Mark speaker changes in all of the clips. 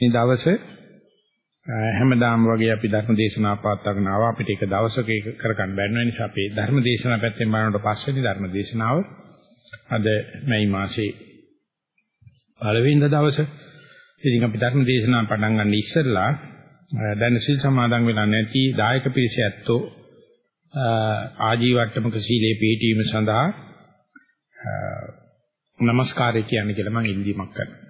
Speaker 1: මේ දවසේ හැමදාම වගේ අපි ධර්ම දේශනා පවත්වාගෙන ආවා. අපිට එක දවසක ඒක කරගන්න බැරි වෙන නිසා අපි ධර්ම දේශනා පැත්තෙන් බලනකොට පස්වෙනි ධර්ම දේශනාව. අද මැයි මාසේ පළවෙනි දවසේ. ඉතින් අපි ධර්ම දේශනාව පටන් ගන්න ඉස්සෙල්ලා දැන් සිල් සමාදන් වෙලා නැති දායක පිරිස ඇත්තෝ ආජීවට්ටමක සීලේ පිළිපීම සඳහා নমස්කාරය කියන්නේ කියලා මම ඉල්ලීමක් කරනවා.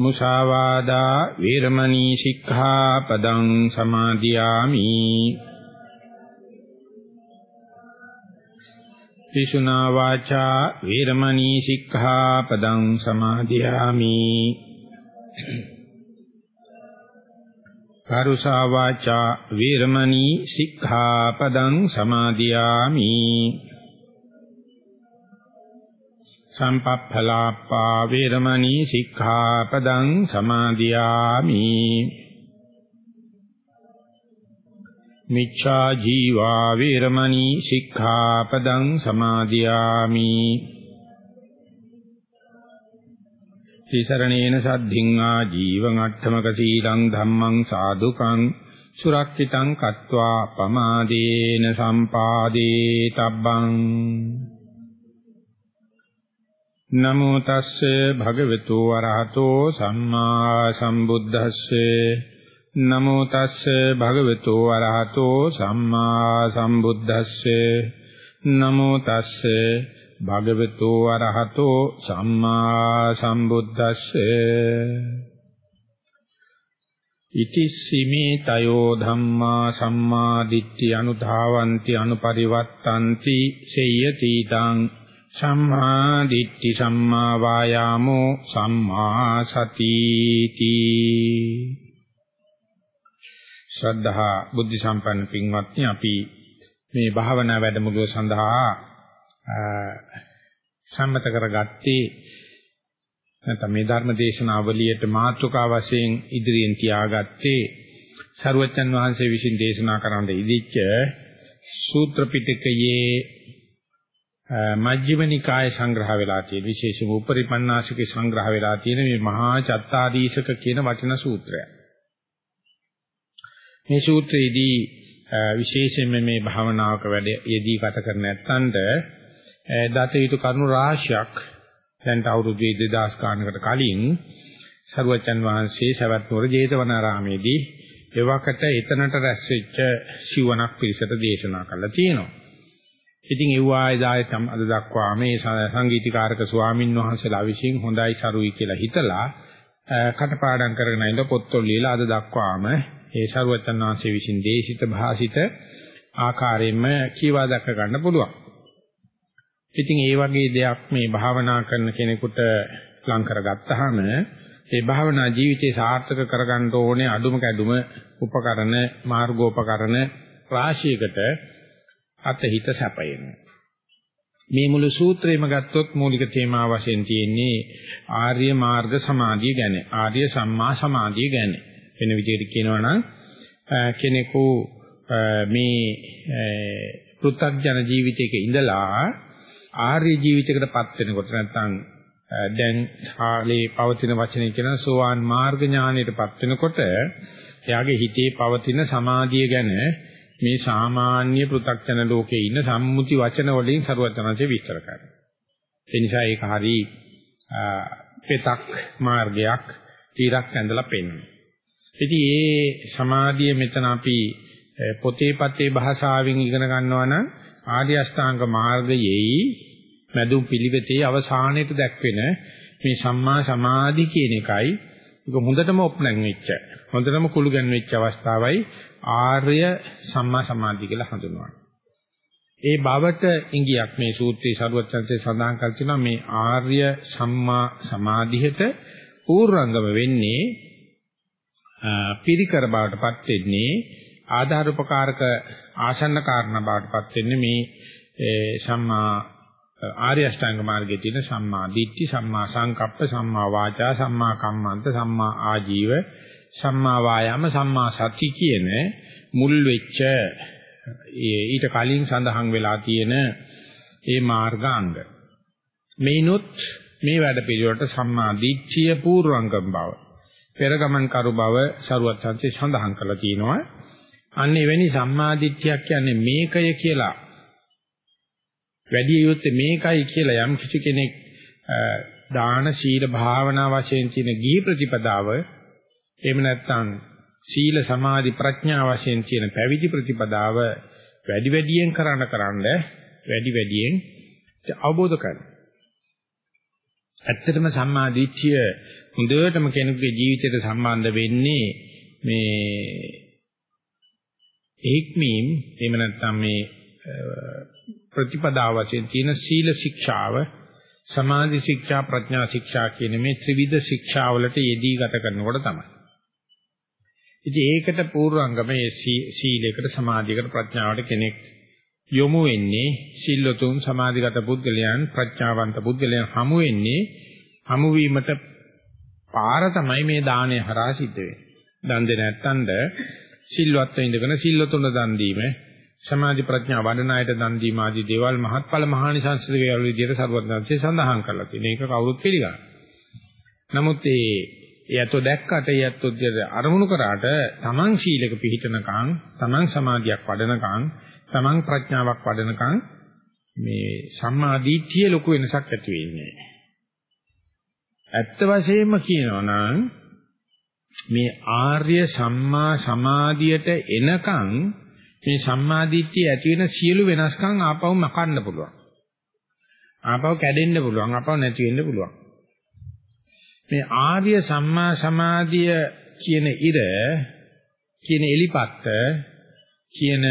Speaker 1: මුසාවාදා වේරමණී සික්ඛාපදං සමාදියාමි පිසුනා වාචා වේරමණී සික්ඛාපදං සමාදියාමි කරුසා වාචා වේරමණී සික්ඛාපදං සමාදියාමි සම්පප්ඵලාප්පා වේරමණී සික්ඛාපදං සමාදියාමි. මිච්ඡා ජීවා වේරමණී සික්ඛාපදං සමාදියාමි. තිසරණේන සද්ධින් ආ ජීවං අට්ඨමක සීලං ධම්මං සාදුකං සුරක්ෂිතං කତ୍වා පමාදේන සම්පාදේ තබ්බං නමෝ තස්සේ භගවතු වරහතෝ සම්මා සම්බුද්දස්සේ. නමෝ තස්සේ භගවතු වරහතෝ සම්මා සම්බුද්දස්සේ. නමෝ තස්සේ භගවතු වරහතෝ සම්මා සම්බුද්දස්සේ. ඉතිස්සීමේ තයෝ ධම්මා සම්මා දිට්ඨි අනුධාවಂತಿ අනුපරිවත්තಂತಿ සේයතිතං සම්මා දිට්ඨි සම්මා වායාමෝ සම්මා සතිති. ශ්‍රද්ධහා බුද්ධ සම්පන්න පින්වත්නි අපි මේ භාවනා වැඩමුළුව සඳහා සම්මත කරගත්තේ නැත්නම් මේ ධර්ම දේශනාවලියට මාතෘකා වශයෙන් ඉදිරියෙන් තියාගත්තේ සරුවච්චන් වහන්සේ විසින් දේශනා කරන්න ඉදිච්ච සූත්‍ර පිටකයේ මජ්ක්‍ධිම නිකාය සංග්‍රහ වෙලා තියෙන විශේෂම උපරිපන්නාසිකේ සංග්‍රහ වෙලා තියෙන මේ මහා චත්තාදීශක කියන වචන සූත්‍රය. මේ සූත්‍රයේදී විශේෂයෙන්ම මේ භාවනාවක වැඩ යෙදී ගත කර නැත්තඳ දත යුතු කරුණු රාශියක් දැන් අවුරුදු 2000 ගානකට කලින් සරුවචන් වහන්සේ සවැත් නුවර ජේතවනාරාමේදී එවකට එතනට රැස් වෙච්ච සිවණක් පිරිසට දේශනා කළා තියෙනවා. ඉතින් ඒ වායදාය තම අද දක්වා මේ සංගීතීකාරක ස්වාමින් වහන්සේලා විසින් හොඳයි සරුයි කියලා හිතලා කටපාඩම් කරගෙන ඉඳ පොත්වල ලියලා අද දක්වාම ඒ ਸਰුවචන් වහන්සේ විසින් දේශිත භාසිත ආකාරයෙන්ම කියවා දක්ව ගන්න පුළුවන්. ඉතින් ඒ වගේ දෙයක් මේ භාවනා කරන කෙනෙකුට ලං කරගත්තාම ඒ භාවනා ජීවිතේ සාර්ථක කරගන්න ඕනේ අඩුම කැඩුම උපකරණ මාර්ගෝපකරණ රාශියකට අතහිත සැපයෙන. මේ මුළු සූත්‍රයම ගත්තොත් මූලික තේමා වශයෙන් තියෙන්නේ ආර්ය මාර්ග සමාධිය ගැන. ආර්ය සම්මා සමාධිය ගැන. වෙන විදිහට කියනවා නම් කෙනෙකු මේ පෘථග්ජන ජීවිතයක ඉඳලා ආර්ය ජීවිතයකටපත් වෙනකොට නැත්නම් දැන් ශාලේ පවතින වචනේ කියන සෝවාන් මාර්ග ඥානයටපත් වෙනකොට එයාගේ හිතේ පවතින සමාධිය ගැන මේ සාමාන්‍ය පෘථග්ජන ලෝකයේ ඉන්න සම්මුති වචන වලින් සරුවචනanse විස්තර කරනවා. ඒ නිසා ඒක හරි පෙතක් මාර්ගයක් తీරක් ඇඳලා පෙන්වනවා. ඉතින් මේ සමාධිය මෙතන අපි පොතේ පතේ භාෂාවෙන් ඉගෙන ගන්නවා නම් ආර්ය අෂ්ටාංග මාර්ගයේයි මැදුම් පිළිවෙතේ අවසානයේට දැක්වෙන මේ සම්මා සමාධි කියන එකයි ඒක හොඳටම ඔප්නන් වෙච්ච හොඳටම කුළු ගැන්වෙච්ච අවස්ථාවයි ආර්ය සම්මා සමාධි කියලා හඳුන්වනවා. ඒ බවට ඉංගියක් මේ සූත්‍රයේ සරුවත්සන්සේ සඳහන් කර තිනවා මේ ආර්ය සම්මා සමාධියට පූර්වංගම වෙන්නේ පිරිකර බවටපත් වෙන්නේ ආධාර උපකාරක ආසන්න කාරණා බවටපත් වෙන්නේ මේ සම්මා ආර්ය අෂ්ටාංග මාර්ගයේ තියෙන සම්මා දිට්ඨි සම්මා සංකප්ප සම්මා වාචා සම්මා කම්මන්ත සම්මා ආජීව සම්මා වායාම සම්මා සති කියන මුල් වෙච්ච ඊට කලින් සඳහන් වෙලා තියෙන ඒ මාර්ගාංග මේනොත් මේ වැඩ පිළිවෙලට සම්මා දිට්ඨිය පූර්වංගම් බව පෙරගමන් කරු බව සරුවත් සංසේ සඳහන් කරලා තියෙනවා. අන්න එවැනි සම්මාදිට්ඨියක් කියන්නේ මේකය කියලා. වැඩි යොත්තේ මේකයි කියලා යම් කිසි කෙනෙක් දාන සීල භාවනා වශයෙන් තියෙන ගිහි ප්‍රතිපදාව එහෙම නැත්නම් සීල සමාධි ප්‍රඥා වශයෙන් තියෙන පැවිදි ප්‍රතිපදාව වැඩි වැඩියෙන් කරන කරන්න වැඩි වැඩියෙන් අවබෝධ කරගන්න. ඇත්තටම සම්මා දිට්ඨිය හොඳටම කෙනෙකුගේ ජීවිතයට සම්බන්ධ වෙන්නේ මේ ඒක්මීම් එහෙම නැත්නම් මේ ප්‍රතිපදාව වශයෙන් තියෙන සීල ශික්ෂාව සමාධි ශික්ෂා ප්‍රඥා ශික්ෂා කියන මේ ත්‍රිවිධ ශික්ෂාවලට යෙදී ගත කරනකොට තමයි. ඉතින් ඒකට පූර්වංගමයේ සීලයකට සමාධියකට ප්‍රඥාවට කෙනෙක් යොමු වෙන්නේ සිල්ලතුන් සමාධිගත පුද්ගලයන් ප්‍රඥාවන්ත පුද්ගලයන් හමු වෙන්නේ හමු වීමට පාර තමයි මේ දාණය හරහා සිද්ධ වෙන්නේ. දන් දෙ නැත්තඳ සිල්වත් ඉඳගෙන සිල්වතුන් දන් දීම සමාධි ප්‍රඥා වඩන අයට දන් දීම ආදී දේවල් මහත්ඵල මහානිසංස දේවල් විදිහට සර්වඥාන්සේ සඳහන් කරලා තියෙනවා. ඒක කවුරුත් පිළිගන්නවා. නමුත් ඒ යැතෝ දැක්කට යැතෝ අරමුණු කරාට තමන් සීලක පිළිතනකම් තමන් සමාධියක් වඩනකම් තමන් ප්‍රඥාවක් වඩනකම් මේ සම්මාදීත්‍ය ලොකු වෙනසක් ඇති වෙන්නේ ඇත්ත වශයෙන්ම කියනවා නම් මේ ආර්ය සම්මා සමාධියට එනකන් මේ සම්මාදිට්ඨිය ඇති වෙන සියලු වෙනස්කම් ආපහු මකන්න පුළුවන්. ආපහු කැඩෙන්න පුළුවන්, ආපහු නැති වෙන්න පුළුවන්. මේ ආර්ය සම්මා සමාධිය කියන ඉර කියන එලිපත්ත කියන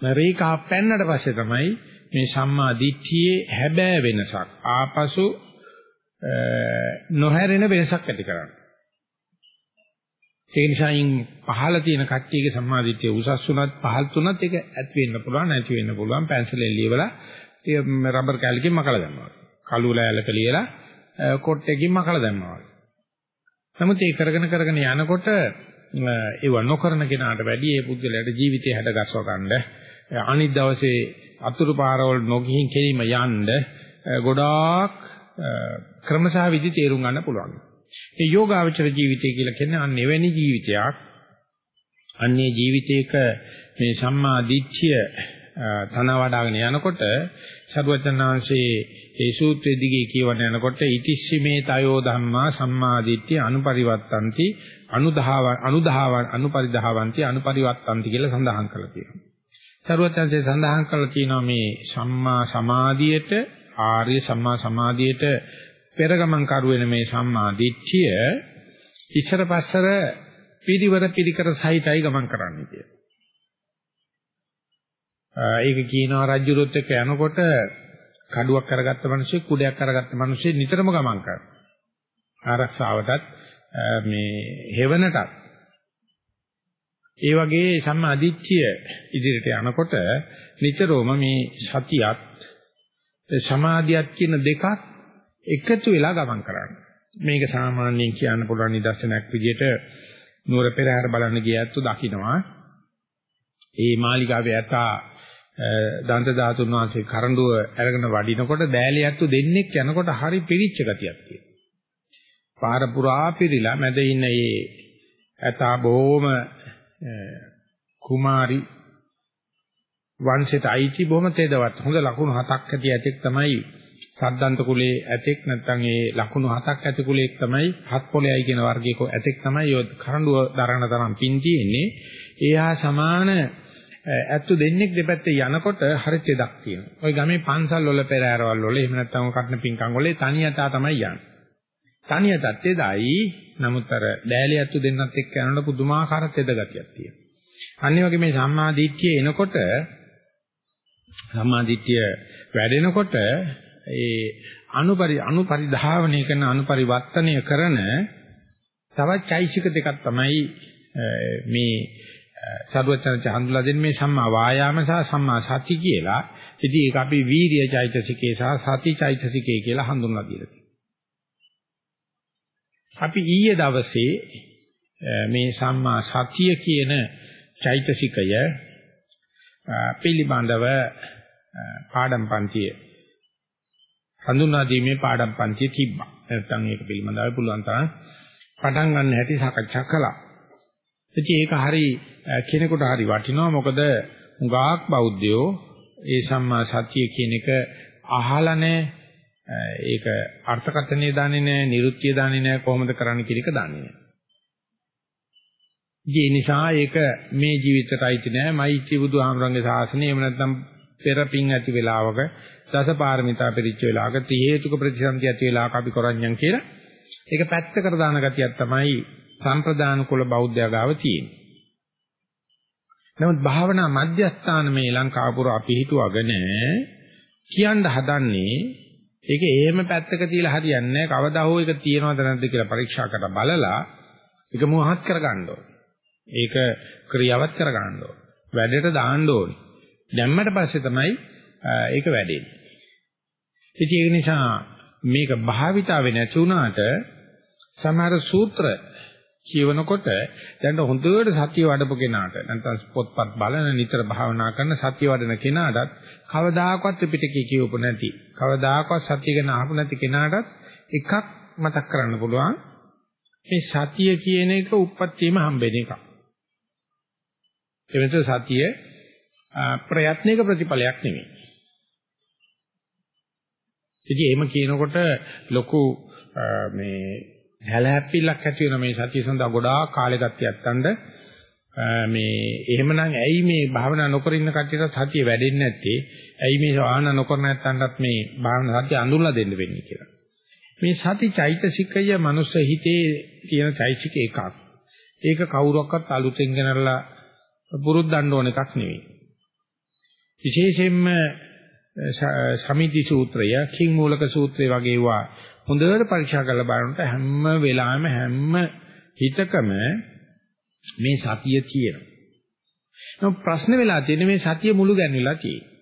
Speaker 1: රේඛා පෙන්නට පස්සේ තමයි මේ සම්මා දිට්ඨියේ හැබෑ වෙනසක් ආපසු නොහැරෙන වෙනසක් ඇති කරන්නේ. ඒ නිසා ඉන් පහළ තියෙන කට්ටියගේ සම්මාදිට්ඨිය උසස් වුණත් පහළ තුනත් ඒක ඇති වෙන්න පුළුවන් නැති වෙන්න පුළුවන් පැන්සලෙන් ලියවලා රබර් කැලකින් මකලා දැම්මා. කළු ලෑල්ලක ලියලා කොට්ටකින් මකලා දැම්මා. නමුත් ඒ කරගෙන කරගෙන යනකොට ඒව නොකරන කෙනාට වැඩි ඒ පුද්ගලයාට ජීවිතය හැඩගස්ව ගන්න අනිත් දවසේ අතුරු පාරවල් නොගිහින් කෙලිම යන්න ගොඩාක් ක්‍රමසහ විදි තේරුම් ගන්න පුළුවන්. මේ යෝගාවචර ජීවිතය කියලා කියන්නේ අන්න එවැනි ජීවිතයක්. අන්නේ ජීවිතයක මේ සම්මා දිට්ඨිය තන වඩාගෙන යනකොට සරුවචනාංශයේ ඒ සූත්‍රෙ දිගේ කියවන යනකොට ඉතිස්සීමේ තයෝ ධම්මා සම්මාදිට්ඨි අනුපරිවත්තಂತಿ අනුධාව අනුධාව අනුපරිධාවಂತಿ අනුපරිවත්තಂತಿ කියලා සඳහන් කරලා තියෙනවා. සරුවචනාංශයේ සඳහන් කරලා තියෙනවා මේ සම්මා සමාධියට ආර්ය සම්මා සමාධියට පෙරගමන් කරුවෙන මේ සම්මා දිට්ඨිය ඉස්සර පස්සර පිරිවර පිරිකර සහිතයි ගමන් කරන්නේ කියලා. ඒක කියනවා රජුරුත් එක්ක යනකොට කඩුවක් කරගත්ත මිනිස්සෙක් කුඩයක් කරගත්ත මිනිස්සෙක් නිතරම ගමන් කරනවා. ආරක්ෂාවටත් මේ හෙවණටත් ඒ වගේ සම්මාදිට්ඨිය ඉදිරියට යනකොට නිතරම මේ සතියත් සමාධියත් කියන දෙකක් එකතු වෙලා ගමන් කරන්නේ. මේක සාමාන්‍යයෙන් කියන්න පුළුවන් නිදර්ශනයක් විදිහට නුවර පෙරහැර බලන්න ගියත් දකින්නවා. ඒ මාලිගාවේ ඇතා දන්ත ධාතුන් වහන්සේ කරඬුව අරගෙන වඩිනකොට දෑලියත්තු දෙන්නෙක් යනකොට හරි පිරිච්ච ගතියක් තියෙනවා. පාර පුරා පිරීලා මැද ඉන්න ඒ ඇතා බොහොම කුමාරි වංශයට අයිති බොහොම තේදවත් හොඳ ලකුණු හතක් ඇති ඇතෙක් තමයි සද්දන්ත කුලේ ඇතෙක් නැත්නම් ඒ ලකුණු හතක් ඇති කුලේ තමයි හත් පොළයයි කියන වර්ගයක ඇතෙක් තමයි ඔය කරඬුව දරන තරම් පින් තියෙන්නේ. ඒහා සමාන ඇත්තු දෙන්නෙක් දෙපැත්තේ යනකොට හරි තෙදක් තියෙනවා. ওই ගමේ පන්සල් වල පෙරහැරවල් වල එහෙම නැත්නම් කටන පින්කම් වල තනියතා තමයි යන්නේ. තනියතත් තෙදයි. නමුත් අර දෑලේ ඇත්තු දෙන්නත් එක්ක යනකොට පුදුමාකාර තෙද ගතියක් තියෙනවා. අනිත් වගේ මේ සම්මා දිට්ඨිය එනකොට සම්මා දිට්ඨිය වැඩෙනකොට ඒ අනුපරි අනුපරිධාවනය කරන අනුපරිවර්තනය කරන තවත් චෛසික දෙකක් තමයි මේ සරුවචනච හඳුලා දෙන්නේ මේ සම්මා වායාම සහ සම්මා සති කියලා. ඉතින් ඒක අපි වීර්ය චෛතසිකේ සහ සති චෛතසිකේ කියලා හඳුන්වලා දීලා තියෙනවා. අපි ඊයේ දවසේ මේ සම්මා සතිය කියන චෛතසිකය පිළිබඳව පාඩම් පන්තියේ හඳුනා දීමේ පාඩම් පන්තිය තිබ්බා. නැත්නම් ඒක පිළිබඳව පුළුවන් තරම් පටන් ගන්න හැටි සාකච්ඡා කළා. ඉතින් ඒක හරි කෙනෙකුට හරි වටිනවා. මොකද හුඟක් බෞද්ධයෝ ඒ සම්මා සතිය කියන එක අහලා නැහැ. ඒක අර්ථකථනය දන්නේ නැහැ නිරුක්තිය දන්නේ නැහැ කොහොමද කරන්න කියන එක දන්නේ නැහැ. ඒ නිසා ඒක මේ ජීවිතයට අයිති නැහැ. මෛත්‍රී බුදුහාමරංගේ ශාසනය එහෙම නැත්නම් පෙරපින් ඇති වෙලාවක දසපාරමිතා පිරිච්ච වෙලාවක ත්‍රි හේතුක ප්‍රතිසන්දි ඇති වෙලාවක අපි කරන්නම් කියලා ඒක පැත්තකට දාන ගතියක් තමයි සම්ප්‍රදාන කුල බෞද්ධය ගාව තියෙන්නේ. නමුත් භාවනා මධ්‍යස්ථාන මේ ලංකාවුර අපි හිතුවගෙන කියන්න හදන්නේ ඒක එහෙම පැත්තක තියලා හරියන්නේ නැහැ. කවදා හෝ ඒක තියනවද නැද්ද කියලා පරීක්ෂා කරලා බලලා ඒක මොහත් කරගන්න ඕනේ. ඒක ක්‍රියාවත් කරගන්න ඕනේ. වැඩට දාන්න ඕනේ. දැම්මට පස්සේ තමයි ඒක වැඩෙන්නේ. ඉතින් ඒ නිසා මේක භාවිතාවේ නැති වුණාට සමහර සූත්‍ර කියවනකොට දැන් හොඳට සතිය වඩපු කෙනාට නැත්නම් පොත්පත් බලන නිතර භාවනා කරන සතිය වඩන කෙනාටත් කවදාකවත් ත්‍රිපිටකය කියවපු නැති කවදාකවත් සතිය ගැන අහපු නැති කෙනාටත් එකක් මතක් කරන්න පුළුවන් මේ සතිය කියන එක උප්පත්තියම හම්බෙන එකක්. ඒ වෙනස සතිය ප්‍රයත්නයක ප්‍රතිඵලයක් නෙමෙයි. ඉතින් එහෙම කියනකොට ලොකු මේ හැලහැප්පිල්ලක් ඇති වෙන මේ සතිය සඳහා ගොඩාක් කාලයක් ගත යත්තන්ට මේ එහෙමනම් ඇයි මේ භාවනා නොකර ඉන්න කට්ටියට සතිය වැඩෙන්නේ නැත්තේ? ඇයි මේ භාවනා නොකර නැත්තන්ටත් මේ භාවනා සතිය අඳුරලා දෙන්න වෙන්නේ කියලා. මේ සති චෛතසිකය මනුස්ස හිතේ තියෙන චෛතසික එකක්. ඒක කවුරක්වත් අලුතෙන් ගෙනල්ලා පුරුද්දන්න ඕන එකක් නෙවෙයි. විශේෂයෙන්ම සමිති සූත්‍රය, කිං මූලක සූත්‍රය වගේ ඒවා හොඳට පරීක්ෂා කරලා බලනකොට හැම වෙලාවෙම හැම හිතකම මේ සතිය තියෙනවා. නමුත් ප්‍රශ්න වෙලා තියෙන්නේ මේ සතිය මුළු ගැන්විලා තියෙන්නේ.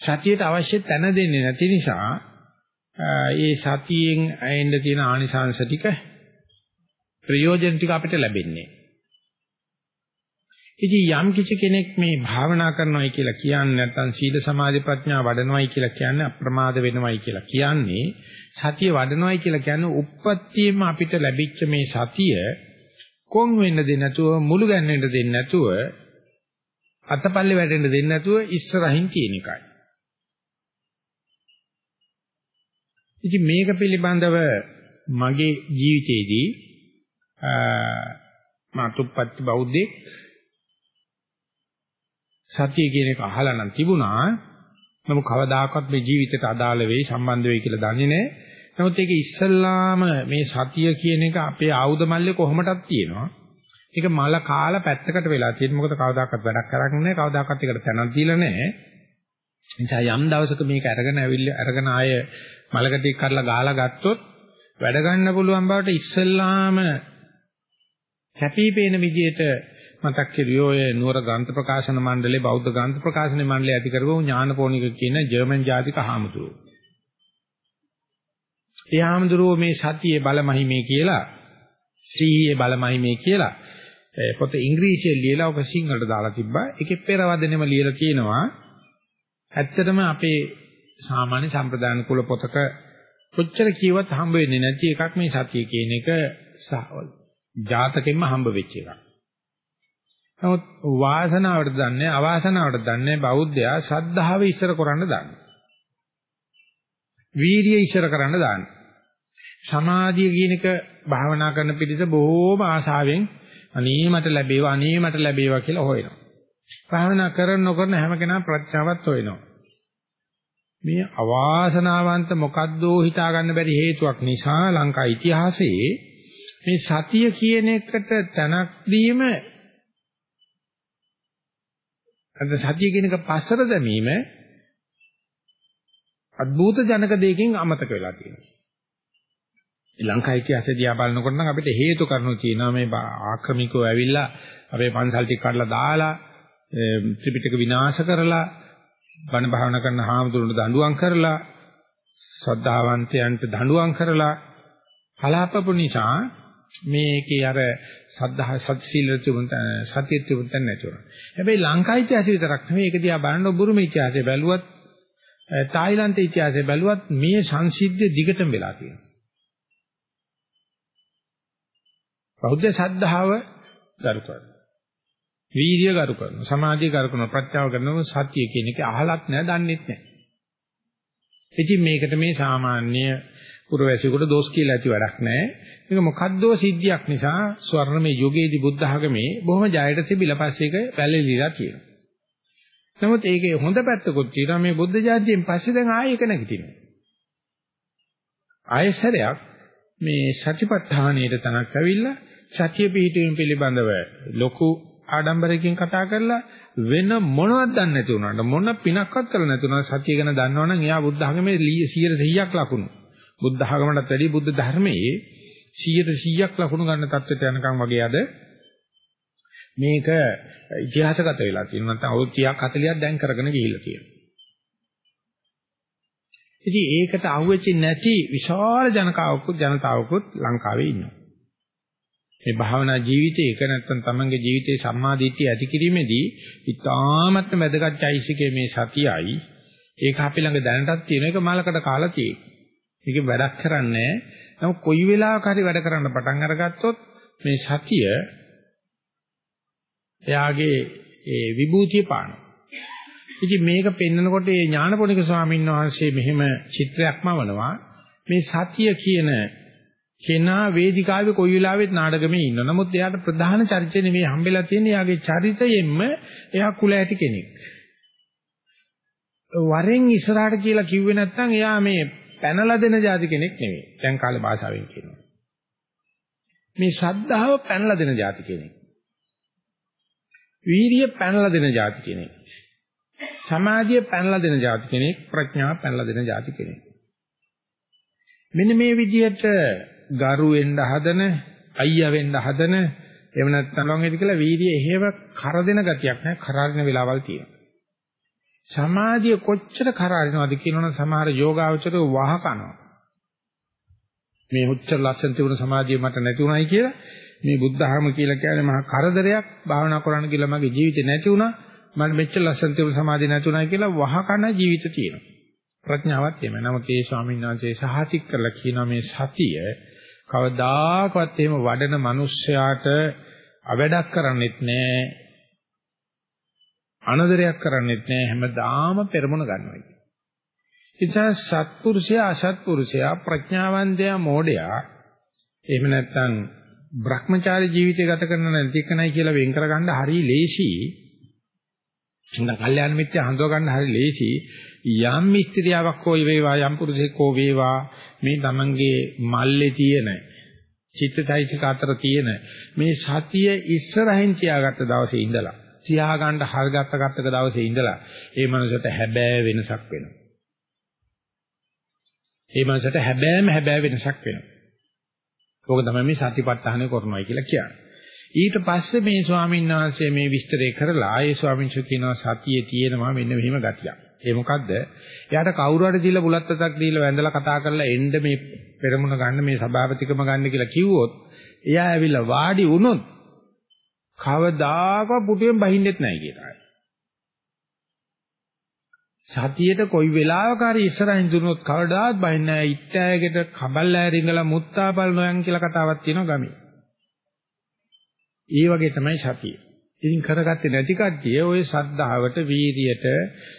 Speaker 1: සතියට අවශ්‍ය තැන දෙන්නේ නැති නිසා ඒ සතියෙන් ඇයෙන්න තියෙන ආනිසංශ ටික ප්‍රයෝජන ටික අපිට ලැබෙන්නේ. ඉතින් යම් කිසි කෙනෙක් මේ භාවනා කරනවායි කියලා කියන්නේ නැත්නම් සීල සමාධි ප්‍රඥා වඩනවායි කියලා කියන්නේ අප්‍රමාද වෙනවායි කියලා කියන්නේ සතිය වඩනවායි කියලා කියන්නේ උප්පත්තියෙම අපිට ලැබිච්ච මේ සතිය කොන් වෙන්න දෙන්නේ නැතුව මුළු ගැන්වෙන්න දෙන්නේ නැතුව අතපල්ලේ වැටෙන්න දෙන්නේ නැතුව ඉස්සරහින් කියන එකයි. ඉතින් මේක පිළිබඳව මගේ ජීවිතේදී මාතුප්පත්ති බෞද්ධෙක් සතිය කියන එක අහලා නම් තිබුණා. නමුත් කවදාකවත් මේ ජීවිතයට අදාළ වෙයි සම්බන්ධ වෙයි කියලා දන්නේ නැහැ. නමුත් ඒක ඉස්සල්ලාම මේ සතිය කියන එක අපේ ආයුධ මල්ලේ කොහොමදක් තියෙනවා. ඒක මල කාලා පැත්තකට වෙලා තියෙන මොකද කවදාකවත් වැඩක් කරන්නේ නැහැ. කවදාකවත් ඒකට තැනක් දීලා නැහැ. නිසා යම් දවසක මේක අරගෙන ඇවිල්ලා අරගෙන ආය මලකට කරලා ගාලා ගත්තොත් වැඩ ගන්න පුළුවන් බවට ඉස්සල්ලාම කැපිපේන විදියට මතක් කිරියෝ ඒ නුවර ග්‍රන්ථ ප්‍රකාශන මණ්ඩලයේ බෞද්ධ ග්‍රන්ථ ප්‍රකාශන මණ්ඩලය ඇති කරපු ඥානපෝනික කියන ජර්මන් ජාතික හාමුදුරුවෝ. ඒ හාමුදුරුවෝ මේ සතියේ බලමහිමේ කියලා සීයේ බලමහිමේ කියලා පොත ඉංග්‍රීසියෙන් ලියලා ඔක සිංහලට දාලා තිබ්බා. ඒකේ පෙරවදනෙම ලියලා තියෙනවා. ඇත්තටම අපේ සාමාන්‍ය සම්ප්‍රදාන කුල පොතක කොච්චර කියවත් හම්බ වෙන්නේ නැති එකක් මේ සතිය කියන එක ජාතකෙන්ම හම්බ වෙච්ච එකක්. නමුත් වාසනාවට දන්නේ අවාසනාවට දන්නේ බෞද්ධයා ශද්ධාව ඉස්සර කරන්න දන්නේ. වීර්යය ඉස්සර කරන්න දන්නේ. සමාධිය කියන එක භාවනා කරන පිටිස බොහෝම ආශාවෙන් අනේ මට ලැබේවා අනේ මට ලැබේවා කියලා හොයනවා. භාවනා කරන නොකරන හැම කෙනා ප්‍රඥාවත් හොයනවා. මේ අවාසනාවන්ත මොකද්දෝ හිතා ගන්න බැරි හේතුවක් නිසා ලංකා ඉතිහාසයේ මේ සතිය කියන එකට තනක් දීම අද සතිය කියන එක පස්සට දැමීම අద్భుත ජනක දෙයකින් අමතක වෙලා තියෙනවා. ලංකා ඉතිහාසය දිහා බලනකොට නම් අපිට හේතු කාරණු තියෙනවා මේ ආක්‍රමිකව ඇවිල්ලා අපේ පන්සල් ටික කඩලා දාලා ත්‍රිපිටක විනාශ කරලා බණ භාවනා කරන හාමුදුරන්ට දඬුවම් කරලා ශ්‍රද්ධාවන්තයන්ට දඬුවම් කරලා හලාපපු නිසා මේකේ අර සද්ධා සත්සීල තිබුණ සතිය තිබුණ තැන නැතුණා. හැබැයි ලංකා ඉතිහාසය විතරක් නෙවෙයි ඒක දිහා බලන බුරුම ඉතිහාසය බැලුවත් තායිලන්ත ඉතිහාසය බැලුවත් මේ සංසිද්ධිය දිගටම වෙලා තියෙනවා. බෞද්ධ ශ්‍රද්ධාව ගරු කරනවා. වීර්ය කරු කරනවා සමාධිය කරු කරනවා ප්‍රත්‍යාව කරනවා සත්‍ය කියන එක අහලත් නැහැ දන්නෙත් නැහැ ඉතින් මේකට මේ සාමාන්‍ය පුරවැසියෙකුට දොස් කියලා ඇති වැඩක් නැහැ මේක මොකද්දෝ සිද්ධියක් නිසා ස්වර්ණමය යුගයේදී බුද්ධ ආගමේ බොහොම ජයයට තිබිලා පස්සේ ඒක වැළලීලා තියෙනවා. නමුත් ඒකේ හොඳ පැත්තකුත් තියෙනවා. මේ බුද්ධ ජාතියෙන් පස්සේ දැන් ආයෙ එක නැගිටිනවා. ආයෙසරයක් මේ සතිපට්ඨානයේ තනක් ඇවිල්ලා සතිය පිහිටීම පිළිබඳව ලොකු ආඩම්බරයෙන් කතා කරලා වෙන මොනවත් දන්නේ නැති වුණාට මොන පිනක්වත් කරලා නැති වුණා සතිය ගැන දන්නවනම් එයා බුද්ධ ධර්මයේ 100%ක් ලකුණු. බුද්ධ ධර්මයටත් වැඩි බුද්ධ ධර්මයේ 100%ක් ලකුණු ගන්න තත්ත්වයට යනකම් වගේ අද මේක ඉතිහාසගත වෙලා තියෙනවා. නැත්නම් අවුරුදු 30ක් 40ක් දැන් කරගෙන ගිහිල්ලා තියෙනවා. ඉතින් ඒකට අහුවෙච්ච නැති විශාල ජනකාවකුත් ජනතාවකුත් ලංකාවේ ඉන්නවා. මේ භාවනා ජීවිතේ එක නැත්තම් තමන්ගේ ජීවිතේ සම්මාදිට්ඨිය ඇති කිරීමේදී ඉතාමත්ම වැදගත් චෛසිකේ මේ සතියයි ඒක අපි ළඟ දැනටත් තියෙන එක මලකට කාලා තියෙන්නේ. මේක වැඩක් කරන්නේ නමුත් කොයි වෙලාවක හරි වැඩ කරන්න පටන් අරගත්තොත් මේ සතිය එයාගේ ඒ විභූතිය පානවා. ඉතින් මේක පෙන්නකොට ඒ ඥානපෝනික ස්වාමීන් වහන්සේ මෙහෙම චිත්‍රයක්ම වනවා මේ සතිය කියන කෙනා වේදිකාවේ කොයි වෙලාවෙත් නාටකමේ ඉන්නවා. නමුත් එයාට ප්‍රධාන චරිතය නෙමෙයි හම්බෙලා තියෙන්නේ. එයාගේ චරිතයෙන්ම එයා කුල ඇති කෙනෙක්. වරෙන් ඉස්සරහට කියලා කිව්වේ නැත්නම් එයා මේ පැනලා දෙන જાති කෙනෙක් නෙවෙයි. දැන් කාලේ භාෂාවෙන් කියනවා. මේ ශ්‍රද්ධාව පැනලා දෙන જાති කෙනෙක්. වීරිය පැනලා දෙන જાති කෙනෙක්. සමාධිය පැනලා දෙන જાති කෙනෙක්. ප්‍රඥාව පැනලා දෙන જાති කෙනෙක්. මෙන්න මේ විදිහට ගරු වෙන්න හදන, අයියා වෙන්න හදන, එහෙම නැත්නම් ලොංගෙදි කියලා වීර්යය එහෙම කරදෙන ගතියක් නැහැ. කරාරින වෙලාවල් තියෙනවා. සමාධිය කොච්චර කරාරිනවද කියනවනම් සමහර යෝගාවචරය වහ කනවා. මේ උච්චර ලස්සන තිබුණ සමාධිය මට නැති උනායි කියලා. මේ බුද්ධ ධර්ම කියලා කියන්නේ මහා කරදරයක් භාවනා කරන්න කියලා මගේ ජීවිතේ නැති වුණා. මට මෙච්චර ලස්සන තිබුණ සමාධිය නැති උනායි කියලා වහ කන ජීවිත තියෙනවා. ප්‍රඥාවත් එහෙමයි. නමුත් ඒ ස්වාමීන් වහන්සේ සහතික කරලා කියනවා මේ සතිය කවදාකවත් එහෙම වඩන මිනිස්සයාට අවඩක් කරන්නෙත් නෑ. අනදරයක් කරන්නෙත් නෑ හැමදාම පෙරමුණ ගන්නවා කියන්නේ. එචා සත්පුරුෂයා අසත්පුරුෂයා ප්‍රඥාවන්තයා මෝඩයා එහෙම නැත්නම් Brahmachari ජීවිතය ගත කරන නැති කෙනයි කියලා වෙන් කරගන්න හරි ලේසි. නැත්නම් කල්යාණ මිත්‍ය හඳුව ගන්න හරි ලේසි. යම් ස්ත්‍රියාවක් හෝ වේවා යම් පුරුෂයෙක් හෝ වේවා මේ තමන්ගේ මල්ලේ තියෙන චිත්තචෛතසික අතර තියෙන මේ සතිය ඉස්සරහින් තියාගත්ත දවසේ ඉඳලා තියාගන්න හරගත්ත ගත්තක දවසේ ඉඳලා ඒ මනසට හැබෑ වෙනසක් වෙනවා. ඒ මනසට හැබෑම හැබෑ වෙනසක් වෙනවා. ඕක තමයි මේ සතිපට්ඨානය කරනවායි කියලා කියන්නේ. ඊට පස්සේ මේ ස්වාමීන් වහන්සේ මේ විස්තරය කරලා ඒ ස්වාමීන් වහන්සේ කියනවා සතියේ තියෙනවා මෙන්න මෙහිම ගතියක්. ඒ මොකද්ද? එයාට කවුරු හරි දීලා බුලත් අතක් දීලා වැඳලා කතා කරලා එන්න මේ පෙරමුණ ගන්න මේ සභාපතිකම ගන්න කියලා කිව්වොත් එයා ඇවිල්ලා වාඩි වුණොත් කවදාකවත් පුටුවෙන් බහින්නෙත් නැහැ කියනවා. සතියේට කොයි වෙලාවක හරි ඉස්සරහින් දුනොත් කවදාවත් බහින්නේ නැහැ. ඉත්තෑගෙට කබල්ලා ඇරිඳලා මුත්තාපල් නොයන් කියලා කතාවක් තියෙනවා ගමේ. ඒ වගේ තමයි සතිය. ඉතින් කරගත්තේ නැති කට්ටිය ওই සද්ධාවට, වීරියට,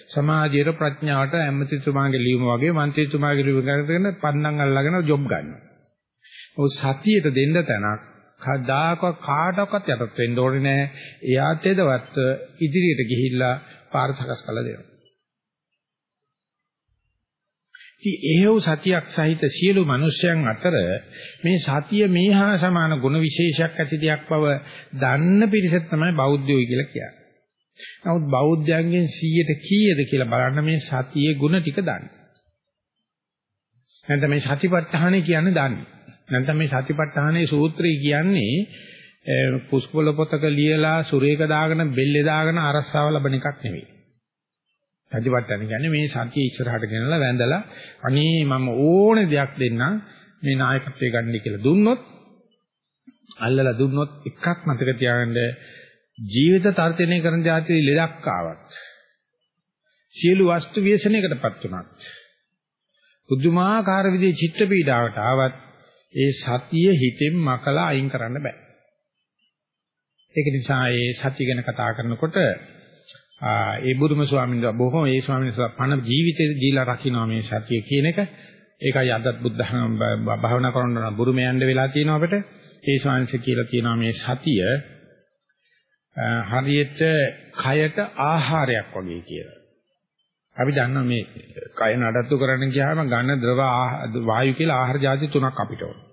Speaker 1: සමාධියට, ප්‍රඥාවට ඇමතිතුමාගේ ලියුම වගේ මන්ත්‍රීතුමාගේ ලියුම කරගෙන පන්නම් අල්ලගෙන ජොබ් ගන්නවා. ඔව් සතියට දෙන්න තැනක් කදාකවත් කාටවත් යටත් වෙන්න ඕනේ නැහැ. එයා තෙදවත් ඉදිරියට ගිහිල්ලා පාර සකස් කළ දෙනවා. ඉතින් එහෙව් සතියක් සහිත සියලු මිනිස්යන් අතර මේ සතිය මේහා සමාන ගුණ විශේෂයක් ඇති දෙයක් බව දන්න පිරිස තමයි බෞද්ධයෝ කියලා කියන්නේ. නමුත් බෞද්ධයන්ගෙන් 100ට කීයද කියලා බලන්න මේ සතියේ ගුණ ටික දන්නේ. නැත්නම් මේ සතිපට්ඨානය කියන්නේ දන්නේ. නැත්නම් මේ සතිපට්ඨානයේ සූත්‍රය කියන්නේ පුස්කොළ පොතක ලියලා සුරේක දාගෙන බෙල්ලේ දාගෙන අරස්සාව ලබන එකක් නෙවෙයි. සතිපට්ඨාන කියන්නේ මේ සතිය ඉස්සරහට ගෙනලා වැඳලා අනේ මම ඕනේ දෙයක් දෙන්නම් මේ නායකත්වයේ ගන්න කියලා දුන්නොත් අල්ලලා දුන්නොත් එකක් මතක තියාගන්න ජීවිත තර්ජනය කරන જાති ලෙඩක් ආවත් සියලු වස්තු ව්‍යසනයකටපත් උනත් බුදුමාකාර විදිහේ චිත්ත පීඩාවට ආවත් ඒ සතිය හිතෙන් මකලා අයින් කරන්න බෑ. ඒක නිසා ඒ සතිය ගැන කතා කරනකොට ඒ බුදුම ස්වාමීන් වහන්සේ බොහොම ඒ ස්වාමීන් වහන්සේ පණ ජීවිතේ දීලා රකින්නවා මේ සතිය කියන එක. ඒකයි අදත් බුද්ධ භාවනා කරන බුරුම යන්න වෙලා තියෙනවා අපිට. ඒ ස්වාමීන් වහන්සේ කියලා තියෙනවා මේ සතිය හරියට කයට ආහාරයක් වගේ කියලා. අපි දන්නවා මේ කය නඩත්තු කරන්න ගියාම ගන්න ද්‍රව වායු කියලා ආහාර જાති තුනක් අපිට ඕන.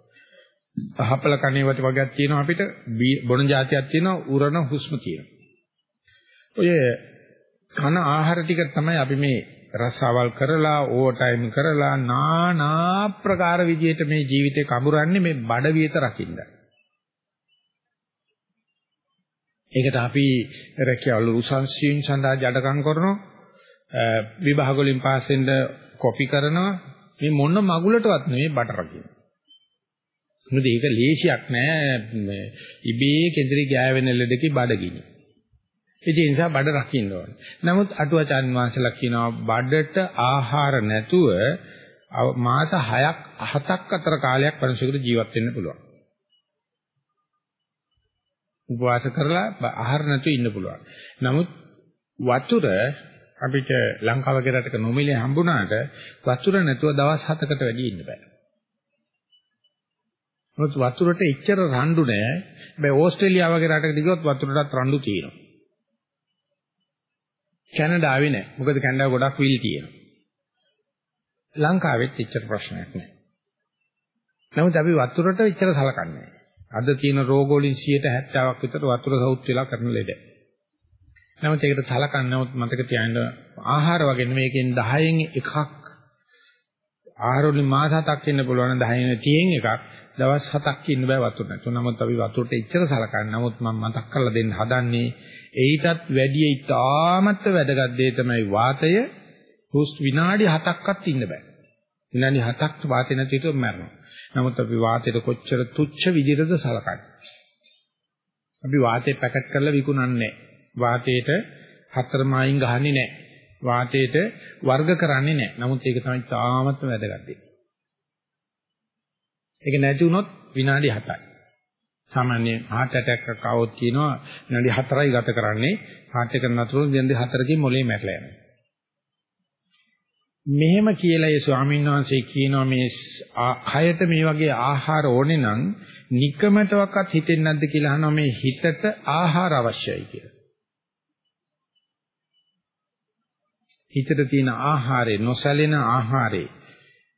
Speaker 1: අහපල කණේ වට වගේක් තියෙනවා අපිට බොන જાතියක් තියෙනවා උරණ හුස්ම කියනවා. ඔය කන ආහාර ටික තමයි අපි මේ රසාවල් කරලා ඕවර් ටයිම් කරලා নানা ප්‍රකාර විදියට මේ ජීවිතේ කඹරන්නේ මේ බඩ වියත රකින්න. ඒකට අපි රැකියාවල උසස්සියුන් සඳහා ජඩකම් කරනවා විභාග වලින් පාස් වෙන්න කොපි කරනවා මේ මොන මගුලටවත් නෙවෙයි බඩ රකින්න. මොකද ඒක ලේසියක් නෑ ඉබේ කේන්ද්‍රී ගෑවෙන ලෙඩකේ බඩගිනි. ඒ නිසා බඩ රකින්න ඕනේ. නමුත් අටුවචාන් වහන්සේලා කියනවා බඩට ආහාර නැතුව මාස 6ක් 7ක් අතර කාලයක් මිනිසෙකුට ජීවත් වෙන්න පුළුවන්. උපවාස කරලා ආහාර නැතුව ඉන්න පුළුවන්. නමුත් වතුර අපිට ලංකාව වගේ රටක නොමිලේ හම්බුණාට වතුර නැතුව දවස් 7කට වැඩි ඉන්න බෑ. මොකද වතුරට එච්චර රණ්ඩු නෑ. හැබැයි ඕස්ට්‍රේලියාව වගේ රටකට ගියොත් වතුරටත් රණ්ඩු තියෙනවා. කැනඩාවේ නෑ. මොකද කැනඩාව ගොඩක් විල් තියෙනවා. ලංකාවෙත් එච්චර ප්‍රශ්නයක් නෑ. නමුත් අපි වතුරට එච්චර සලකන්නේ අද තියෙන රෝග වලින් 70ක් විතර වතුර සවුත් වෙලා කරන ලෙඩ. නමුත් ඒකට සලකන්නේ නමුත් මතක තියාගන්න ආහාර වගේ මේකෙන් 10න් එකක් ආහාර වලින් මාස 7ක් ඉන්න පුළුවන් 10න් 30න් එකක් දවස් 7ක් ඉන්න බෑ වතුර නැතුව. නමුත් අපි වතුරට එච්චර සලකන්නේ. නමුත් මම මතක් කරලා දෙන්න හදන්නේ ඊටත් වැඩි ඉතාමත් වැදගත් දේ තමයි වාතය. හුස් විනාඩි 7ක්වත් ඉන්න බෑ. විනාඩි 7ක් වාතය නැති හිතුව මැරෙනවා. නමුත් අපි වාතයට කොච්චර තුච්ච විදිහටද සලකන්නේ. අපි වාතය පැකට් කරලා විකුණන්නේ වාතයට හතර මායින් ගහන්නේ නැහැ. වාතයට වර්ග කරන්නේ නැහැ. නමුත් ඒක තමයි තාමත් වැදගත් දෙයක්. ඒක නැති වුණොත් විනාඩි 7යි. සාමාන්‍ය heart attack එකක් આવොත් කියනවා විනාඩි 4යි ගත කරන්නේ heart එක නතරුන විනාඩි 4කින් මොලේ මැරලා යනවා. මෙහෙම කියලා ඒ ස්වාමීන් වහන්සේ කියනවා මේ කයට මේ වගේ ආහාර ඕනේ නම් නිකමටවත් හිතෙන්නේ නැද්ද කියලා අහනවා මේ හිතට ආහාර අවශ්‍යයි කියලා. හිතට තියෙන ආහාරේ නොසැලෙන ආහාරේ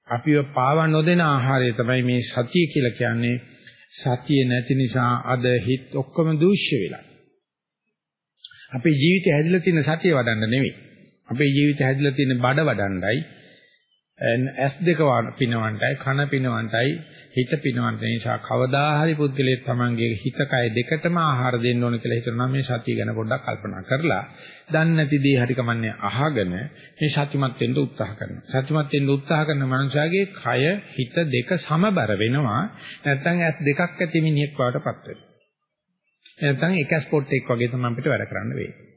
Speaker 1: අපිව පාව නොදෙන ආහාරය තමයි මේ සතිය කියලා කියන්නේ. සතිය නැති නිසා අද හිත ඔක්කොම දූෂ්‍ය වෙලා. අපේ ජීවිතය හැදිලා තියෙන සතිය වඩන්න නෙවෙයි. අපේ ජීවිතය හැදිලා තියෙන බඩ වඩන්නයි. ඇස් දෙක පිනවන්ටයි කන පිනවන්ටයි හිත පිනවන්ට නිසා කවදා හරි පුද්ගලයෙක් තමන්ගේ හිත කය දෙකටම ආහාර දෙන්න ඕන කියලා හිතනවා. මේ සතිය ගැන පොඩ්ඩක් කල්පනා කරලා දන්නේ නැති දේ හරි කමන්නේ අහගෙන මේ සතිමත් වෙන්න උත්සාහ කරනවා. සතිමත් වෙන්න උත්සාහ කරන මනුස්සයාගේ කය හිත දෙක සමබර වෙනවා. නැත්නම් ඇස් දෙකක් ඇති මිනිහෙක් වඩටපත් වෙනවා. නැත්නම් එක ස්පොට් එකක් වගේ තමයි අපිට වැඩ කරන්න වෙන්නේ.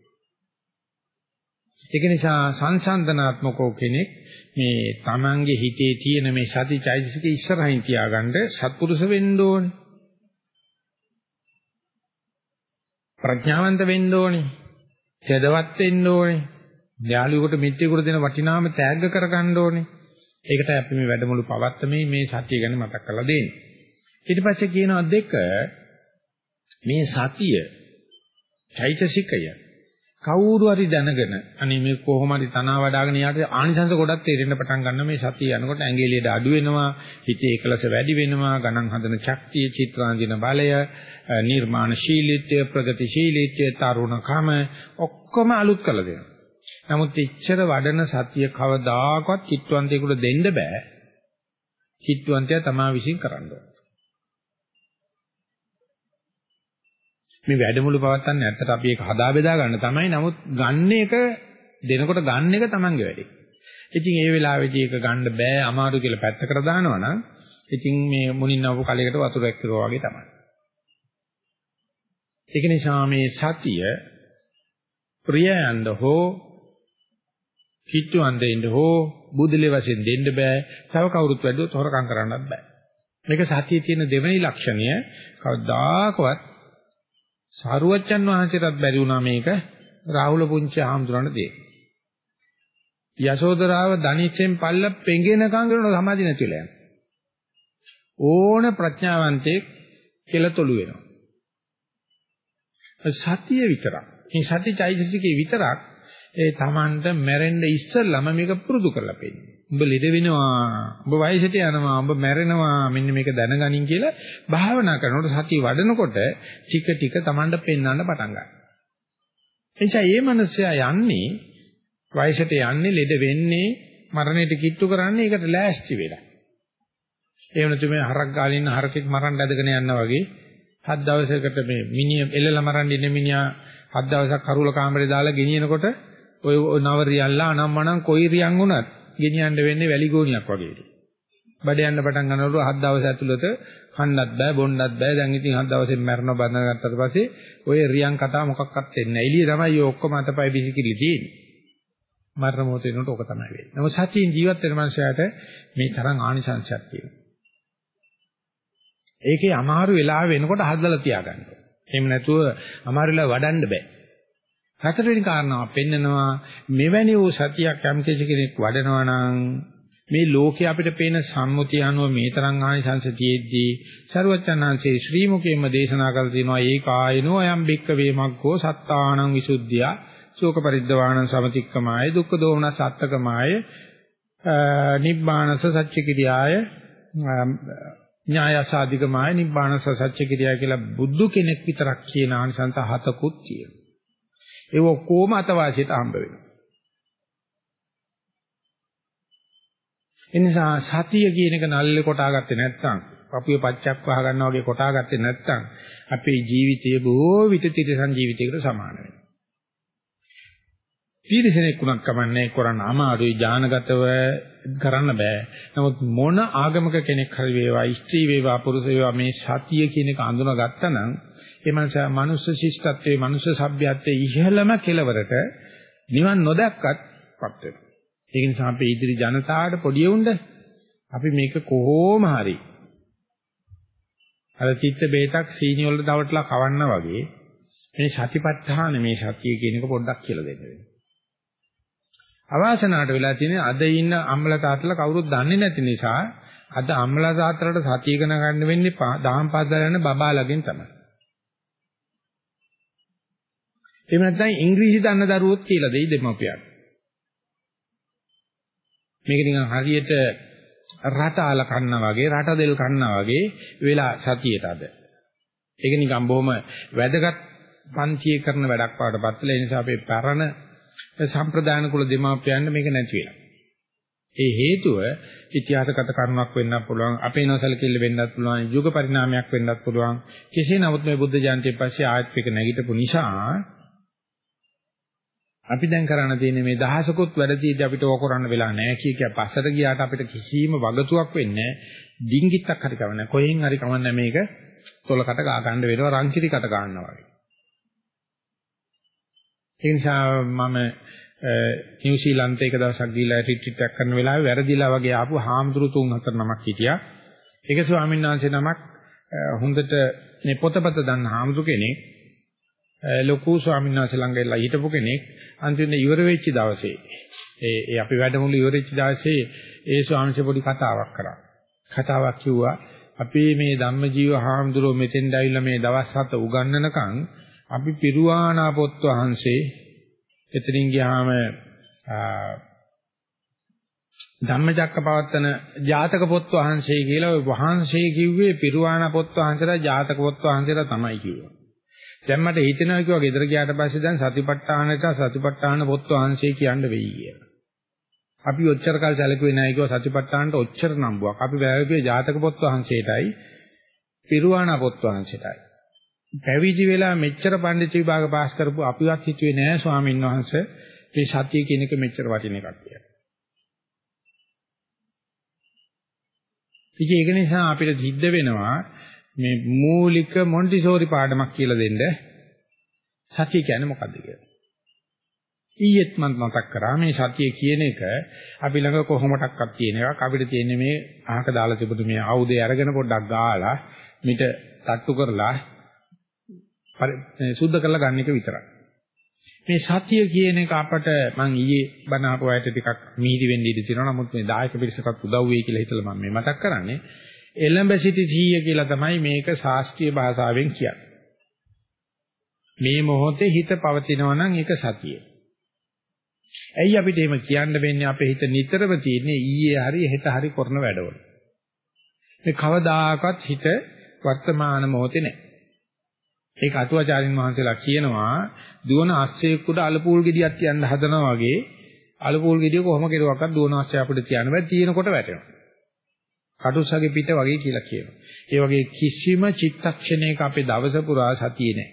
Speaker 1: ඒක නිසා සංසන්දනාත්මකෝ කෙනෙක් මේ Tamange හිතේ තියෙන මේ සති චෛතසික ඉස්සරහින් තියාගන්න සත්පුරුෂ වෙන්න ඕනේ. ප්‍රඥාවන්ත වෙන්න ඕනේ. චදවත් වෙන්න ඕනේ. ඥාලියෙකුට මිත්‍යෙකුට දෙන වටිනාම තෑග්ග කරගන්න ඕනේ. ඒකට අපි මේ වැඩමුළු පවත්තමේ මේ සතිය ගැන මතක් කරලා දෙන්නේ. ඊට පස්සේ කියනවා දෙක මේ සතිය චෛතසිකය කවුරු හරි දැනගෙන අනේ මේ කොහොම හරි තනවා වඩාගෙන යාට ආනිසංස ගොඩක් තේරෙන්න පටන් ගන්න මේ සතිය යනකොට ඇඟිලියට අඩු වෙනවා හිතේ එකලස වැඩි වෙනවා ගණන් හදන ශක්තිය චිත්‍රාංජන බලය නිර්මාණශීලීත්වය ප්‍රගතිශීලීත්වය තරුණකම ඔක්කොම අලුත් කළ දෙනවා. නමුත් එච්චර වඩන සතිය කවදාකවත් කිට්ටුවන්තයෙකුට දෙන්න බෑ. කිට්ටුවන්තයා තමා විශ්ින් කරන්න ඕන. මේ වැඩමුළු පවත්න්නේ ඇත්තට අපි ඒක හදා බෙදා ගන්න තමයි. නමුත් ගන්න එක දෙනකොට ගන්න එක Tamange වැඩේ. ඉතින් ඒ වෙලාවේදී ඒක ගන්න බෑ අමාරු කියලා පැත්තකට දානවා නම් ඉතින් මේ මුණින් නවපු කලයකට වතුරක් කිරුවා වගේ තමයි. ඒක නිසා මේ සතිය ප්‍රියයන්ද හෝ කිට්ටුවන්ද ඉන්න හෝ බුදුලේ වශයෙන් දෙන්න බෑ. තව කවුරුත් වැඩුවොත් හොරකම් කරන්නත් බෑ. මේක සතියේ තියෙන දෙවෙනි ලක්ෂණය කවදාකවත් සාරුවච්චන් වහන්සේටත් බැරි වුණා මේක රාහුල පුංචි ආම්දුරණ දෙන්න. යශෝදරාව ධනිච්චෙන් පල්ල පෙඟෙනකම් කරන සමාධි නැතිලා යනවා. ඕන ප්‍රඥාවන්තයෙක් කෙලතොළු වෙනවා. සතිය විතරක්. මේ සති චෛතසිකේ විතරක් ඒ Tamanට මැරෙන්න ඉස්සෙල්ලම මේක පුරුදු කරලා පෙන්නනවා. උඹ ලෙඩ වෙනවා. උඹ වයසට යනවා. උඹ මැරෙනවා. මෙන්න මේක දැනගනින් කියලා භාවනා කරනකොට සතිය වඩනකොට ටික ටික Tamanට පෙන්වන්න පටන් ගන්නවා. එනිසා මේ මිනිස්සයා යන්නේ වයසට යන්නේ ලෙඩ වෙන්නේ මරණයට කිට්ටු කරන්නේ ඒකට ලෑස්ති වෙලා. එහෙම නැතු මේ හරක් ගාලින් ඉන්න හරකෙක් මරන්න ඇදගෙන යනවා වගේ හත් දවසකට මේ මිනිහ එල්ලලා මරන්න ඉන්න මිනිහා හත් දවසක් කරුල කාමරේ දාලා ගෙනියනකොට ඔය නවරියල්ලා අනම්මනම් කොයි රියන් වුණත් ගෙනියන්න වෙන්නේ වැලි ගෝණියක් වගේ. බඩ යන්න පටන් ගන්නකොට හත් දවස් ඇතුළත කන්නත් බෑ බොන්නත් බෑ දැන් ඉතින් හත් දවසෙන් මැරෙන බඳ ගත්තට පස්සේ ඔය රියන් කතා මොකක්වත් වෙන්නේ නැහැ. එළිය තමයි ඔය ඔක්කොම අතපය බිසිකිලි තියෙන්නේ. මරණ මොහොතේ නෝට ඕක තමයි වෙන්නේ. නමුත් සතියෙන් ජීවත් වෙන මනුස්සයාට මේ තරම් ආනිසංසයක් තියෙනවා. ඒකේ අමාරු වෙලාව වෙනකොට හදලා තියාගන්න. එහෙම නැතුව අමාරු වෙලාව වඩන්න බෑ. හතරවෙනි කාරණාව පෙන්නනවා මෙවැනි වූ සතියක් යම් කෙනෙක් වඩනවා නම් මේ ලෝකේ අපිට පේන සම්මුතිය අනුව මේ තරම් ආනිසංස තියෙද්දී ਸਰුවචනාංශේ ශ්‍රී මුකේම දේශනා කරලා තියෙනවා ඒ කායනෝ අයම් බික්ක වේමග්ගෝ සත්තානං විසුද්ධිය ශෝක පරිද්දවාණං සමතික්කමාය දුක්ඛ දෝමන සත්තකමාය නිබ්බානස සච්ච කිරියාය ඥායසාධිකමාය නිබ්බානස සච්ච කිරියාය කියලා බුදු කෙනෙක් විතරක් කියන ආනිසංස හතකුත් තියෙනවා. ඒ ඔක්කොම අතවාසියට හම්බ වෙනවා. එනිසා සතිය කියන එක නල්ලේ කොටාගත්තේ නැත්නම් අපිය පච්චක් වහ ගන්නවා වගේ කොටාගත්තේ නැත්නම් අපේ ජීවිතය බොහෝ විට තිරසන් ජීවිතයකට සමාන වෙනවා. තීරසනෙක් උනක් කමන්නේ කරන්න අමාරුයි ඥානගතව කරන්න බෑ. නමුත් මොන ආගමක කෙනෙක් හරි වේවා, ස්ත්‍රී වේවා, පුරුෂ වේවා මේ සතිය කියන එක අඳුනගත්තා නම් ඒ මනසා මනුස්ස ශිෂ්ටත්වයේ මනුස්ස සભ્યත්වයේ ඉහළම කෙලවරට නිවන් නොදැක්කත් පත් වෙනවා. ඒක නිසා අපි ඉදිරි ජනතාවට පොඩි උණ්ඩ අපි මේක කොහොම හරි අර චිත්ත බේතක් සීනි වල දවටලා කවන්න වගේ මේ සතිපට්ඨාන මේ සතිය කියන එක පොඩ්ඩක් කියලා දෙන්න වෙනවා. අවාසනාවට වෙලා තියෙන්නේ අද ඉන්න අම්මලා තාත්තලා කවුරුත් දන්නේ නැති නිසා අද අම්මලා තාත්තලාට සතිය ඉගෙන ගන්න වෙන්නේ දහම් පාසල් යන බබාලගෙන් තමයි. එහෙම නැත්නම් ඉංග්‍රීසි දන්න දරුවොත් කියලා දෙයි දෙමව්පියන්. මේක නිකන් හරියට රටාල කන්නා වගේ රටදෙල් කන්නා වගේ වෙලා සතියට අද. ඒක නිකන් බොහොම වැදගත් පන්තියේ කරන වැඩක් වඩපත් වෙලා ඒ නිසා අපේ පරණ සම්ප්‍රදාන කුල දෙමාපියන් මේක නැති වෙලා. ඒ හේතුව ඉතිහාසගත කරුණක් වෙන්නත් පුළුවන්, අපේ නොසලකිල්ල වෙන්නත් පුළුවන්, යුග පරිණාමයක් වෙන්නත් පුළුවන්. කෙසේ නමුත් මේ බුද්ධ ජයන්තිය පස්සේ ආයත් එක නැගිටපු නිසා අපි දැන් කරන්න තියෙන්නේ මේ දහසකුත් වැඩ තීද්දි අපිට ඕක කරන්න වෙලා නැහැ කිය කිය පස්සට ගියාට අපිට කිසිම වගතුවක් වෙන්නේ නැහැ. ඩිංගිත්තක් හරි කවන්නේ. කොහෙන් හරි කවන්නේ මේක තොලකට ගා ගන්න වෙනවා රංකිරිකට ගන්නවා වගේ. ඒ නිසා මම නිව්සීලන්තේ එක දවසක් ගිහිල්ලා රිට්‍රීට් එකක් කරන වෙලාවේ වැරදිලා වගේ ආපු හාමුදුරු තුන් හතර නමක් හිටියා. ඒක ස්වාමීන් වහන්සේ නමක් හොඳට මේ පොතපත දන්න හාමුදුරු කෙනෙක්. ලොකු ස්වාමීන් වහන්සේ ළඟ එලා හිටපු කෙනෙක්. අන්තිමට ඉවර වෙච්ච දවසේ ඒ ඒ අපි වැඩමුළු ඉවර වෙච්ච දවසේ ඒ ස්වාමීන් පොඩි කතාවක් කරා. කතාවක් කිව්වා අපි මේ ධම්මජීව හාමුදුරුව මෙතෙන්ද ඇවිල්ලා මේ දවස් හත උගන්වනකම් අපි පිරුවානා පොත් වහන්සේ එතනින් ගියාම ධම්මචක්කපවත්තන ජාතක පොත් වහන්සේ කියලා ඔය වහන්සේ කිව්වේ පිරුවානා පොත් වහන්සේලා ජාතක පොත් වහන්සේලා තමයි කිව්වා. දැන් මට හිතෙනවා කිව්වා ගෙදර ගියාට පස්සේ දැන් සතිපට්ඨානට සතිපට්ඨාන පොත් වහන්සේ කියන්න වෙයි කියලා. අපි ඔච්චර කල් සැලකුවේ නැහැ කිව්වා සතිපට්ඨානට ඔච්චර නම්බුවක්. අපි වැරදුවේ ජාතක පොත් වහන්සේටයි පිරුවානා පොත් වහන්සේටයි. පැවිදි වෙලා මෙච්චර පඬිතු විභාග පාස් කරපු අපිවත් හිතුවේ නෑ ස්වාමීන් වහන්සේ මේ සතිය කියන එක මෙච්චර වටින එකක් කියලා. ඉතින් ඒක නිසා අපිට සිද්ධ වෙනවා මේ මූලික මොන්ටිසෝරි පාඩමක් කියලා දෙන්න සතිය කියන්නේ මොකද්ද කියලා. ඊයේත් මම මතක් කරා මේ සතිය කියන එක අපි ළඟ කොහොමඩක්වත් තියෙන එකක් අපිට තියෙන්නේ මේ අහක දාලා තිබුණු මේ ආයුධය අරගෙන පොඩ්ඩක් ගාලා මිට තට්ටු කරලා සුද්ධ කරලා ගන්න එක විතරයි. මේ සතිය කියන එක අපට මම ඊයේ බණ ආපු අයට ටිකක් මීදි වෙන්න ඉඩ තියෙනවා. නමුත් මේ දායක පිරිසකට උදව් වෙයි කියලා හිතලා මම මේ මතක් කරන්නේ. එළඹ සිටි සීය කියලා තමයි මේක ශාස්ත්‍රීය භාෂාවෙන් කියන්නේ. මේ මොහොතේ හිත පවතිනවා නම් ඒක සතිය. ඇයි අපිට එහෙම කියන්න වෙන්නේ අපේ හිත නිතරම තියෙන්නේ ඊයේ හරි හෙට හරි කරන වැඩවල. මේ කවදාකවත් හිත වර්තමාන මොහොතේ නැහැ. ඒක අටුවාචාරින් වහන්සේලා කියනවා දුවන අස්සෙකුට අලපූල් ගෙඩියක් තියන්න හදනවා වගේ අලපූල් ගෙඩිය කොහොම කෙරුවක්වත් දුවන අස්සය අපිට තියන්න බෑ තියෙනකොට වැටෙනවා. කටුස්සගේ පිට වගේ කියලා කියනවා. ඒ වගේ කිසිම චිත්තක්ෂණයක අපේ දවස පුරා සතියේ නැහැ.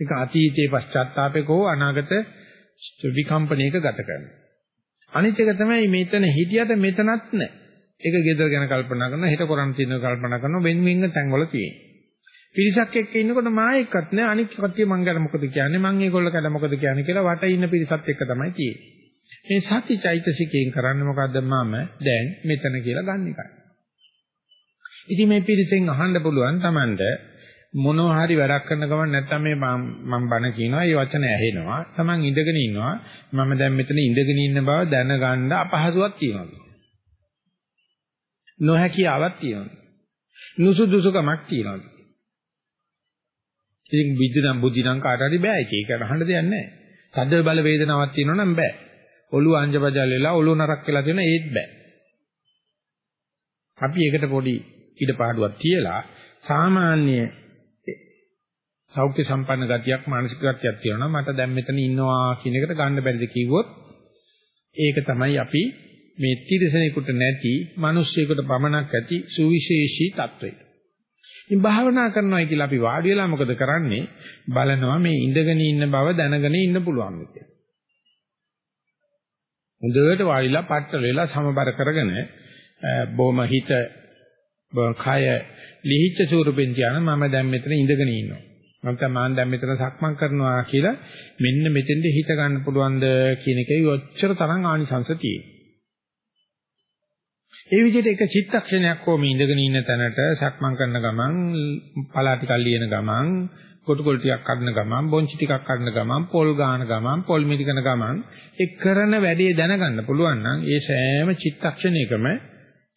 Speaker 1: ඒක අතීතයේ පශ්චාත්තාපයක හෝ අනාගත විකම්පණයක ගත කරනවා. අනිත් එක තමයි මෙතන හිටියට මෙතනත් නැහැ. ඒක ගෙදර ගැන කල්පනා කරනවා, හෙට කරන් තියෙන කල්පනා කරනවා, වෙන වෙන තැන්වල තියෙනවා. පිරිසක් එක්ක ඉන්නකොට මා එක්කත් නෑ අනික් කට්ටිය මං ගැන මොකද කියන්නේ මං ඒගොල්ලෝ ගැන මොකද කියන්නේ කියලා වට ඉන්න පිරිසත් එක්ක තමයි තියෙන්නේ මේ සතිචෛතසිකයෙන් කරන්නේ මොකද්ද මම? දැන් මෙතන කියලා ගන්න එකයි. ඉතින් මේ පිරිසෙන් අහන්න පුළුවන් Tamanට මොනවා හරි වැඩක් කරන ගමන් නැත්තම් මේ මම බණ කියනවා ඒ වචන ඇහෙනවා. Taman ඉඳගෙන ඉන්නවා. මම දැන් මෙතන ඉඳගෙන ඉන්න බව දැනගන්න අපහසුයක් තියෙනවා නොහැකියාවක් තියෙනවා. නුසුදුසුකමක් තියෙනවා ඉතින් විද්‍ය නම් බුද්ධි නම් කාට හරි බෑ. ඒක. ඒක අහන්න දෙයක් නැහැ. තද බල වේදනාවක් තියෙනවා නම් බෑ. ඔළුව අංජබජල් වෙලා ඔළුව නරක් වෙලා තියෙන ඒත් බෑ. අපි ඒකට පොඩි ඉඩපාඩුවක් තියලා සාමාන්‍ය සෞඛ්‍ය සම්පන්න ගතියක් මානසික ගතියක් තියෙනවා මට දැන් මෙතන ඉන්නවා කියන එකට ගන්න බැරිද කිව්වොත් ඒක තමයි අපි මේ තිරසනෙකුට නැති මිනිස්සෙකුට පමණක් ඇති සුවිශේෂී තත්වය. ඉතින් භාවනා කරනවා කියලා අපි වාඩි වෙලා මොකද කරන්නේ? බලනවා මේ ඉඳගෙන ඉන්න බව දැනගෙන ඉන්න පුළුවන් කියලා. හොඳට වාඩිලා පట్టල වෙලා සමබර කරගෙන බොහොම හිත කය ලිහිච්ඡ ස්වරූපෙන් කියන මම දැන් මෙතන ඉඳගෙන ඉන්නවා. මම තමයි දැන් මෙතන සක්මන් කරනවා කියලා මෙන්න මෙතෙන්ද හිත ගන්න පුළුවන්ද කියන එකයි ඔච්චර තරම් ආනිසංස තියෙන්නේ. ඒ විදිහට එක චිත්තක්ෂණයක් හෝ මේ ඉඳගෙන ඉන්න තැනට සක්මන් කරන ගමන් පලා ටිකක් ලියන ගමන් කොටු කොල් ටිකක් කඩන ගමන් බොන්චි ටිකක් කඩන ගමන් පොල් ගාන ගමන් පොල් මිටි කරන ගමන් ඒ කරන වැඩේ දැනගන්න පුළුවන් නම් ඒ සෑම චිත්තක්ෂණයකම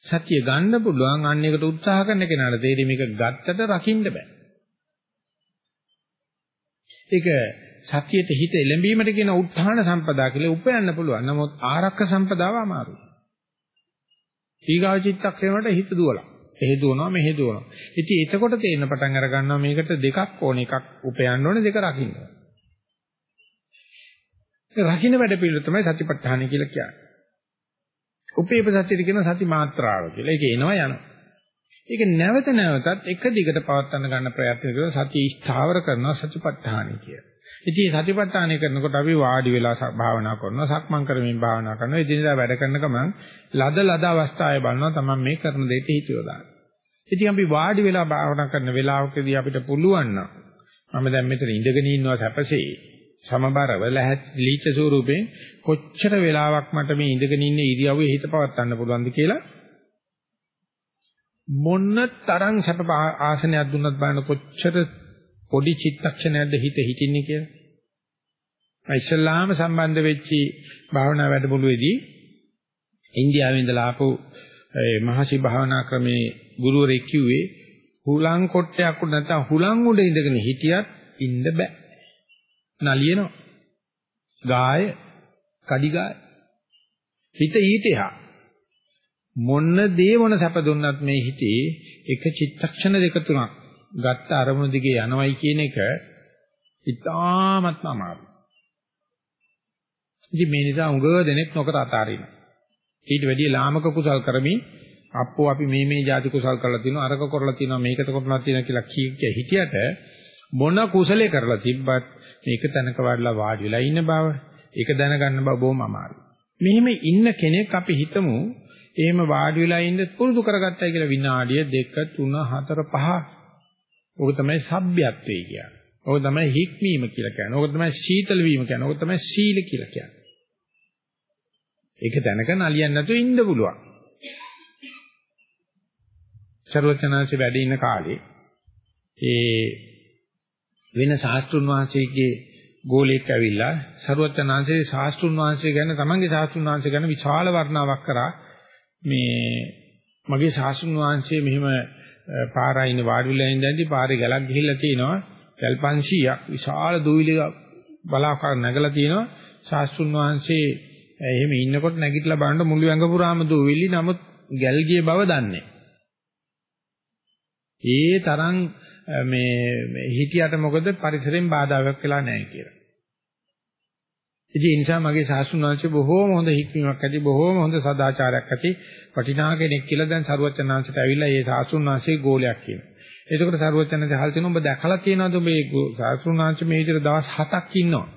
Speaker 1: සතිය ගන්න පුළුවන් අන්න එකට උත්සාහ කරන කෙනාට තේරෙයි මේක ගත්තට රකින්න බෑ. ඒක සතියට හිත එළඹීමට කියන උත්හාන සම්පදා කියලා උපයන්න පුළුවන්. නමුත් ආරක්ක සම්පදාව අමාරුයි. ඊගාව චිත්තක්ෂණයට හිත දුවලා. එහෙ දුවනවා මෙහෙ දුවනවා. ඉතින් එතකොට තේරෙන පටන් අර ගන්නවා මේකට දෙකක් ඕන එකක් උපයන්න ඕනේ දෙක රකින්න. රකින්න වැඩ පිළිවෙල තමයි සතිපට්ඨාන කියලා කියන්නේ. උපේප සතිය කියන සති මාත්‍රාව කියලා. ඒක එනවා යනවා. ඒක නැවත නැවතත් එක දිගට පවත්වන්න ගන්න ප්‍රයත්න කරලා සතිය ස්ථාවර කරනවා සතිපට්ඨානෙ කියලා. ඉතින් සතිපට්ඨානය කරනකොට අපි වාඩි වෙලා භාවනා කරනවා, සක්මන් කරමින් භාවනා කරනවා. එදිනෙදා වැඩ කරන ගමන් ලද ලද අවස්ථාවේ බලනවා තමයි මේ කරන දෙයට හිතියෝ දාන්න. ඉතින් අපි වාඩි වෙලා භාවනා කරන වෙලාවකදී අපිට පුළුවන් නම් මම දැන් මෙතන ඉඳගෙන ඉන්නවා සැපසේ සමබරව ලීච ස්වරූපයෙන් කොච්චර වෙලාවක් මට මේ ඉඳගෙන ඉන්න ඉරියව්වේ හිත පවත්වන්න පුළුවන්ද කියලා මොන්න තරම් සැප ආසනයක් දුන්නත් බලන්න කොච්චර පොඩි චිත්තක්ෂණයක්ද හිත හිටින්නේ කියලා. මම ඉස්ලාම සම්බන්ධ වෙච්චි භාවනා වැඩමුළුවේදී ඉන්දියාවේ ඉඳලා ආපු ඒ මහසි භාවනා ක්‍රමේ ගුරුවරයෙක් කිව්වේ හුලං කොට්ටයක් උඩ නැත්නම් හුලං උඩ ඉඳගෙන හිටියත් ඉන්න බෑ. නලියනවා. ගාය, කඩිගාය. හිත ඊට එහා. මොන්න දේ මොන සැප දුන්නත් මේ හිතේ එක චිත්තක්ෂණ දෙක තුනක් ගත්ත අරමුණු දිගේ යනවයි කියන එක ඉතාමත්ම අමාරුයි. ඉතින් මේ නිසා උඟ දෙනෙක් නොකර අතාරිනවා. ඊට වැඩිය ලාමක කුසල් කරමින් අප්පෝ අපි මේ මේ ಜಾති කුසල් කරලා තිනවා අරක කරලා තිනවා මේකට කරලා තිනවා කියලා කී කිය හිටියට මොන කුසලයේ කරලා තිබ්බත් මේක තැනක වඩලා වාඩි වෙලා ඉන්න බව ඒක දැනගන්න බව බොහොම අමාරුයි. මෙහෙම ඉන්න කෙනෙක් අපි හිතමු එහෙම වාඩි වෙලා ඉන්න පුරුදු කරගත්තයි කියලා විනාඩිය 2 3 4 5 ඕක තමයි සભ્યත්වයේ කියන්නේ. ඕක තමයි හික්මීම කියලා කියන්නේ. ඕක තමයි සීතල වීම කියන්නේ. ඕක තමයි සීල කියලා කියන්නේ. ඒක දැනක නලියන්න නැතුව ඉන්න පුළුවන්. චරවචනාංශේ වැඩ ඉන්න කාලේ ඒ වෙන ශාස්ත්‍රුන් වහන්සේගේ ගෝලයක් ඇවිල්ලා සරුවචනාංශේ ශාස්ත්‍රුන් වහන්සේ ගැන තමන්ගේ ශාස්ත්‍රුන් වහන්සේ ගැන විශාල වර්ණාවක් කරා මේ මගේ ශාස්ත්‍රුන් වහන්සේ මෙහිම පාරයින් වාඩි වෙලා ඉඳන්දි පාරේ ගලක් ගිහිල්ලා තිනවා ගල් 500ක් විශාල දූවිලි බලාකාර නැගලා තිනවා ශාස්ත්‍රුන් වහන්සේ එහෙම ඉන්නකොට නැගිටලා බලන්න මුළු ඇඟ පුරාම දූවිලි නමුත් ගල් ගිය බව දන්නේ. ඒ තරම් මේ හිටියට මොකද පරිසරයෙන් බාධාවක් වෙලා නැහැ කියලා. ඉතින් ඒ නිසා මගේ සාසුන් වහන්සේ බොහෝම හොඳ හික්මීමක් ඇති බොහෝම හොඳ සදාචාරයක් ඇති වටිනා කෙනෙක් කියලා දැන් සරුවචනාංශයට ඇවිල්ලා ඒ සාසුන් වහන්සේ ගෝලයක් කියනවා. එතකොට සරුවචනාංශය අහලා තිනවා ඔබ දැකලා තියෙනවද මේ සාසුන් වහන්සේ මේ විදිහට දවස් 7ක් ඉන්නවා.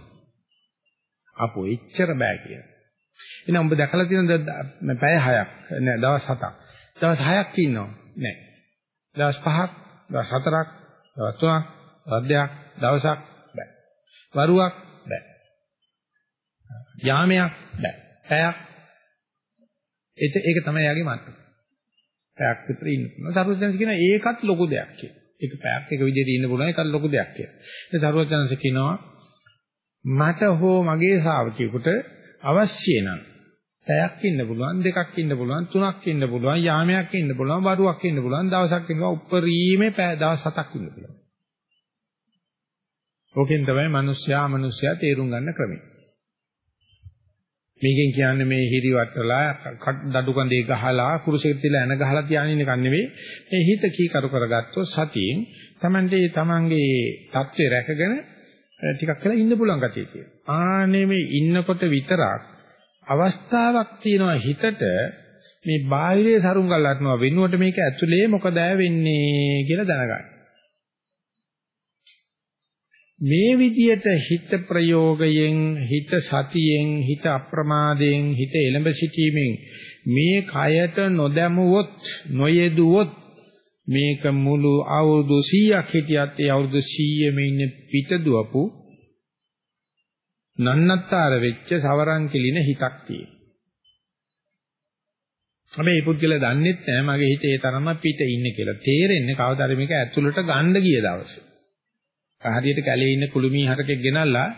Speaker 1: අපෝ එච්චර බෑ කියලා. එහෙනම් ඔබ දැකලා තියෙනවද පැය 6ක් නෑ දවස් 7ක්. දවස් 6ක් ඉන්නවා. නෑ. දවස් 5ක්, දවස් 4ක්, දවස් 3ක්, දවස් 2ක්, දවසක් බෑ. වරුවක් යාමයක් බෑ. පැයක් ඒක ඒක තමයි යාගේ මට්ටම. පැයක් විතර ඉන්න පුළුවන්. සරුවචනස කියන ඒකත් ලොකු දෙයක් කියලා. ඒක පැයක් එක විදිහට ඉන්න පුළුවන් ඒකත් ලොකු දෙයක් කියලා. ඒ සරුවචනස කියනවා මට හෝ මගේ ශ්‍රාවකයෙකුට අවශ්‍ය නම් පැයක් ඉන්න පුළුවන් දෙකක් ඉන්න පුළුවන් තුනක් ඉන්න පුළුවන් යාමයක් ඉන්න පුළුවන් වරුවක් ඉන්න පුළුවන් දවසක් ඉන්න පුළුවන් උප්පරීමේ පැය දවස් හතක් ඉන්න පුළුවන්. ඕකෙන් තමයි මිනිස්සයා මිනිස්සයා තේරුම් ගන්න ක්‍රමය. මේකෙන් කියන්නේ මේ හිරි වටලා දඩු කඳේ ගහලා කුරුසෙකට තියලා එන ගහලා තියාගෙන ඉන්න ක නෙවෙයි. මේ හිත කීකරු කරගත්තොත් සතියෙන් Tamante තමන්ගේ தත්ත්වය රැකගෙන ටිකක් වෙලා ඉන්න පුළුවන් ගතිය තියෙනවා. ආනේ මේ ඉන්නකොට විතරක් අවස්ථාවක් තියෙනවා හිතට මේ බාහිරේ සරුංගල් අටනවා වෙනුවට මේක ඇතුලේ මොකද වෙන්නේ කියලා දැනගන්න. මේ විදියට හිත ප්‍රයෝගයෙන් හිත සතියෙන් හිත අප්‍රමාදයෙන් හිත එළඹ සිටීමෙන් මේ කයට නොදැමුවොත් නොයෙදුවොත් මේක මුළු අවුරුදු 100ක් හිටියත් ඒ අවුරුදු 100ෙම ඉන්න පිටදුවපු නන්නත්තර වෙච්ච සවරන් කිලින හිතක් තියෙනවා. හැබැයි මේ පුද්ගලයා දන්නෙත් නෑ මගේ හිතේ ඒ තරම පිට ඉන්නේ කියලා. තේරෙන්නේ කවදාද මේක ඇතුළට ගන්න ගිය දවසේ. හරියට කැලේ ඉන්න කුළුමී හරකෙක් ගෙනල්ලා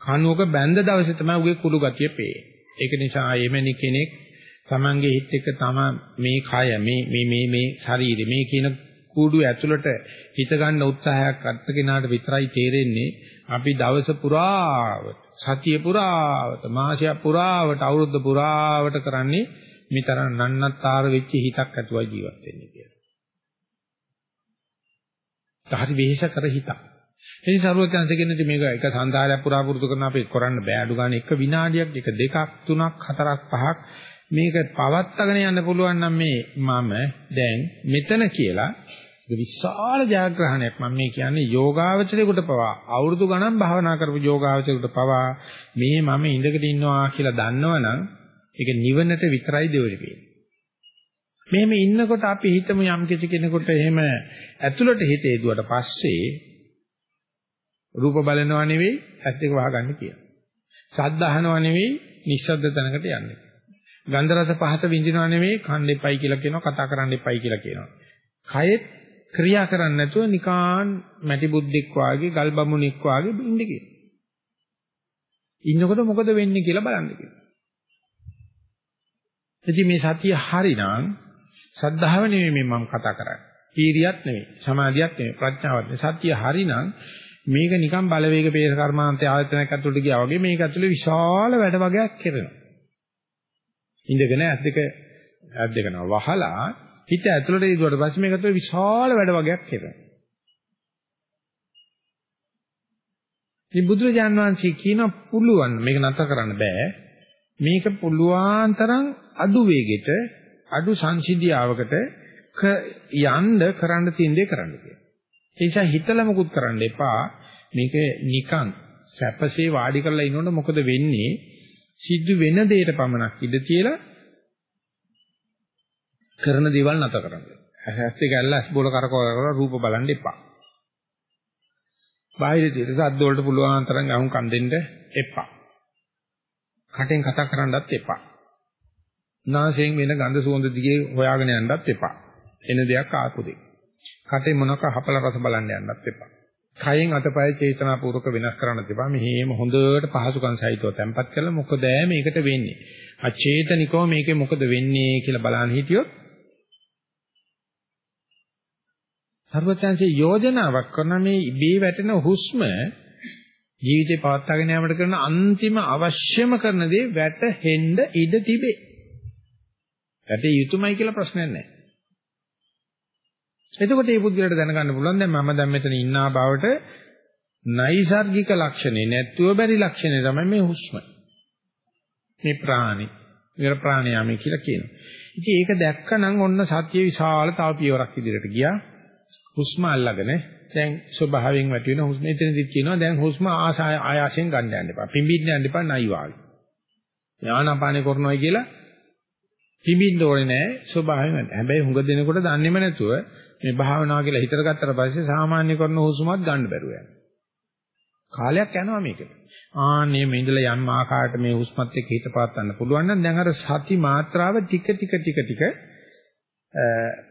Speaker 1: කණුවක බැඳ දවසේ තමයි උගේ කුළු ගතිය පේන්නේ. ඒක නිසා එමෙනි කෙනෙක් Tamange හිත එක තම මේ කය මේ මේ මේ මේ ශරීරය මේ කියන කුඩු ඇතුළට හිත ගන්න උත්සාහයක් අත්ත කෙනාට විතරයි තේරෙන්නේ අපි දවස පුරාවට සතිය පුරාවට මාසය පුරාවට අවුරුද්ද පුරාවට කරන්නේ මේ තරම් නන්නත්තර වෙච්ච හිතක් ඇතුවයි ජීවත් වෙන්නේ කියලා. හරි වෙහෙස කර හිතක්. එනි සරුවචන්ස කියන්නේ මේක එක සංධාරයක් පුරා පුරුදු කරන අපි කරන්න බෑ අඩු ගන්න එක විනාඩියක් එක දෙකක් තුනක් හතරක් පහක් මේක පවත්වාගෙන යන්න පුළුවන් නම් මේ මම දැන් මෙතන කියලා ඒක විශාල ජයග්‍රහණයක් මම මේ කියන්නේ යෝගාවචරයකට පවා අවුරුදු ගණන් භාවනා කරපු යෝගාවචරයකට පවා මේ මම ඉඳගෙන ඉන්නවා කියලා දන්නවනම් ඒක නිවනට විතරයි දෙවෙලි වෙන්නේ. මෙහෙම ඉන්නකොට අපි හිතමු යම් කිසි කෙනෙකුට එහෙම ඇතුළට හිත එදුවට පස්සේ රූප බලනවා නෙවෙයි ඇස් දෙක වහගන්න කියලා. ශබ්ද අහනවා නෙවෙයි නිශ්ශබ්ද තැනකට යන්නේ. ගන්ධ රස පහස විඳිනවා නෙවෙයි කන් දෙපයි කියලා කියනවා කතා කරන්න එපයි කියලා කියනවා. කයෙත් ක්‍රියා කරන්නේ නැතුව නිකාන් මැටි බුද්දෙක් වාගේ ගල් බමුණෙක් වාගේ ඉන්න කියලා. ඉන්නකොට මොකද වෙන්නේ කියලා බලන්න කියලා. ඉතින් මේ සතිය හරිනම් සද්ධාව නෙමෙයි මම කතා කරන්නේ. පීරියක් නෙමෙයි, සමාධියක් නෙමෙයි, ප්‍රඥාවක් නෙමෙයි. සතිය හරිනම් මේක නිකන් බලවේග පේස කර්මාන්තය ආයතනයක් ඇතුළට ගියා වගේ මේක ඇතුළේ විශාල වැඩ වගයක් කරනවා. ඉඳගෙන ඇස් දෙක ඇස් දෙක නව වහලා හිත ඇතුළට ඉදුවට පස්සේ මේක ඇතුළේ විශාල වැඩ වගයක් කරනවා. ඉතින් බුදුරජාන් වහන්සේ කියන පුළුවන් මේක නැතර කරන්න බෑ. මේක පුළුවන් තරම් අඩු වේගෙට අඩු සංසිද්ධියාවකට යන්න කරන්න තියෙන දේ කරන්න කියලා. ඒ නිසා හිතලා මුකුත් කරන්න එපා. මේක නිකන් සැපසේ වාඩි කරලා ඉන්නොත් මොකද වෙන්නේ? සිද්ධ වෙන දෙයට පමණක් ඉඳ තියලා කරන දේවල් නැත කරන්න. ඇස් දෙක ඇල්ල ඇස් බෝල කරකවල රූප බලන්න එපා. බාහිර දේට සද්ද වලට පුළුවන් තරම් අහුන් කන් දෙන්න එපා. කටෙන් කතා කරන්නත් එපා. නාසයෙන් වෙන ගඳ සුවඳ දිගේ හොයාගෙන යන්නත් එපා. එන දෙයක් ආපු දෙයක්. කටේ මොනක හපල රස බලන්න යන්නත් එපා. කයෙන් අතපය චේතනාපූර්වක වෙනස් කරන්නත් එපා. මෙහෙම හොඳට පහසුකම් සහිතව තැම්පත් කරලා මොකද මේකට වෙන්නේ? අචේතනිකව මේකේ මොකද වෙන්නේ කියලා බලන්න හිටියොත් සර්වචන්සේ යෝජනාවක් කරන මේ ඉබේ වැටෙන හුස්ම ජීවිතේ පවත්වාගෙන යාමට කරන අන්තිම අවශ්‍යම කරන දේ වැටෙන්න ඉඩ තිබේ. වැටේ යුතුයමයි කියලා ප්‍රශ්නයක් නැහැ. එතකොට මේ පුද්ගලයාට දැනගන්න පුළුවන් දැන් මම දැන් මෙතන ඉන්නා බවට නයිසાર્ගික ලක්ෂණේ නැත්තුව බැරි ලක්ෂණේ තමයි මේ හුස්ම. මේ ප්‍රාණි. විර ප්‍රාණයාමයි කියලා කියනවා. ඉතින් ඒක දැක්කනම් ඔන්න සත්‍ය විශාල තව පියවරක් ඉදිරියට ගියා. හුස්ම අල්ලගෙන දැන් ස්වභාවයෙන් වැටි වෙන හුස්ම එතනදිත් කියනවා දැන් හුස්ම ආසාය ආයාසයෙන් ගන්න යන්න එපා. පිම්බින්න යන්න එපා නයි වාගේ. ඥානපානේ කරනවායි කියලා පිඹින්න ඕනේ නැහැ ස්වභාවයෙන්. හැබැයි හුඟ දෙනකොට දන්නේම නැතුව මේ භාවනාව කියලා හිතට ගත්තට පස්සේ සාමාන්‍ය කරන හුස්මත් ගන්න බැරුව යනවා. කාලයක් යනවා මේකට. ආන්නේ මේ ඉඳලා යම් ආකාරයට මේ හුස්මත් එක්ක හිත පාත්තන්න පුළුවන් නම් දැන් අර සති මාත්‍රාව ටික ටික ටික ටික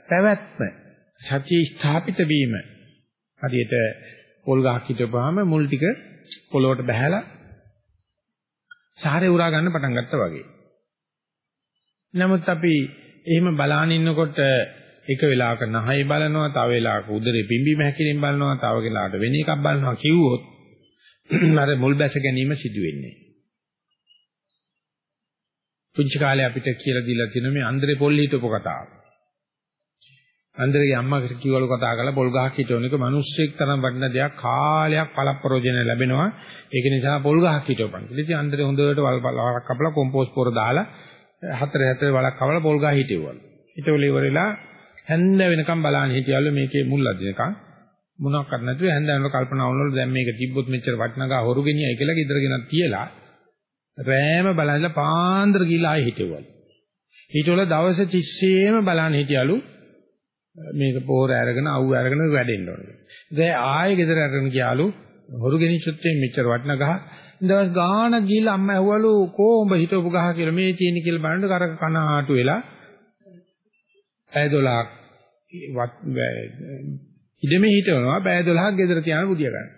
Speaker 1: පැවැත්ම සතිය ස්ථාපිත වීම හරියට පොල් ගහක් හිටපුවාම මුල් ටික පොළොවට බහැලා සාරේ උරා ගන්න පටන් ගත්තා වගේ. නමුත් අපි එහෙම බලාන ඉන්නකොට එක වෙලාවක නහය බලනවා, තව වෙලාවක උදරේ පිම්බීම හැකිලින් බලනවා, තව වෙලාවකට වෙන එකක් බලනවා කිව්වොත් අර මුල් බැස ගැනීම සිදු වෙන්නේ. පුංචි කාලේ අපිට කියලා දීලා තියෙන මේ අන්දරේ පොල් හිටපු කතාව. අන්දරේ අම්මා කිව්වලු කතා කරලා පොල් ගහක් හිටවන එක මිනිස්සෙක් තරම් වටින දෙයක් කාලයක් පළප්‍රෝජන ලැබෙනවා. ඒක නිසා පොල් ගහක් හිටවපන්. ඉතින් අන්දරේ හොඳට වල් වලක් කපලා කොම්පෝස්ට් පොර දාලා හතර හතර වලක් කවලා පොල් ගහ හිටෙව්වලු. හිටවල ඉවරලා හැන්ද වෙනකම් බලන්න හිටියලු මේකේ මුල් අදිනකම් මොනවාක්වත් නැතුව හැන්ද වෙනකොට කල්පනා වුණලු දැන් මේක තිබ්බොත් මෙච්චර වටිනකා හොරු ගෙනියයි කියලා ගෙදරගෙනත් තියලා රෑම බලනලා පාන්දර ගිහලා ආයෙ හිටෙව්වලු. ඊටවල දවස් 30ෙම බලන්න හිටියලු මේක පොහොර අරගෙන අවු අරගෙන වැඩෙන්න ඕනේ. දැන් ආයෙ ගෙදර අරගෙන ගියාලු හොරු ගෙනිච්චොත් මෙච්චර වටින ගහ දවස් ගාණක් ගිහලා අම්මා ඇහුවලු කොහොඹ හිටවපු ගහ කියලා මේ තියෙන කියලා බලන්න කරක කන ආටු වෙලා පැය 12ක් ඉඩමේ හිටවනවා පැය 12ක් ගෙදර තියාන බුදිය ගන්න.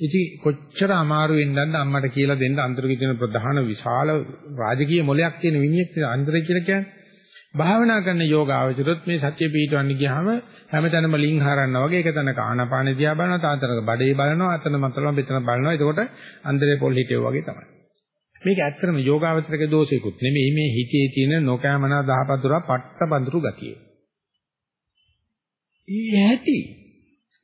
Speaker 1: ඉතින් කොච්චර අමාරු වෙන්නද අම්මට කියලා දෙන්න අන්තර්ගත වෙන ප්‍රධාන විශාල රාජකීය මොලයක් තියෙන විනියක් අන්තරය කියලා කියන්නේ. භාවනා කරන යෝගාවචරොත් මේ සත්‍ය පිටවන්න ගියාම හැමතැනම ලින් හරන්නා වගේ එක තැනක ආනාපාන දිහා බලනවා තාතරක බඩේ බලනවා අතන මතලම මෙතන බලනවා. එතකොට අන්දරේ පොල් හිටියෝ වගේ තමයි. මේක ඇත්තටම යෝගාවචරකේ දෝෂයකුත් නෙමෙයි. මේ හිතේ තියෙන නොකෑමනා දහපතුරා පට්ටපඳුරු ගතිය. ඊ ඇති.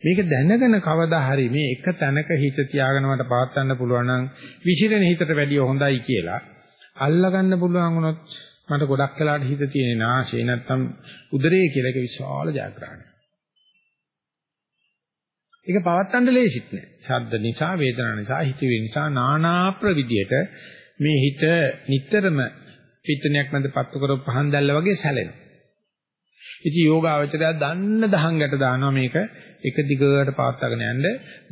Speaker 1: මේක දැනගෙන කවදා හරි මේ එක තැනක හිත තියාගෙන මට පවත්වන්න පුළුවන් නම් විසිරෙන හිතට වැඩිය හොඳයි කියලා අල්ලගන්න පුළුවන් වුණොත් මට ගොඩක් වෙලාට හිත තියෙන නාශේ නැත්තම් උදරේ කියලා එක විශාල ජයග්‍රහණයක්. ඒක පවත්තන්න ලේසිත් නෑ. ශබ්ද නිසා, වේදනා නිසා, හිතවිලි නිසා নানা ප්‍රවිධියට මේ හිත නිතරම පිටණයක් නැද පත්තු කරව පහන් දැල්ල වගේ සැලෙනවා. ඉතින් යෝගාවචරය දන්න දහංගට දානවා මේක එක දිගට පවත්වාගෙන යන්න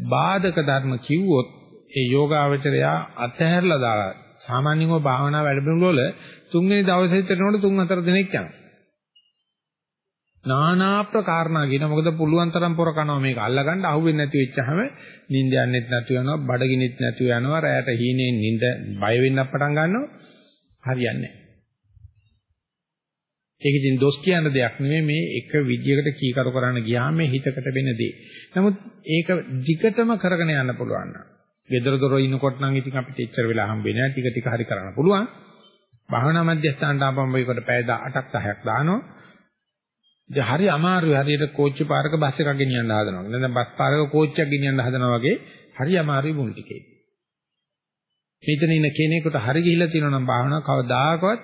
Speaker 1: බාධක ධර්ම කිව්වොත් ඒ යෝගාවචරය අතහැරලා දාලා සාමාන්‍යව භාවනා වැඩපිළිවෙල වල තුන්වෙනි දවසේ ඉතරනකොට තුන් හතර දිනක් යනවා. නානා ප්‍රකාරණා කියන මොකද පුළුවන් තරම් පොර කනවා මේක අල්ලගන්න අහුවෙන්නේ නැති වෙච්චහම නිින්ද යන්නෙත් නැතු වෙනවා බඩගිනිත් නැතු වෙනවා රැයට හීනෙන් නිින්ද බය වෙන්න පටන් ගන්නවා හරියන්නේ ඒක ඉතින් දොස් කියන දෙයක් නෙමෙයි මේ එක විදියකට කීකරු කරන්න ගියාම මේ හිතකට වෙන දේ. නමුත් ඒක දිගටම කරගෙන යන්න පුළුවන් නම්. Gedara doro ඉනකොට නම් ඉතින් අපිට එච්චර වෙලා හම්බෙන්නේ නැහැ. ටික ටික හරි කරන්න පුළුවන්. භාවනා මධ්‍යස්ථානට ආපම් මේකට පැය 8ක් 10ක් දානවා. ඉතින් හරි අමාරුයි හරියට කෝච්චි පාරක බස් එකක් ගෙනියන්න හදනවා. නැත්නම් බස් පාරක කෝච්චියක් ගෙනියන්න හදනවා වගේ හරි අමාරුයි මුල් ටිකේ. මෙතන ඉන්න කෙනෙකුට හරි ගිහිල්ලා තියෙනවා නම් භාවනාව කවදාකවත්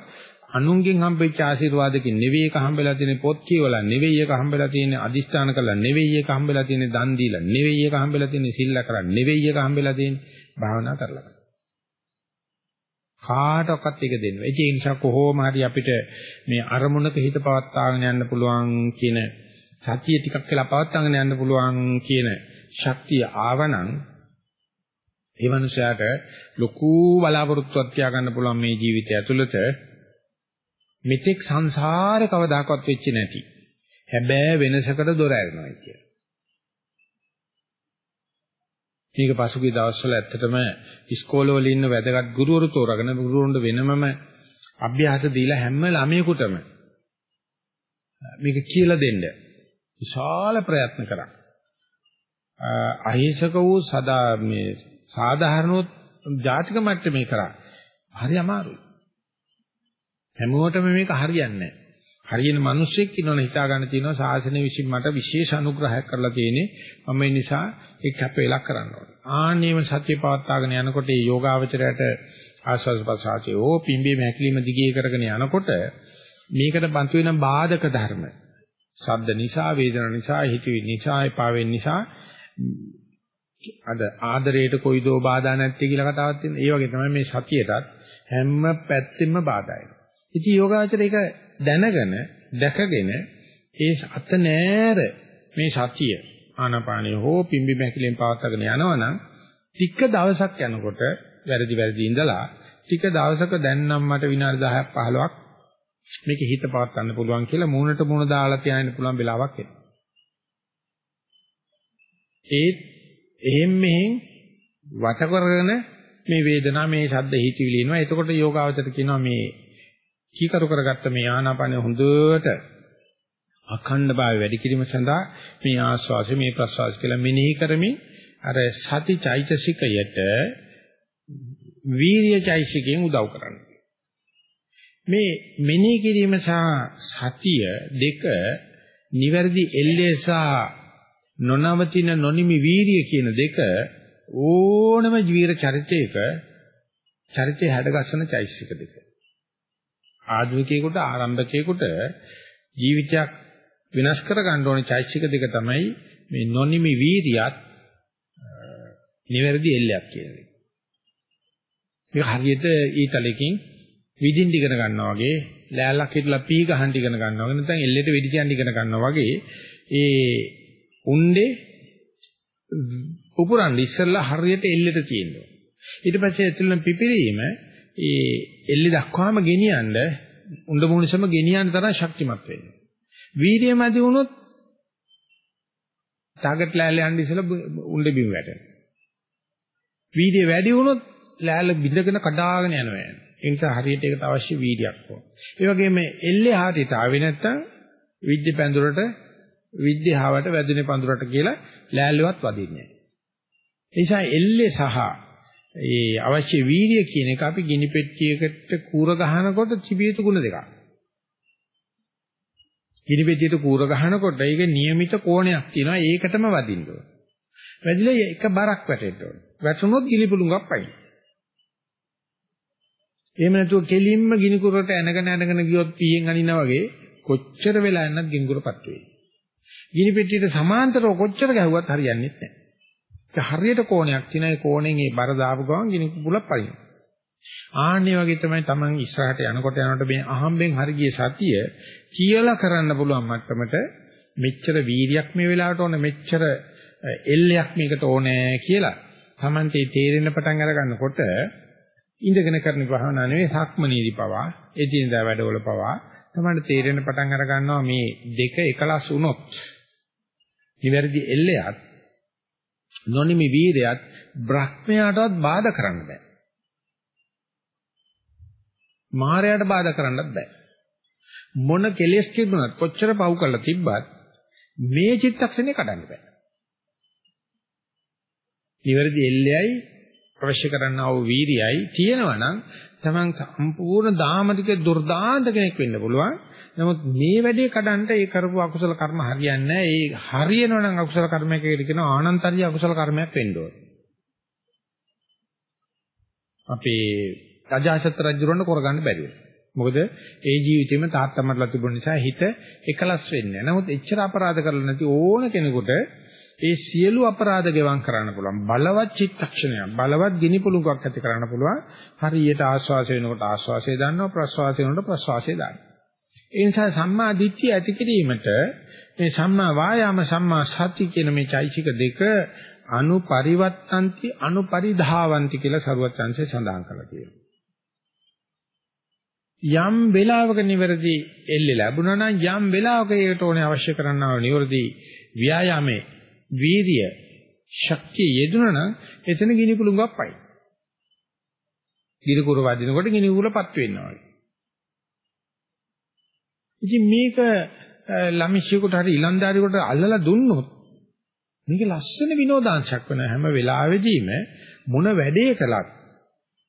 Speaker 1: අනුන්ගෙන් හම්බෙච්ච ආශිර්වාදකින් නෙවෙයි එක හම්බෙලා තියෙන්නේ පොත් කියවලා නෙවෙයි එක හම්බෙලා තියෙන්නේ අදිස්ථාන කරලා නෙවෙයි එක හම්බෙලා තියෙන්නේ දන් දීලා නෙවෙයි එක හම්බෙලා තියෙන්නේ සිල්ලා කරලා නෙවෙයි එක හම්බෙලා තියෙන්නේ භාවනා කරලා. කාටවත් ඒක දෙන්න. ඒ නිසා කොහොම හරි අපිට මේ අරමුණක හිත පවත්වාගෙන යන්න පුළුවන් කියන සතිය ටිකක් වෙලා පවත්වාගෙන යන්න පුළුවන් කියන ශක්තිය ආවනම් ඒ මනුස්සයාට ලොකු බලාපොරොත්තුවක් තියාගන්න පුළුවන් මේ ජීවිතය ඇතුළත මෙතෙක් සංසාරේ කවදාකවත් වෙච්ච නැති හැබැයි වෙනසකට දොර ඇරෙනවා කියලා. මේක පසුගිය දවස්වල ඇත්තටම ඉස්කෝලවල ඉන්න වැදගත් ගුරුවරු තෝරාගෙන ගුරුවරුන්ට වෙනමම අභ්‍යාස දීලා හැම ළමයෙකුටම මේක කියලා දෙන්න විශාල ප්‍රයත්න කරා. අහිංසක වූ සදා මේ සාධාරණව ජාතික මට්ටමේ කරා. හරි අමාරුයි. හැමෝටම මේක හරියන්නේ නැහැ. හරියන මිනිස්සෙක් ඉන්නවනේ හිතා ගන්න තියෙනවා සාසනය විසින් මට විශේෂ අනුග්‍රහයක් කරලා තියෙන්නේ මම ඒ නිසා ඒක කැපෙලා කරන්න ඕනේ. ආන්නේම සත්‍ය පවත්වාගෙන යනකොට මේ යෝගාවචරයට ආස්වාද ප්‍රසආතේ ඕ පිම්බීම හැකිලිම දිගේ කරගෙන යනකොට මේකට බන්තු වෙන බාධක ධර්ම ශබ්ද නිසා වේදනා නිසා හිතවි නිසා එපා වෙන්න නිසා අද ආදරයට කොයිදෝ බාධා නැත්තේ කියලා කතාවක් තියෙනවා. ඒ වගේ තමයි මේ සතියටත් හැම පැත්තෙම බාධායි. ඉතින් යෝගාචර ඒක දැනගෙන දැකගෙන ඒ අත නෑර මේ සතිය ආනාපානිය හෝ පිම්බි මැකිලෙන් පවත්වාගෙන යනවනම් ටික දවසක් යනකොට වැරදි වැරදි ඉඳලා ටික දවසක දැන් නම් මට විනාඩි 10ක් 15ක් මේක හිත පවත්වන්න පුළුවන් කියලා මූණට මූණ දාලා තියාගෙන පුළුවන් වෙලාවක් එනවා. ඒ එහෙම් මෙහෙන් වට කරගෙන මේ වේදනාව මේ ශබ්ද හිතවිලි එනවා. එතකොට යෝගාවචර කියනවා මේ කීකරු කරගත්ත මේ ආනාපානය හොඳට අඛණ්ඩ භාවය වැඩි කිරීම සඳහා මේ ආස්වාසය මේ ප්‍රස්වාසය කියලා මෙනෙහි කරමින් අර සති චෛතසිකයට වීර්ය චෛතසිකයෙන් උදව් කරන්න. මේ මෙනෙහි කිරීම සහ සතිය දෙක නිවැරදි එල්ලේ සහ නොනවතින නොනිමි වීර්ය කියන දෙක ඕනම ජීවිත චරිතයක චරිතය හැඩගස්සන චෛතසික දෙක. ආධුනිකයෙකුට ආරම්භකයෙකුට ජීවිතයක් විනාශ කර ගන්න ඕනේ චෛතසික දෙක තමයි මේ නොනිමි වීර්යයත් නිවැරදි එල්ලයක් කියන්නේ. මේක හරියට ඊතලෙකින් විදින් ඉගෙන ගන්නවා වගේ ලෑල්ලක් හිටලා පී ගහන් ඉගෙන ගන්නවා වගේ නැත්නම් එල්ලෙට වෙඩි තියන් ඉගෙන ගන්නවා වගේ ඒ උණ්ඩේ උපුරන් ඉස්සෙල්ලා හරියට එල්ලෙට තියෙනවා. ඊට පස්සේ ඇතුළෙන් පිපිරීම ඒ එල්ලි දක්වාම ගෙනියන්න උණ්ඩ මුණුසම ගෙනියන්න තරම් ශක්තිමත් වෙන්නේ. වීර්යය මැදි වුණොත් ටාගට් ලෑල්ල යන්න ඉස්සෙල්ලා උණ්ඩ බිම වැටෙනවා. වීර්යය වැඩි වුණොත් ලෑල්ල බිඳගෙන කඩාගෙන යනවා. ඒ නිසා හරියට ඒකට අවශ්‍ය වීර්යයක් ඕන. ඒ වගේම එල්ලේ හරියට ආවේ නැත්තම් විද්‍ය පැඳුරට විද්‍ය හාවට වැදුනේ පඳුරට කියලා ලෑල්ලවත් වදින්නේ නැහැ. ඒ නිසා එල්ලේ සහ ඒ අවශ්‍ය වීර්ය කියන එක අපි ගිනි පෙට්ටියකට කූර ගහනකොට තිබිය යුතු ගුණ දෙකක්. ගිනි පෙට්ටියට කූර ගහනකොට ඒක નિયમિત කෝණයක් තියෙනවා ඒකටම වදින්න ඕන. වැදිලා එක බරක් වැටෙන්න ඕන. වැටුනොත් ගිනි පුළුංගක් පයි. එහෙම නැතුව කෙලින්ම ගිනි කුරට ඇනගෙන ඇනගෙන ගියොත් පීයෙන් අනිනා වගේ කොච්චර වෙලා යන්නත් ගිනි කුරපත් වෙයි. ගිනි පෙට්ටියට සමාන්තරව කොච්චර ගැහුවත් හරියන්නේ නැහැ. ඒක හරියට කෝණයක් තියෙන ඒ කෝණයෙන් ඒ බර දාපු ගමන් ගිනි කුපුලක් පනිනවා. ආන්නේ වගේ තමයි Taman ඉස්සරහට යනකොට යනකොට මේ අහම්බෙන් හරි ගිය සතිය කියලා කරන්න පුළුවන් මට්ටමට මෙච්චර වීරියක් මේ වෙලාවට ඕන මෙච්චර එල්ලයක් මේකට ඕනේ කියලා Tamante තේරෙන්න පටන් අර ගන්නකොට ඉඳගෙන කරන භාවනා නෙවෙයි සක්මනීදි පවා එදිනදා වැඩවල පවා තමයි තේරෙන්න පටන් අර ගන්නවා මේ දෙක එකලස් වුණොත් නිවැරදි එල්ලයක් නොනිමි වීරයත් බ්‍රහ්මයාටවත් බාධා කරන්න බෑ. මායයට බාධා කරන්නත් බෑ. මොන කෙලෙස් තිබුණත් කොච්චර පව් කරලා තිබ්බත් මේ චිත්තක්ෂණේ කඩන්න බෑ. නිවැරදි එල්ලයයි අවශ්‍ය කරන්නා වූ වීරියයි තියෙනවා නම් තමන් සම්පූර්ණ දාමතික දුර්දාන්ත කෙනෙක් වෙන්න පුළුවන්. නමුත් මේ වැඩේ කඩන්න ඒ කරපු අකුසල කර්ම හරියන්නේ නැහැ. ඒ හරියනවා නම් අකුසල කර්මයකට කියන ආනන්තරිය අකුසල කර්මයක් වෙන්න ඕනේ. අපේ රජාසත් රජුරණ කරගන්න බැරි වෙනවා. මොකද ඒ ජීවිතේම තාත්තමරලා තිබුණ නිසා හිත එකලස් වෙන්නේ නැහැ. නමුත් එච්චර අපරාධ කරලා නැති ඕන කෙනෙකුට ඒ සියලු අපරාධ ගෙවම් කරන්න පුළුවන්. බලවත් චිත්තක්ෂණයක්, බලවත් ගිනි පුළඟක් ඇති කරන්න පුළුවන්. හරියට ආස්වාසය වෙනකොට ආස්වාසය දන්නවා, ප්‍රස්වාසය වෙනකොට ප්‍රස්වාසය දන්නවා. ඒ නිසා සම්මා දිට්ඨිය ඇති කිරීමට මේ සම්මා වායාම සම්මා සති කියන මේ චෛසික දෙක අනුපරිවත්තන්ති අනුපරිධාවಂತಿ කියලා සරුවත් සංසේ සඳහන් කරලා තියෙනවා. යම් වෙලාවක නිවැරදි එල්ල ලැබුණා නම් යම් වෙලාවක ඒකට ඕනේ අවශ්‍ය කරනා නිවැරදි ව්‍යායාමේ වීරිය ශක්තිය යෙදුණා නම් එතන ගිනි කුළුඟක් පයි. ගිනි කුර වදිනකොට ගිනි කුරපත් වෙනවා. ඉතින් මේක ළමිෂියෙකුට හරි ඊලන්දාරියෙකුට අල්ලලා දුන්නොත් මේක ලස්සන විනෝදාංශයක් වෙන හැම වෙලාවෙදීම මොන වැඩේ කළත්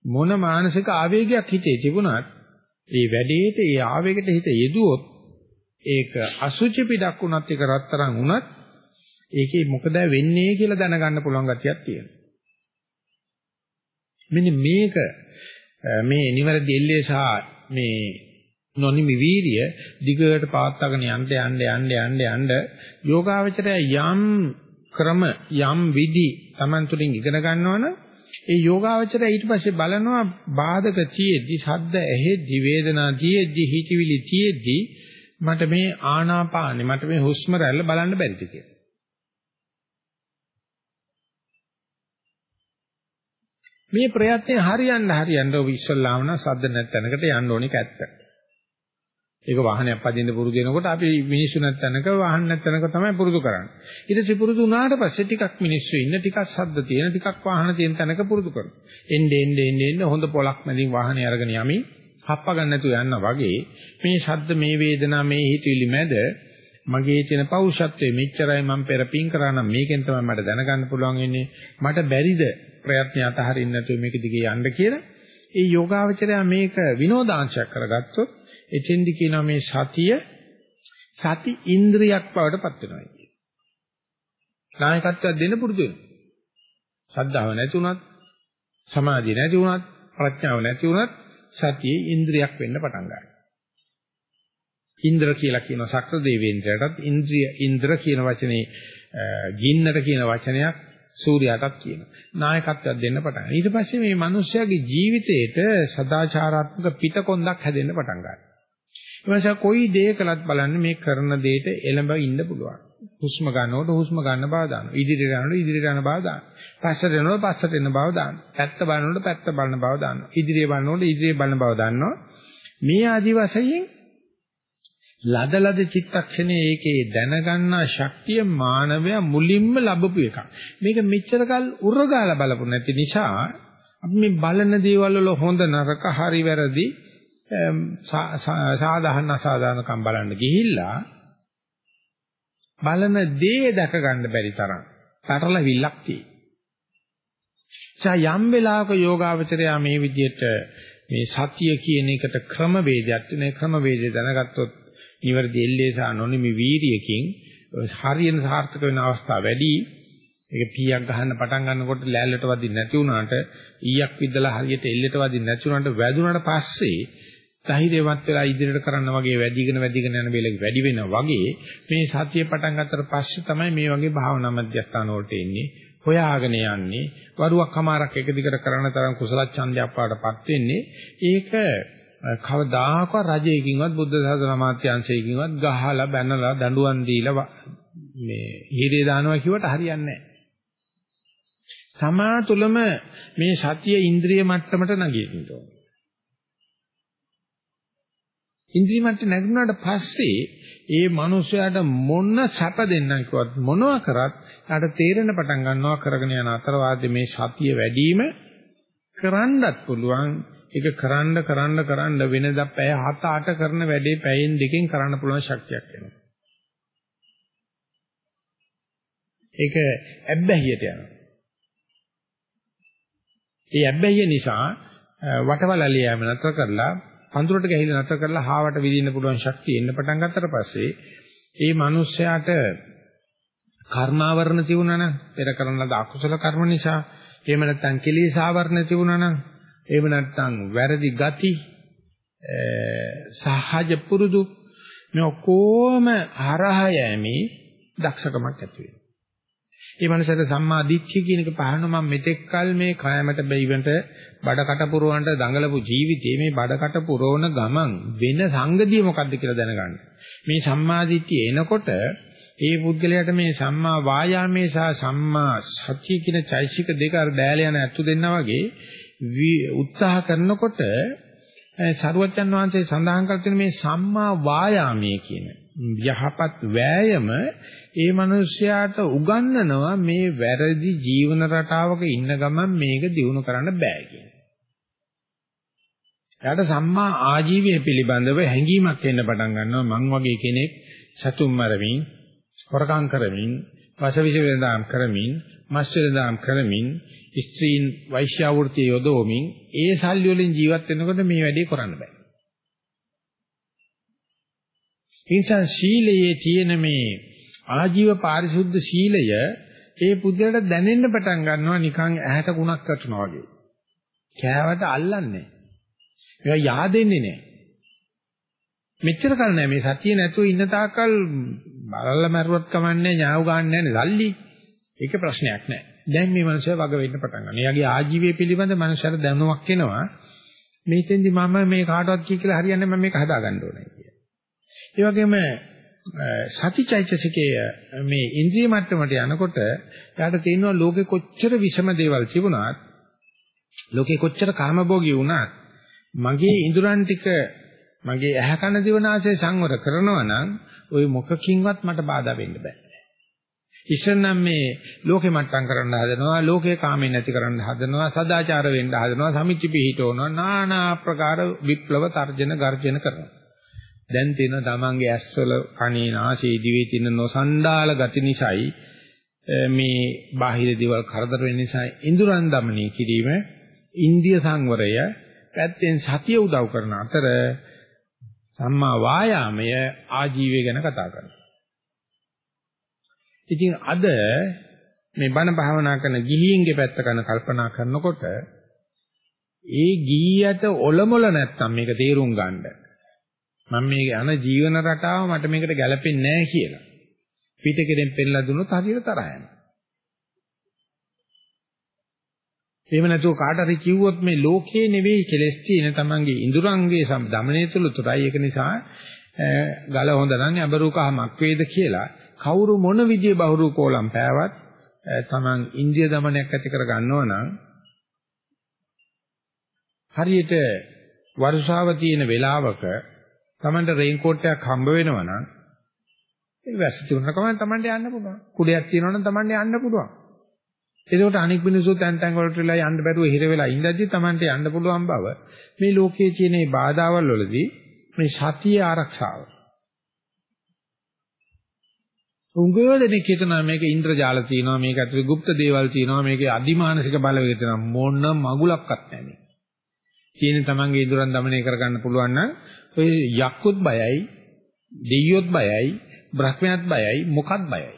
Speaker 1: මොන මානසික ආවේගයක් හිතේ තිබුණත් ඒ වැඩේට ඒ ආවේගයට හිත යෙදුවොත් ඒක අසුචි පිටක් වුණත් ඒක රත්තරන් වුණත් ඒකේ මොකද වෙන්නේ කියලා දැනගන්න පුළුවන් ගතියක් තියෙනවා. මෙන්න මේක මේ නිවැරදි එල්ලේ සහ මේ නොනිමි වීරිය දිගට පවත්වාගෙන යන්න යන්න යන්න යන්න යන්න යෝගාවචරය යම් ක්‍රම යම් විදි Taman තුලින් ඉගෙන ගන්නවනම් ඒ යෝගාවචරය ඊට පස්සේ බලනවා බාධක තියෙද්දි ශබ්ද ඇහෙද්දි වේදනා තියෙද්දි හිතවිලි තියෙද්දි මට මේ ආනාපානෙ මට මේ හුස්ම රැල්ල බලන්න බැරිද කියලා. මේ ප්‍රයත්නේ හරියන්න හරියන්න ඔබ ඉස්සල්ලාම නම් සද්ද නැත්නම්කට යන්න ඕනේ කැත්ත. ඒක වාහනයක් පදින්න පුරුදු වෙනකොට අපි මිනිස්සු නැත්නම්ක වාහන නැත්නම්ක තමයි පුරුදු කරන්නේ. ඊට පස්සේ පුරුදු වුණාට පස්සේ ටිකක් මිනිස්සු ඉන්න ටිකක් සද්ද තියෙන ටිකක් වාහන තියෙන තැනක පුරුදු කරනවා. එන්නේ එන්නේ එන්නේ හොඳ පොලක් මැදින් වාහනේ අරගෙන යමි හප්ප ගන්න නැතුව යන්න වගේ මේ ශබ්ද මේ වේදනා මේ හිතවිලි මැද මගේ තියෙන පෞරුෂත්වයේ මෙච්චරයි මම පෙර පින් කරා නම් මේකෙන් තමයි මට දැනගන්න පුළුවන් වෙන්නේ මට බැරිද ප්‍රයත්න අතහරින්න නැතුව මේක දිගේ යන්න කියලා ඒ යෝගාවචරය මේක විනෝදාංශයක් කරගත්තොත් එතෙන්දි කියනවා මේ සතිය සති ඉන්ද්‍රියක් බවට පත් වෙනවා කියන්නේ. නායකත්වයක් දෙන්න පුරුදු වෙනවා. ශ්‍රද්ධාව නැති වුණත් සමාධිය නැති වුණත් ප්‍රඥාව නැති වුණත් සතියේ ඉන්ද්‍රියක් වෙන්න පටන් ගන්නවා. ඉන්ද්‍ර කියලා කියන ශක්‍ර දේවේන්ද්‍රයටත් ඉන්ද්‍රිය ඉන්ද්‍ර කියන වචනේ ගින්නට කියන වචනයක් සූර්යාටත් කියනවා. නායකත්වයක් දෙන්න පටන් ගන්නවා. ඊට පස්සේ මේ මිනිස්යාගේ ජීවිතේට සදාචාරාත්මක පිටකොන්දක් හැදෙන්න පටන් ගන්නවා. එමන්සා කොයි දේ කළත් බලන්න මේ කරන දෙයට එළඹ ඉන්න පුළුවන්. හුස්ම ගන්නකොට හුස්ම ගන්න බව දානවා. ඉදිරියට යනකොට ඉදිරියට යන බව දානවා. පස්සට යනකොට පස්සට එන බව දානවා. පැත්ත බලනකොට පැත්ත බලන බව දානවා. ඉදිරිය බලනකොට ඉදිරිය බලන බව දානවා. මේ ආදි වශයෙන් ලදලද චිත්තක්ෂණයේ ඒකේ දැනගන්නා ශක්තිය මානවයා මුලින්ම ලැබපු එකක්. මේක මෙච්චරකල් උරගාලා බලපු නැති නිසා අපි මේ බලන දේවල් වල හොඳ නරක හරි වැරදි සාධාරණ අසාධාරණකම් බලන්න ගිහිල්ලා බලන දේ දැක ගන්න බැරි තරම් තරලවිල්ලක් තියෙනවා. යම් වෙලාවක යෝගාවචරයා මේ විදිහට මේ සතිය කියන එකට ක්‍රම වේදයක් තියෙන ක්‍රම වේදේ දැනගත්තොත් නිවැරදි එල්ලේ සහ නොනිමි වීරියකින් හරියන සාර්ථක වෙන අවස්ථා වැඩි ඒක පීයක් ගහන්න පටන් ගන්නකොට ලෑල්ලට වදින්න නැති වුණාට ඊයක් විදලා හරියට එල්ලට වදින්න නැති වුණාට වැදුනට පස්සේ ධෛර්යවත් වෙලා ඉදිරියට කරන්න වගේ වැඩිගෙන වැඩිගෙන යන වෙලෙක වැඩි වෙනවා වගේ මේ සතිය පටන් ගන්නතර පස්සේ තමයි මේ වගේ භාවනා මධ්‍යස්ථාන වලට එන්නේ හොයාගෙන යන්නේ වරුවක් හමාරක් එක දිගට කරන තරම් කුසල ඡන්දයක් පාටපත් වෙන්නේ ඒක කවදාකවත් රජයකින්වත් බුද්ධ ශාසන අමාත්‍යාංශයකින්වත් ගහලා බැනලා දඬුවම් දීලා මේ හිරේ දානවා කිව්වට හරියන්නේ නැහැ. තමා තුළම මේ සතිය ඉන්ද්‍රිය මට්ටමට නැගිටින්න ඕනේ. ඉන්ද්‍රිය මට්ටම නැගුණාට පස්සේ ඒ මනුස්සයාට මොන සැප දෙන්නම් කිව්වත් මොනවා කරත් යාට තේරෙන පටන් ගන්නවා කරගෙන යන අතරවාදී මේ සතිය වැඩිම කරන්නත් පුළුවන් ඒක කරන්න කරන්න කරන්න වෙනදා පැය 7-8 කරන වැඩේ පැයෙන් දෙකෙන් කරන්න පුළුවන් ශක්තියක් එනවා. ඒක ඇබ්බැහියට යනවා. ඒ ඇබ්බැහිය නිසා වටවලලිය යෑම නතර කරලා පඳුරට ගහිලා නතර කරලා හාවට විදින්න පුළුවන් ශක්තිය එන්න පටන් ගත්තට පස්සේ ඒ මිනිස්යාට කර්මාවරණ තිබුණා නම් පෙර කරන ලද අකුසල කර්ම නිසා එහෙම නැත්නම් කෙලෙසාවරණ තිබුණා නම් එහෙම නැත්නම් වැරදි ගති සහජ පුරුදු මේ ඔක්කොම හරහා යෑමේ දක්ෂකමක් ඇති වෙනවා. ඒ මනසට සම්මා දිට්ඨිය කියන එක පහන මම මෙතෙක් කල මේ කයමට බැයිවන්ට බඩකට පුරවන්ට දඟලපු ජීවිතේ මේ බඩකට පුරවන ගමන් වෙන සංගතිය මොකද්ද කියලා දැනගන්න. මේ සම්මා දිට්ඨිය එනකොට ඒ පුද්ගලයාට මේ සම්මා වායාමයේ සහ සම්මා සත්‍ය කියන චෛසික දෙක අර බෑල යන ඇත්තු දෙන්නා වගේ උත්සාහ කරනකොට සරුවච්චන් වහන්සේ සඳහන් කර තියෙන මේ සම්මා වායාමයේ කියන යහපත් වෑයම ඒ මිනිස්යාට උගන්වනවා මේ වැරදි ජීවන රටාවක ඉන්න ගමන් මේක දිනු කරන්න බෑ කියන. එයාට සම්මා ආජීවය පිළිබඳව හැඟීමක් එන්න පටන් ගන්නවා මං වගේ කෙනෙක් සතුම් මරමින් හොරකම් කරමින් වශවිෂ වෙනදාම් කරමින් මස් වෙනදාම් කරමින් ස්ත්‍රීන් වෛශ්‍යාවෘතිය යොදවමින් ඒ සල්ලි වලින් ජීවත් වෙනකොට මේ වැඩේ කරන්න බෑ. නිසා ශීලයේ තියෙන මේ ආජීව පාරිශුද්ධ ශීලය ඒ පුද්ගලට දැනෙන්න පටන් ගන්නවා නිකන් ඇහැට කුණක් කටනවා වගේ. කෑවට අල්ලන්නේ. ඒවා yaadෙන්නේ නැහැ. මෙච්චර කල් නෑ මේ සතිය නැතුව ඉන්න තාක්කල් බලලා මරුවත් කමන්නේ ඥාව ගන්න නැහැ සල්ලි. ඒක ප්‍රශ්නයක් නෑ. දැන් මේ මනුස්සයා වග වෙන්න පටන් ගන්නවා. එයාගේ ආජීවය පිළිබඳ මනුස්සයාට දැනුමක් එනවා. මේතෙන්දි මම මේ කාටවත් කිය කියලා හරියන්නේ මම මේක හදා ගන්න ඕනේ කියලා. ඒ වගේම සතිචෛතසිකයේ මේ ඉන්ද්‍රිය මට්ටමට යනකොට එයාට තේරෙනවා ලෝකේ කොච්චර විෂම දේවල් තිබුණත් ලෝකේ කොච්චර කාමභෝගී වුණත් මගේ ඉඳුරන් ටික මගේ ඇහැ කන දිවනාසය සංවර කරනවා නම් ওই මොකකින්වත් මට බාධා වෙන්න බෑ. ඉස්සෙල්නම් මේ ලෝකෙ මට්ටම් කරන්න හදනවා ලෝකේ කාමෙන් නැති කරන්න හදනවා සදාචාර වෙන්න හදනවා සමිච්ච පිහිටවනවා নানা ආකාර විප්ලව තර්ජන ගර්ජන කරනවා දැන් තියෙන තමන්ගේ ඇස්වල කනේ නාසයේ දිවේ තියෙන නොසන්ඩාල ගති නිසායි මේ බාහිර දේවල් කරදර වෙන නිසා ඉඳුරන් দমনය කිරීම ඉන්දිය සංවරය පැත්තෙන් සතිය උදව් කරන අතර සම්මා වායාමය ආජීවය ගැන කතා කරනවා. ඉතින් අද මේ බණ භාවනා කරන ගිහියන්ගේ පැත්ත ගැන කල්පනා කරනකොට ඒ ගිහියට ඔලොමල නැත්තම් මේක තේරුම් ගන්නේ මම මේ යන ජීවන රටාව මට මේකට ගැලපෙන්නේ නැහැ කියලා. පිටකෙන් පෙන්ලා දුන්නොත් හරියට තරහ යනවා. එහෙම නැතුව කාට හරි කිව්වොත් මේ ලෝකේ නෙවෙයි කෙලස් තියෙන තමන්ගේ ඉඳුරංගේ දමණය තුළ තුරයි ඒක නිසා ගල හොඳ නම් අබරුකහමක් වේද කියලා කවුරු මොන විදිහේ බහුරු කෝලම් පෑවත් තමන් ඉන්දිය දමනයක් ඇති කර ගන්නව නම් හරියට වර්ෂාව තියෙන වෙලාවක Tamanට රේන් කෝට් එකක් හම්බ වෙනවා නම් ඒ වැස්ස තිබුණා කම තමන්ට යන්න පුළුවන්. කුඩයක් තියෙනවා නම් තමන්ට යන්න පුළුවන්. එතකොට අනික් මිනිස්සු තැන් තැන් වලට වෙලා යන්න බැරුව හිර වෙලා ඉඳද්දි තමන්ට යන්න පුළුවන් බව මේ ලෝකයේ තියෙන මේ බාධාවල් වලදී මේ සතිය ආරක්ෂාව. උංගෝ දෙනෙක් හිතනවා මේක ඉන්ද්‍රජාල තියෙනවා මේක ඇතුලේ গুপ্ত දේවල් තියෙනවා මේකේ අදිමානසික බලවේග තියෙනවා මොන මගුලක්වත් නැහැ. කියන්නේ තමන්ගේ ඉදරන් দমনය කරගන්න පුළුවන් නම් ඔය යක්කුත් බයයි, දෙයියොත් බයයි, බ්‍රහ්මයාත් බයයි, මොකත් බයයි.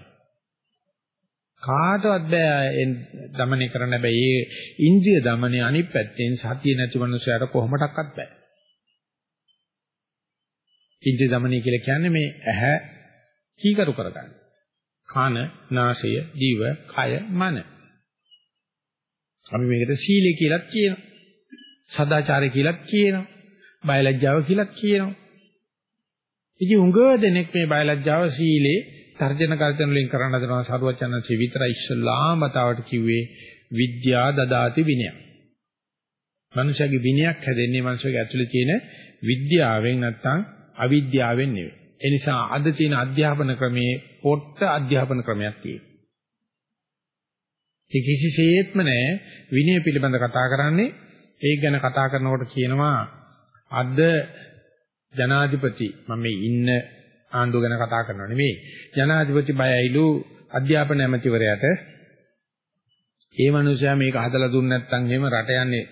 Speaker 1: කාටවත් බෑ දමනය කරන්න බෑ. ඒ ඉන්ද්‍රිය දමනය අනිත් පැත්තෙන් සතිය නැති මනුස්සයාට කොහොමඩක්වත් බෑ. ඉන්ද්‍රිය දමනය කියලා කියන්නේ මේ ඇහැ කීකරු කරගන්න. කන, නාසය, දිව, කය, මන. අපි මේකට සීලය කියලාත් කියනවා. සදාචාරය කියලාත් කියනවා. බයලජ්ජාව කියලාත් කියනවා. ඉතින් උඟ දෙනෙක් මේ බයලජ්ජාව සීලේ තර්ජන කල්තන වලින් කරන්න හදනවා සරුවචනන්සේ විතරයි ඉස්සල්ලාම වතාවට කිව්වේ විද්‍යා දදාති විනය. මනුෂයාගේ විනයක් හැදෙන්නේ මනුෂයාගේ ඇතුලේ තියෙන විද්‍යාවෙන් නැත්නම් අවිද්‍යාවෙන් නෙවෙයි. ඒ නිසා අද තියෙන අධ්‍යාපන ක්‍රමයේ පොට්ට අධ්‍යාපන ක්‍රමයක් තියෙනවා. ඒ කිසිසේත්ම නැහැ විනය පිළිබඳ කතා කරන්නේ ඒක ගැන කතා කරනකොට කියනවා අද ජනාධිපති මම මේ ඉන්න ආණ්ඩුව ගැන කතා කරනවා නෙමෙයි. ජනාධිපති බයයිලු අධ්‍යාපන ඇමතිවරයාට? ඒ මනුස්සයා මේක හදලා දුන්නේ නැත්නම් එහෙම රට යන්නේ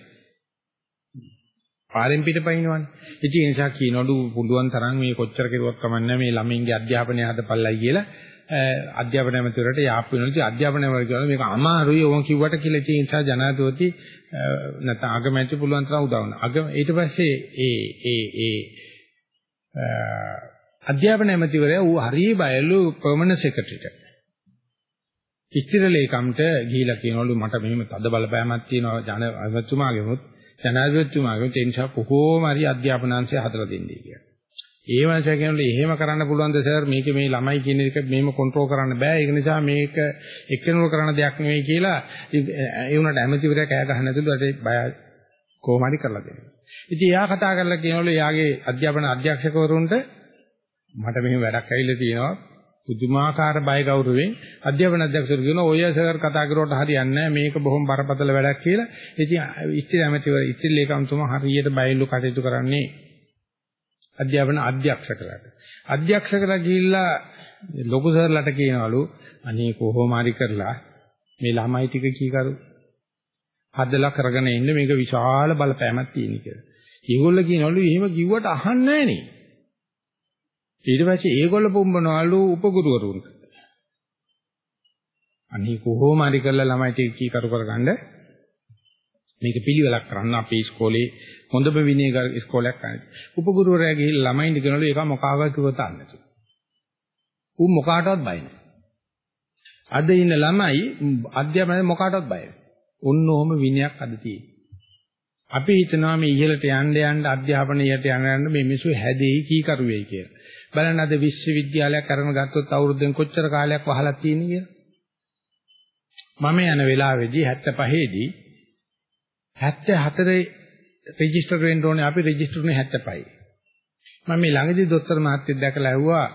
Speaker 1: පාරෙන් පිටපයින්නවනේ. ඉතින් ඒ නිසා කියනවලු පුළුවන් තරම් මේ කොච්චර කෙරුවක් කමන්නේ මේ ළමින්ගේ අධ්‍යාපනය හදපල්ලයි කියලා. අධ්‍යාපන ඇමතිවරට යාප් වෙනවා. ඉතින් අධ්‍යාපන ඇමතිවරට මේක අමාරුයි ඕම කිව්වට කියලා ඉතින් ඒ නිසා ජනාධිපති නැත්නම් අගමැති පුළුවන් තරම් උදව් වෙනවා. අග ඊට පස්සේ ඒ ඒ ඒ අධ්‍යාපන ඇමතිවරයා ඌ හරිය බයලු පර්මනන්ට් සෙක්‍රටරිට. ඉස්තිර ලේකම්ට ගිහිලා කියනවලු මට මෙහෙම තද බලපෑමක් තියෙනවා ජන ඇමතුමාගෙමුත් ජනාධිපතිතුමාගෙමුත් ඒ නිසා කොහොම හරි අධ්‍යාපනාංශය හදලා දෙන්නේ කියලා. ඒ වගේ කියනවලු එහෙම කරන්න පුළුවන්ද සර් මේක මේ ළමයි කියන එක මේම කන්ට්‍රෝල් කරන්න බෑ ඒක නිසා මේක එක්කෙනෙකුට කරන්න දෙයක් නෙවෙයි කියලා ඒ වුණාට ඇමතිවරයා කෑ ගහන්න නැතුළු අද බය කොහොම හරි කරලා දෙනවා. ඉතින් එයා කතා කරලා කියනවලු එයාගේ අධ්‍යාපන අධ්‍යක්ෂකවරුන්ට මට මෙහෙම වැඩක් ඇවිල්ලා තියෙනවා පුදුමාකාර බය ගෞරවයෙන් අධ්‍යාපන අධ්‍යක්ෂකවරු කියන ඔය සර් කතා කරුවට හරියන්නේ නැහැ මේක බොහොම බරපතල වැඩක් කියලා. ඉතින් ඉස්තිරි ඇමතිවර ඉස්තිරි ලේකම්තුමා හරියට බයලු කටයුතු කරන්නේ අධ්‍යාපන අධ්‍යක්ෂකලාට. අධ්‍යක්ෂකලා ගිහිල්ලා ලොකු සර්ලට කියනවලු අනේ කොහොම හරි කරලා මේ ළමයි ටික කීකරු හදලා කරගෙන ඉන්න මේක විශාල බලපෑමක් තියෙන කියලා. ඒගොල්ලෝ කියනවලු එහෙම කිව්වට අහන්නේ නැහනේ. ඊට පස්සේ ඒගොල්ලෝ පොම්බනවලු උපගුරුවරුන්ට. අනේ කොහොම හරි කරලා ළමයි ටික කීකරු කරගන්න මේක පිළිවෙලක් කරන්න අපේ ඉස්කෝලේ හොඳම විනය ඉස්කෝලයක් කරන්නේ. උපගුරුවරයා ගිහිල්ලා ළමයින්ට කියනවලු ඒක මොකාව කිව්වත අන්නතු. ඌ මොකාටවත් බය නැහැ. අද ඉන්න ළමයි අධ්‍යාපනයේ මොකාටවත් බය නැහැ. ඔන්න ඔහම විනයක් අද තියෙන්නේ. අපි හිතනවා මේ ඉහළට යන්න යන්න අධ්‍යාපනයට යන යන මේ මිනිස්සු හැදෙයි කීකරු වෙයි කියලා. බලන්න අද විශ්වවිද්‍යාලයක් කරන ගත්තොත් අවුරුද්දෙන් කොච්චර කාලයක් වහලා තියෙන්නේ කියලා. මම යන වෙලාවේදී 75 දී 74 රෙජිස්ටර් වෙන්න ඕනේ අපි රෙජිස්ටර් උනේ 75යි. මම මේ ළඟදී දොස්තර මහත්තයෙක් දැකලා ඇහුවා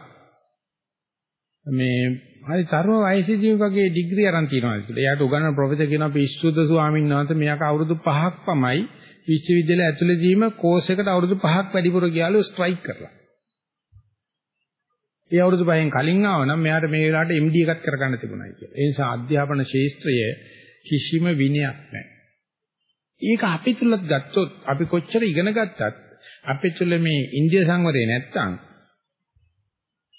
Speaker 1: මේ හරි තරුණ වයසේදී වගේ ඩිග්‍රී අරන් තියනවා කියලා. එයාට උගන්වන ප්‍රොෆෙසර් කියනවා පිස්සුද ස්වාමීන් වහන්සේ මෙයාක අවුරුදු 5ක් පමයි විශ්වවිද්‍යාලය ඇතුළේදීම කෝස් එකට අවුරුදු 5ක් වැඩිපුර ගියාලු ස්ට්‍රයික් කරලා. ඒ අවුරුදු 5න් කලින් ආව නම් මෙයාට මේ වෙලාවට MD එකක් කරගන්න තිබුණායි කියලා. ඒ නිසා අධ්‍යාපන ශාස්ත්‍රය කිසිම විනයක් නැහැ. ඒක අපි තුලත් ගත්තොත් අපි කොච්චර ඉගෙන ගත්තත් අපේ තුල මේ ඉන්දිය සංවරය නැත්තම්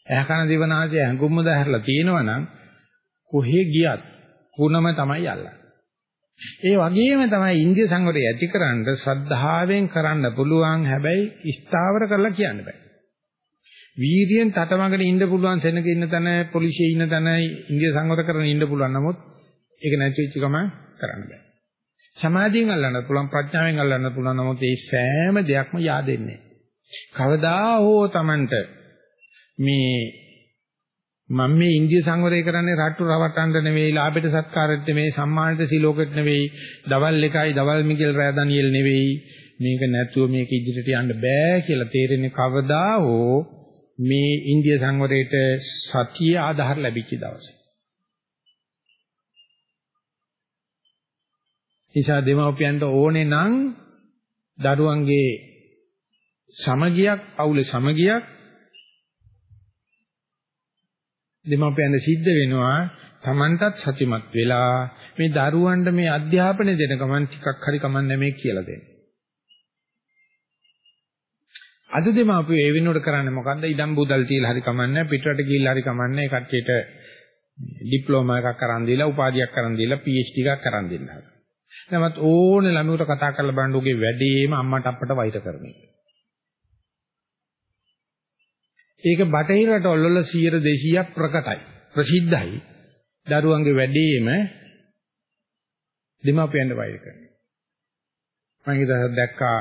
Speaker 1: ඇහකන දිවනාසය හැඟුම්ම දැහැරලා තියෙනවා නම් කොහේ ගියත් කුණම තමයි අල්ලන්නේ. ඒ වගේම තමයි ඉන්දිය සංවරය ඇතිකරන්න ශ්‍රද්ධාවෙන් කරන්න පුළුවන් හැබැයි ස්ථාවර කරලා කියන්න බෑ. වීර්යයෙන් තටමඟට ඉන්න පුළුවන් සෙනග ඉන්න තැන පොලිසිය ඉන්න තැන ඉන්දිය සංවර කරන ඉන්න පුළුවන් නමුත් ඒක නැති වෙච්ච ගමන් කරන්න බෑ. සමාධියෙන් අල්ලන්න පුළුවන් ප්‍රඥාවෙන් අල්ලන්න පුළුවන් නමුත් මේ සෑම දෙයක්ම yaadෙන්නේ. කවදා හෝ Tamanට මේ මම මේ ඉන්දිය සංවරය කරන්නේ රට්ටු රවට්ටන්න නෙවෙයි ලාභයට සත්කාරෙට නෙවෙයි සම්මානෙට සිලෝකෙට නෙවෙයි දවල් එකයි දවල් මිගෙල් රෑ දනියෙල් නෙවෙයි මේක නැතුව මේක ඉදිරියට යන්න බෑ කියලා තේරෙන්නේ කවදා හෝ මේ ඉන්දිය සංවරයට සතිය ආධාර ලැබිච්ච දවසේ. නිසා දෙමව්පියන්ට ඕනේ නම් දරුවන්ගේ සමගියක් අවුලේ සමගියක් දෙමව්පියන්ට සිද්ධ වෙනවා Tamanටත් සතිමත් වෙලා මේ දරුවන්ට මේ අධ්‍යාපනය දෙන ගමන් ටිකක් හරි කමන්නේ මේ කියලා දෙන්න. අද දෙමාපියෝ ඒ වෙනුවට කරන්නේ මොකද්ද? ඉඩම් බුදල් තියලා හරි කමන්නේ පිටරට ගිහිල්ලා හරි කමන්නේ කට්ටියට ඩිප්ලෝමා එකක් කරන් දීලා උපාධියක් කරන් දීලා PhD එකක් කරන් දෙන්න හදනවා. නමුත් ඕනේ ළමයට කතා කරලා බලන්න උගේ වැඩේම අම්මට අප්පට වෛර කරන එක. ඒක බටහිර රටවල 100 200ක් ප්‍රකටයි. ප්‍රසිද්ධයි. දරුවන්ගේ වැඩේම දෙමාපියන්ට වෛර කරනවා. මම ඉතින් දැක්කා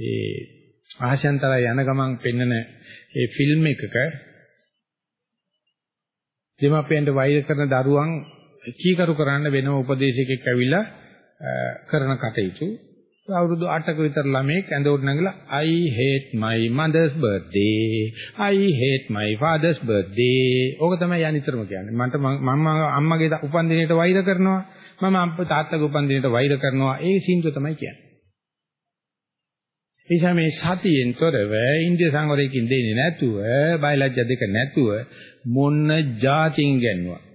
Speaker 1: ඒ ආශාන්තර යන ගමන් පෙන්නන ඒ ෆිල්ම් එකක දෙමාපියන්ට වෛර කරන දරුවන් කීකරු කරන්න වෙනම උපදේශකෙක් ඇවිල්ලා කරන කටයුතු. අවුරුදු 8ක විතර ළමෙක් ඇඳ උඩ නැගලා I hate my mother's birthday. I hate my father's birthday. ඕක තමයි යනිතරම කියන්නේ. මන්ට මම අම්මගේ උපන්දිනේට වෛර කරනවා. මම තාත්තගේ උපන්දිනේට වෛර කරනවා. ඒ සින්දුව තමයි කියන්නේ. එනිසා මේ සතියෙන් තොරව ඉන්දිය සංවරයකින් දෙන්නේ නැතුව බයලජ්‍ය දෙක නැතුව මොන්න જાතින් ගන්නවා.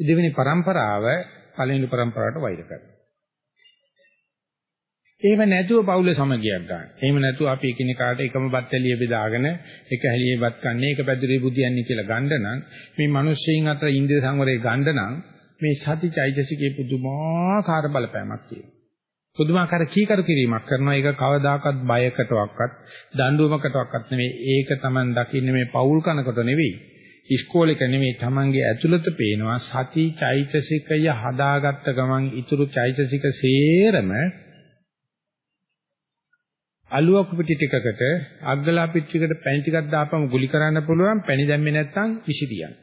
Speaker 1: දෙවෙනි પરම්පරාව පළවෙනි પરම්පරාවට වෛර කරනවා. එහෙම නැතුව පවුල සමගියක් ගන්න. එහෙම නැතුව අපි එකිනෙකාට එකම බත් ඇලිය බෙදාගෙන එක ඇලියේ බත් කන්නේ එක පැදුරේ බුදියන්නේ කියලා ගන්න නම් මේ මිනිස්සෙයින් අතර ඉන්ද්‍රිය සංවරය ගන්න නම් මේ සතිචෛතසිකේ පුදුමාකාර බලපෑමක් තියෙනවා. පුදුමාකාර කීකරු කිරීමක් කරනවා. ඒක කවදාකවත් බයකටවත් දඬුවමකටවත් නෙවෙයි. ඒක Taman දකින්නේ මේ පවුල් කනකට නෙවෙයි. ඉස්කෝලේක නෙමෙයි Tamange ඇතුළත පේනවා සති චෛතසිකය හදාගත්ත ගමන් ඊතුරු චෛතසික සේරම අලුවක් පිටි ටිකකට අග්ගලා පිටිකට පැණි ටිකක් දාපම ගුලි කරන්න පුළුවන් පැණි දැම්මේ නැත්නම් විසිරියන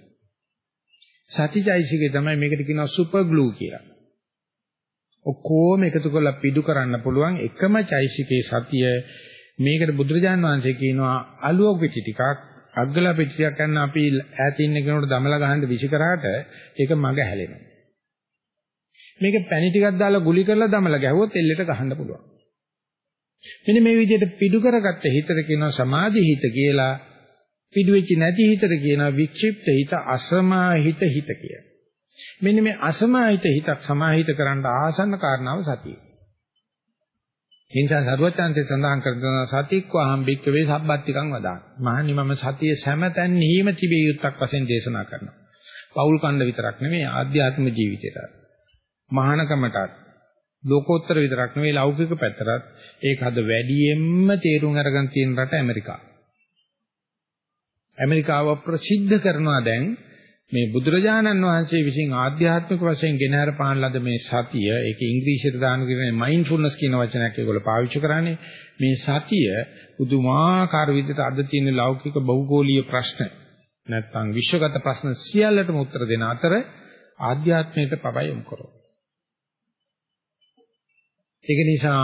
Speaker 1: සති චෛතසිකය තමයි මේකට කියනවා සුපර් ග්ලූ කියලා. ඔක්කොම එකතු කරලා පිටු කරන්න පුළුවන් එකම චෛතසිකේ සතිය. මේකට බුදුරජාණන් වහන්සේ කියනවා අලුවක් පිටි ටිකක් අග්ගලා පිටියක් ගන්න අපි ඈත ඉන්න කෙනෙකුට දමලා ගහන්න විසි කරාට ඒක මග හැලෙනවා. මේක පැණි ටිකක් දාලා ගුලි කරලා දමලා ගැහුවොත් එල්ලෙට ගහන්න පුළුවන්. මෙන්න මේ විදිහට පිටු කරගත්ත හිතට කියනවා සමාධි හිත කියලා. පිටු වෙච්ච නැති හිතට කියනවා වික්ෂිප්ත හිත අසමාහිත හිත කියලා. මෙන්න මේ අසමාහිත හිතක් සමාහිත කරන්න ආසන්න කාරණාව සතිය. ඒ නිසා සරුවචාන්සේ සඳහන් කරන සතික්වාහම් බික්කවේ සබ්බත්තිකං වදාන. මහන්නි මම සතිය සෑමතැන්හිම තිබිය යුත්තක් වශයෙන් දේශනා කරනවා. පෞල් කණ්ඩ විතරක් නෙමෙයි ආධ්‍යාත්ම ජීවිතේට. මහානකමටත් ලෝකෝත්තර විතරක් නෙවෙයි ලෞකික පැත්තටත් ඒක අද වැඩියෙන්ම තේරුම් අරගෙන තියෙන රට ඇමරිකාව. ඇමරිකාව ප්‍රසිද්ධ කරනවා දැන් මේ බුදුරජාණන් වහන්සේ විසින් ආධ්‍යාත්මික වශයෙන් ගෙනහැර පාන ලද මේ සතිය ඒක ඉංග්‍රීසියට දාන කියන මයින්ඩ්ෆුල්නස් කියන වචනයක් ඒගොල්ලෝ පාවිච්චි කරන්නේ. මේ සතිය පුදුමාකාර විදිහට අද තියෙන ලෞකික භෞගෝලීය ප්‍රශ්න නැත්නම් විශ්වගත ප්‍රශ්න සියල්ලටම උත්තර දෙන අතර ආධ්‍යාත්මයට පබය යොමු කරනවා. ඒක නිසා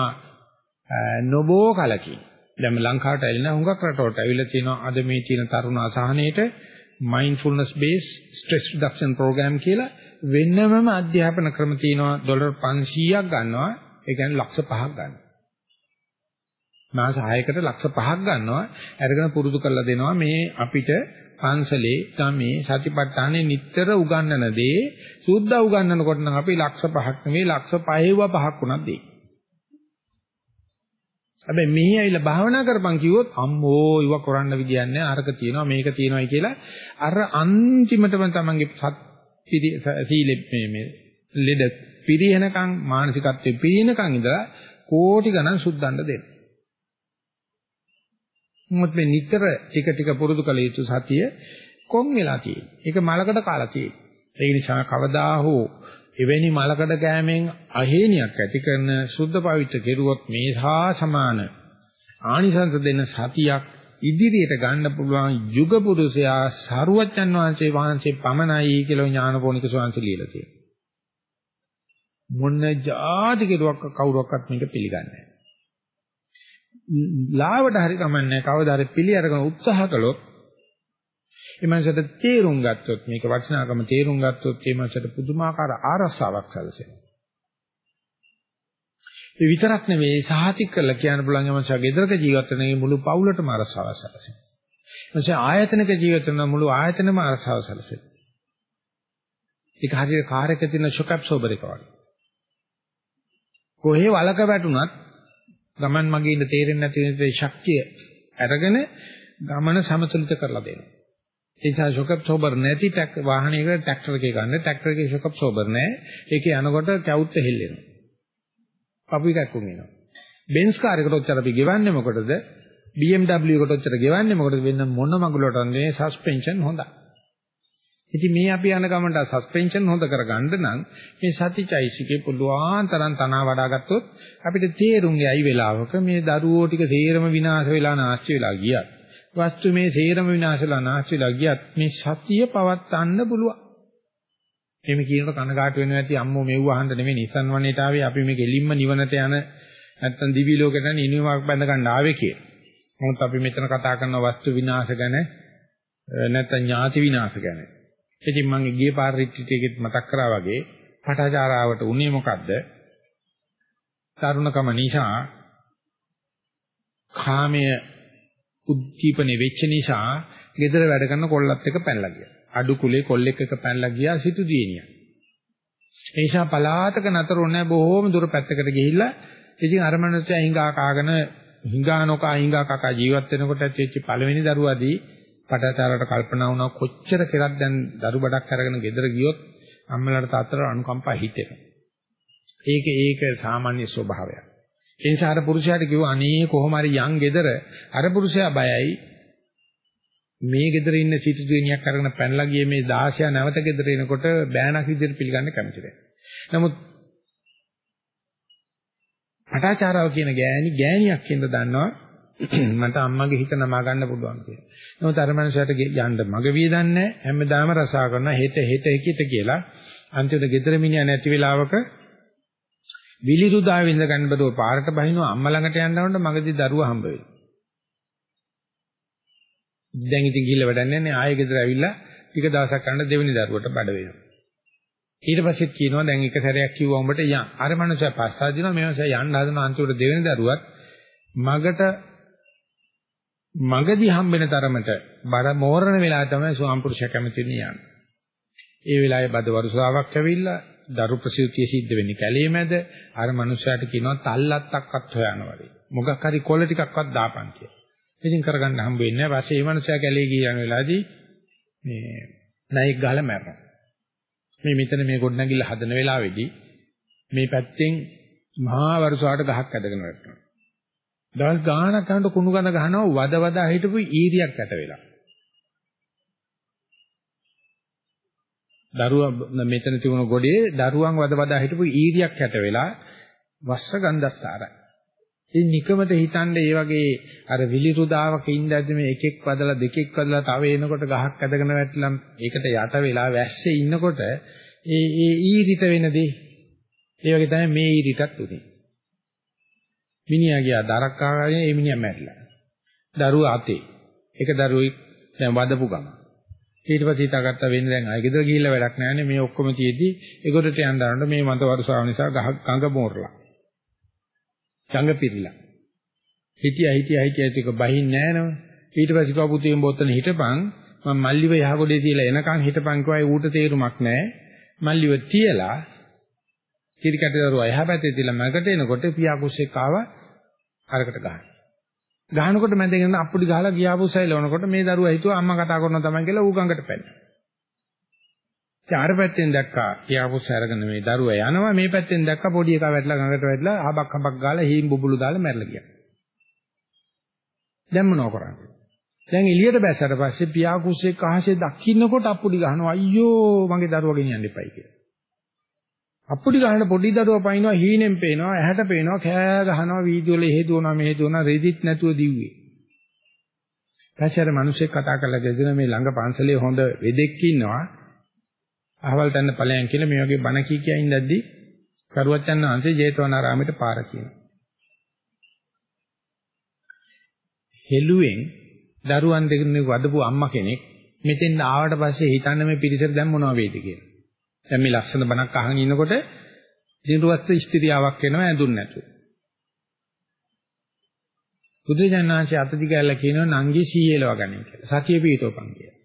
Speaker 1: නොබෝ කලකින්. දැන් ලංකාවට ඇවිල්ලා හුඟක් රටවලට ඇවිල්ලා තියෙනවා අද මේ තියෙන තරුණ අසහනයේට mindfulness based stress reduction program කියලා වෙනමම අධ්‍යාපන ක්‍රම තියෙනවා ඩොලර් 500ක් ගන්නවා. ඒ කියන්නේ ලක්ෂ 5ක් ගන්නවා මාස 6කට ලක්ෂ 5ක් ගන්නවා. අරගෙන පුරුදු කරලා දෙනවා මේ අපිට පන්සලේ ගමේ සතිපට්ඨානේ නිතර උගන්වන දේ සුද්ධ උගන්වනකොට නම් අපි ලක්ෂ 5ක් නෙවෙයි ලක්ෂ 5ව 5ක් උනත් දෙයි හැබැයි මෙහි ඇවිල්ලා භාවනා කරපන් කිව්වොත් අම්මෝ ඉව කරන්න විදියක් නැහැ අරක තියෙනවා මේක තියෙනවායි කියලා අර අන්තිමටම තමන්ගේ සීලෙ මේ මේ ලෙඩ පිරිනකම් මානසිකත්වයේ පිරිනකම් ඉඳලා කෝටි ගණන් සුද්ධන්න දෙන්න. මොකද මේ නිතර ටික ටික පුරුදු කළ යුතු සතිය කොන් වෙලා තියෙන්නේ. ඒක මලකට කාලා තියෙන්නේ. ඒ නිසා කවදා හෝ එවැනි මලකඩ කෑමෙන් අහේනියක් ඇති කරන සුද්ධ පවිත්‍ර කෙරුවොත් මේ සා සමාන ආනිසංස දෙන සතියක් ඉදිරියට ගන්න පුළුවන් යුග පුරුෂයා සරුවච්චන් වහන්සේ වහන්සේ පමණයි කියලා ඥානපෝනික ස්වාමීන් ලියලා තියෙනවා. මොන જાති කෙරුවක් කවුරක්වත් මේක පිළිගන්නේ නැහැ. ලාවට හරි කමන්නේ කවදා හරි පිළි අරගෙන උත්සාහ කළොත් ඒ මනසට තේරුම් ගත්තොත් මේක වචනාකම තේරුම් ගත්තොත් ඒ මනසට පුදුමාකාර ආරස්සාවක් සැලසෙනවා. ඒ විතරක් නෙවෙයි සහතික කරලා කියන්න පුළුවන් යමසා ගෙදරක ජීවත් වෙන මුළු පවුලටම අරසාව සැලසෙනවා. එනිසා ආයතනක ජීවත් වෙන මුළු ආයතනම අරසාව සැලසෙනවා. ඒක හරියට කාර් එකක තියෙන ෂොක් ඇබ්සෝබර් එක වගේ. කොහේ වලක වැටුණත් ගමන් මගේ ඉඳ තේරෙන්නේ නැති ශක්තිය අරගෙන ගමන සමතුලිත කරලා දෙනවා. ඒ නිසා shock absorber නැති ටැක් වාහනයකට ට්‍රැක්ටර් එකේ ගන්න ට්‍රැක්ටර් එකේ shock absorber නැහැ. ඒකේ යනකොට කැවුත්ත හෙල්ලෙනවා. පපුයි කැක්කුම් එනවා. බෙන්ස් කාර් එකට ඔච්චර අපි ගෙවන්නේ මොකටද? BMW එකට ඔච්චර ගෙවන්නේ මොකටද? වෙන මොන මගුලටද මේ සස්පෙන්ෂන් හොඳයි. ඉතින් මේ අපි යන ගමන්ට සස්පෙන්ෂන් හොඳ කරගන්න නම් මේ සතිචෛසිකේ පුළුවන් තරම් තනවා වඩා ගත්තොත් අපිට තේරුම් යයි වෙලාවක මේ දරුවෝ ටික සේරම විනාශ වෙලා නැස්ති වෙලා ගියත් වස්තු මේ සේරම විනාශ වෙලා නැස්ති වෙලා ගියත් මේ සතිය පවත්වන්න පුළුවන්. එහෙම කියනකොට කනගාටු වෙනවා ඇති අම්මෝ මෙව්ව අහන්න නෙමෙයි නිසන් වනේට ආවේ අපි මේ ගෙලින්ම නිවනට යන නැත්තම් දිවි ලෝකෙට යන ඉනිමක් බඳ ගන්න ආවේ කියලා. මොකද අපි මෙතන කතා කරන වස්තු විනාශ ගැන නැත්තම් ඥාති විනාශ ගැන. ඉතින් මම ගිය පාර රිට්‍රීට් මතක් කරා වගේ පටාචාරාවට උනේ මොකද්ද? තරුණකම නිසා කාමයේ උද්දීපනේ වෙච්ච නිසා ගෙදර වැඩ කරන කොල්ලත් එක්ක පැනලා ගියා. අඩු කුලේ කොල්ලෙක් එක්ක පැනලා ගියා සිටු දිනියා. ඒ නිසා පලාතක නතර වුණේ බොහෝම දුර පැත්තකට ගිහිල්ලා ඉතින් අර මනුස්සයා හිඟා කාගෙන හිඟා නොකා හිඟා කකා ජීවත් වෙනකොට ඇච්චි පළවෙනි දරුවාදී පටාචාරයට කල්පනා වුණා කොච්චර කෙරක් දැන් දරු බඩක් අරගෙන ගෙදර ගියොත් අම්මලාට තාත්තලාට අනුකම්පා හිතෙනවා. ඒක ඒක සාමාන්‍ය ස්වභාවයක්. ඒ නිසා අර පුරුෂයාට කිව්වා අනේ කොහොම හරි යන් ගෙදර අර පුරුෂයා බයයි. මේ ගෙදර ඉන්න සිටු දෙනියක් අරගෙන පැනලා ගියේ මේ 16 නැවත ගෙදර එනකොට බෑනක් විදිහට පිළිගන්න කැමති නැහැ. නමුත් අටාචාරාව කියන ගෑණි ගෑණියක් කියන දන්නවා. මට අම්මගේ හිත නමා ගන්න පුළුවන් කියලා. නමුත් අර මනුස්සයාට යන්න මග වියදන්නේ හැමදාම රසා කරන හෙට හෙට හිත කියලා. අන්තිමට ගෙදර මිනිහා නැති වෙලාවක විලිරුදා විඳ ගන්න බදෝ පාරට බහිනවා අම්මා ළඟට යනකොට මගදී දරුවා හම්බ වෙනවා. දැන් ඉතින් ගිහිල්ලා වැඩක් නැහැ ආයෙ ගෙදර ඇවිල්ලා ටික දවසක් යන දෙවෙනි දරුවට බඩ වෙනවා. ඊට පස්සෙත් කියනවා දැන් එක සැරයක් කිව්වා උඹට යන්. අර මනුස්සයා පස්සා දිනවා මේ මනුස්සයා යන්න හදන අන්තිමට දෙවෙනි දරුවත් මගට මගදී හම්බෙන තරමට බර මෝරණ වෙලාව තමයි ස්වාම්පුරුෂය කැමතිනේ යන්නේ. ඒ වෙලාවේ බද වරුසාවක් ඇවිල්ලා දරු ප්‍රසූතිය සිද්ධ වෙන්නේ කැලේ මැද අර මනුස්සයාට කියනවා තල්ලත්තක්වත් හොයනවා වගේ. මොකක් හරි කොළ ටිකක්වත් දාපන් කියලා. ඉතින් කරගන්න හම්බ වෙන්නේ නැහැ. ඊපස්සේ මේ මනුස්සයා කැලේ ගිය යන වෙලාවේදී මේ නයික් ගහලා මැරෙනවා. මේ මෙතන මේ ගොඩනැගිල්ල හදන වෙලාවේදී මේ පැත්තෙන් මහා වරුසාවට ගහක් ඇදගෙන වැටෙනවා. දවස් ගාණක් යනකොට කුණු ගඳ ගහනවා වද වදා හිටපු ඊරියක් යට වෙලා. දරුවා මෙතන තිබුණ ගොඩේ දරුවන් වද වදා හිටපු ඊරියක් යට වෙලා වස්ස ගන්ධස්තරයි. ඉතින් නිකමට හිතන්නේ මේ වගේ අර විලිරුදාවක ඉඳද්දි මේ එකෙක් වදලා දෙකෙක් වදලා තව එනකොට ගහක් ඇදගෙන වැටලම් ඒකට යට වෙලා වැස්සේ ඉන්නකොට ඒ ඒ ඊරිත වෙනදී ඒ වගේ තමයි මේ ඊරිතත් උනේ. මිනිහා ගියා දරක් ආගෙන ඒ මිනිහා මැරිලා. දරුවා අතේ. ඒක දරුවෙක් දැන් වදපු ගම. ඊට පස්සේ හිතාගත්තා වෙන්නේ දැන් ආයෙ ගෙදර ගිහිල්ලා වැඩක් නැහැනේ මේ ඔක්කොම තියෙද්දි ඒකට යන්න දාන්න මේ මන්ත වරුසාව නිසා ගහ ගඟ මෝරලා. ගඟ පිරিলা. හිටියා හිටියා හිටියා ටික බහින් නෑනම. ඊට පස්සේ කව පුතේ උඹ ඔතන හිටපන් මම මල්ලිව යහගොඩේ තියලා එනකන් හිටපන් කිව්වා ඌට තේරුමක් නෑ. මල්ලිව තියලා කිරි කැටදරුවා එහා පැත්තේ තියලා මගට එනකොට පියා කුස්සෙක් ආවා අරකට ගහන. ගහනකොට මැදගෙන අප්පුඩි ගහලා ගියාපුසයි ලවනකොට මේ දරුවා හිතුවා අම්මා කතා කරනවා තමයි කියලා ඌ ගඟට පැන්නා. චාර පැත්තෙන් දැක්කා ගියාපුස අරගෙන මේ දරුවා යනවා මේ පැත්තෙන් දැක්කා පොඩි එකා වැටලා ගඟට වැටලා හබක් හබක් ගාලා හීම් බුබුලු දාලා මැරලා ගියා. දැන් මොනව කරන්නේ? දැන් එළියට බැස්සට පස්සේ පියා කුස්සේ කහසේ දකින්නකොට අප්පුඩි ගහනවා අයියෝ මගේ දරුවා ගෙනියන්න එපයි කියලා. අප්පුඩි ගහන පොඩි දරුවා පයින්නවා හීනෙන් පේනවා ඇහැට පේනවා කෑ ගහනවා වීඩියෝ වල හේතුවනවා මේ හේතුවනවා රෙදිත් නැතුව දිව්වේ. පස්සේ අර මිනිස්සෙක් කතා කරලා දෙදෙන මේ ළඟ පන්සලේ හොඳ වෙදෙක් ඉන්නවා. අහවල් තැන්න ඵලයන් කියලා මේ වගේ බණ කී කියා ඉඳද්දි කරුවච්චන් වහන්සේ ජේතවනාරාමයට පාර කියනවා. හෙළුවෙන් දරුවන් දෙකනේ වදපු අම්මා කෙනෙක් මෙතෙන් ආවට පස්සේ හිතන්නේ මේ පිරිසට දැන් මොනව වෙයිද කියලා. දැන් මේ ලස්සන බණක් අහන් ඉන්නකොට දිනුවස්ත ස්ත්‍රියාවක් වෙනවා ඇඳුන් නැතුව. බුදුජානනාංශය අතදි ගැල්ලා කියනවා නංගි සීයලව ගන්න කියලා. සතිය පිටෝපන් කියලා.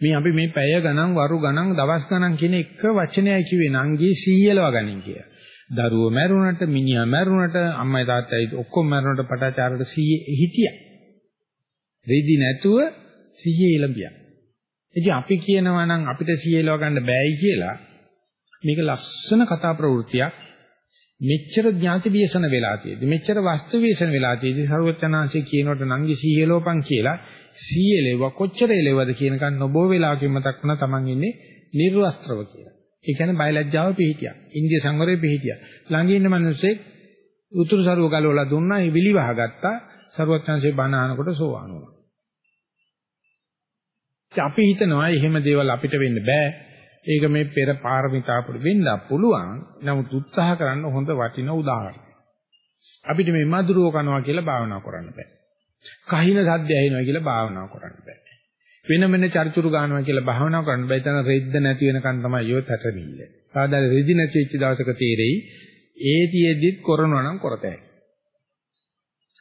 Speaker 1: මේ අපි මේ පැය ගණන් වරු ගණන් දවස් ගණන් කියන එක වචනයයි කිව්වේ නංගි සීයලව ගන්න කියලා. දරුවෝ මැරුණට මිනිහා මැරුණට අම්මයි තාත්තයි ඔක්කොම මැරුණට පටාචාරට සීයේ හිටියා. රෙදි නැතුව සිහිය එළඹියා. ඉතින් අපි කියනවා නම් අපිට සිහිය එලව ගන්න බෑයි කියලා මේක ලස්සන කතා ප්‍රවෘත්තියක්. මෙච්චර ඥාති විශේෂණ වෙලා තියෙදි මෙච්චර වස්තු විශේෂණ වෙලා තියෙදි සරුවචනාංශය කියනකොට නංගි සිහිය ලෝපන් කියලා සිහිය ලෙව කොච්චර එලෙවද කියනකන් නොබෝ වෙලාවකින් මතක් වුණා Taman ඉන්නේ නිර්වස්ත්‍රව කියලා. ඒ කියන්නේ බයලජ්ජාව පිහිටියා. ඉන්දිය සංවරය පිහිටියා. ළඟ ඉන්න මිනිස්සේ උතුරු සරුව ගලවලා දුන්නා. ඒ විලි වහගත්තා. සරුවචනාංශේ බණ අහනකොට සෝවාන් වුණා. අපි හිතනවා එහෙම දේවල් අපිට වෙන්න බෑ. ඒක මේ පෙර පාරමිතා පුරු වෙන්න පුළුවන්. නමුත් උත්සාහ කරන්න හොඳ වටින උදාහරණයක්. අපිට මේ මధుරව කනවා කියලා භාවනා කරන්න බෑ. කහින සද්ද ඇහෙනවා කියලා භාවනා කරන්න බෑ. වෙන වෙන චර්චුරු ගන්නවා කියලා භාවනා කරන්න බෑ. එතන රෙද්ද නැති වෙනකන් තමයි යෝ තැටමිල්ල. සාදාල රෙදි නැති වෙච්ච දවසක තීරෙයි ඒ තියේදිත් කරනවා නම් කරතයි.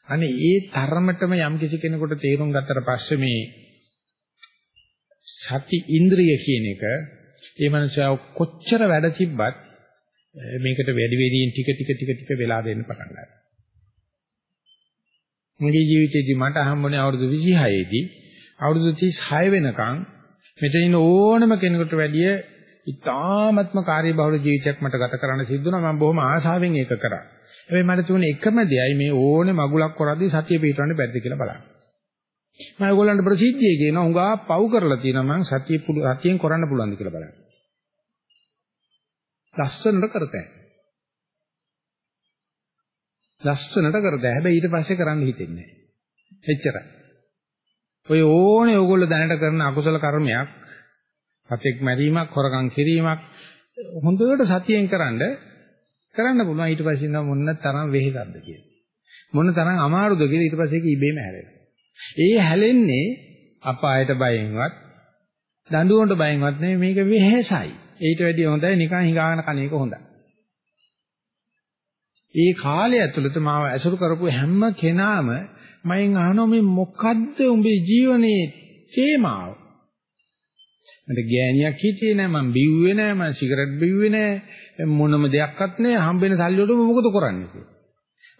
Speaker 1: අනේ ඒ තරමටම යම් කිසි කෙනෙකුට තේරුම් ගත්තට පස්සේ මේ සති ඉන්ද්‍රිය කියන එක ඒ මනුස්සයා කොච්චර වැඩ තිබ්බත් මේකට වැඩි වැඩියෙන් ටික ටික ටික ටික වෙලා දෙන්න පටන් ගන්නවා. මගේ ජීවිතේදී මට හම්බුනේ අවුරුදු 26 දී අවුරුදු 36 වෙනකන් මෙතන ඉන්න ඕනම කෙනෙකුට වැඩිය ඉතාමත්ම කාර්යබහුල ජීවිතයක් මට ගත කරන්න සිද්ධ වුණා මම බොහොම ආශාවෙන් ඒක කරා. හැබැයි මට තිබුණේ එකම දෙයයි මේ ඕනේ මගුලක් කරද්දී සතිය පිටවන්න බැරිද කියලා බලන්න. මම ඔයගොල්ලන්ට ප්‍රසිද්ධිය කියනවා උඟා පව් කරලා තියෙනවා මං සතිය පුළු සතියෙන් කරන්න පුළුවන්ද කියලා බලන්න. ලස්සනට කරතෑ. ලස්සනට කරතෑ. හැබැයි ඊට පස්සේ කරන්න හිතෙන්නේ නැහැ. එච්චරයි. ඔය ඕනේ ඕගොල්ලෝ දැනට කරන අකුසල කර්මයක් හතෙක් මැරීමක්, හොරකම් කිරීමක් හොඳට සතියෙන් කරන්ඩ කරන්න පුළුවන් ඊට පස්සේ නම් මොන තරම් වෙහෙසක්ද කියලා. මොන තරම් අමාරුද කියලා ඊට පස්සේ ඒක ඉබේම හැරෙනවා. ඒ හැලෙන්නේ අපායට බයෙන්වත් දඬුවමට බයෙන්වත් නෙමෙයි මේක වෙහෙසයි. ඊට වැඩිය හොඳයි නිකන් හිඟාගෙන කණ එක හොඳයි. ඒ කාලය ඇතුළත මාව ඇසුරු කරපු හැම කෙනාම මයෙන් අහනවා මේ මොකද්ද උඹේ ජීවනයේ තේමාව? මට ගෑණියක් හිටියේ නෑ මම බිව්වේ නෑ මම සිගරට් බිව්වේ නෑ මොනම දෙයක්වත් නෑ හම්බෙන සල්ලි වලට මොකද කරන්නේ කියලා.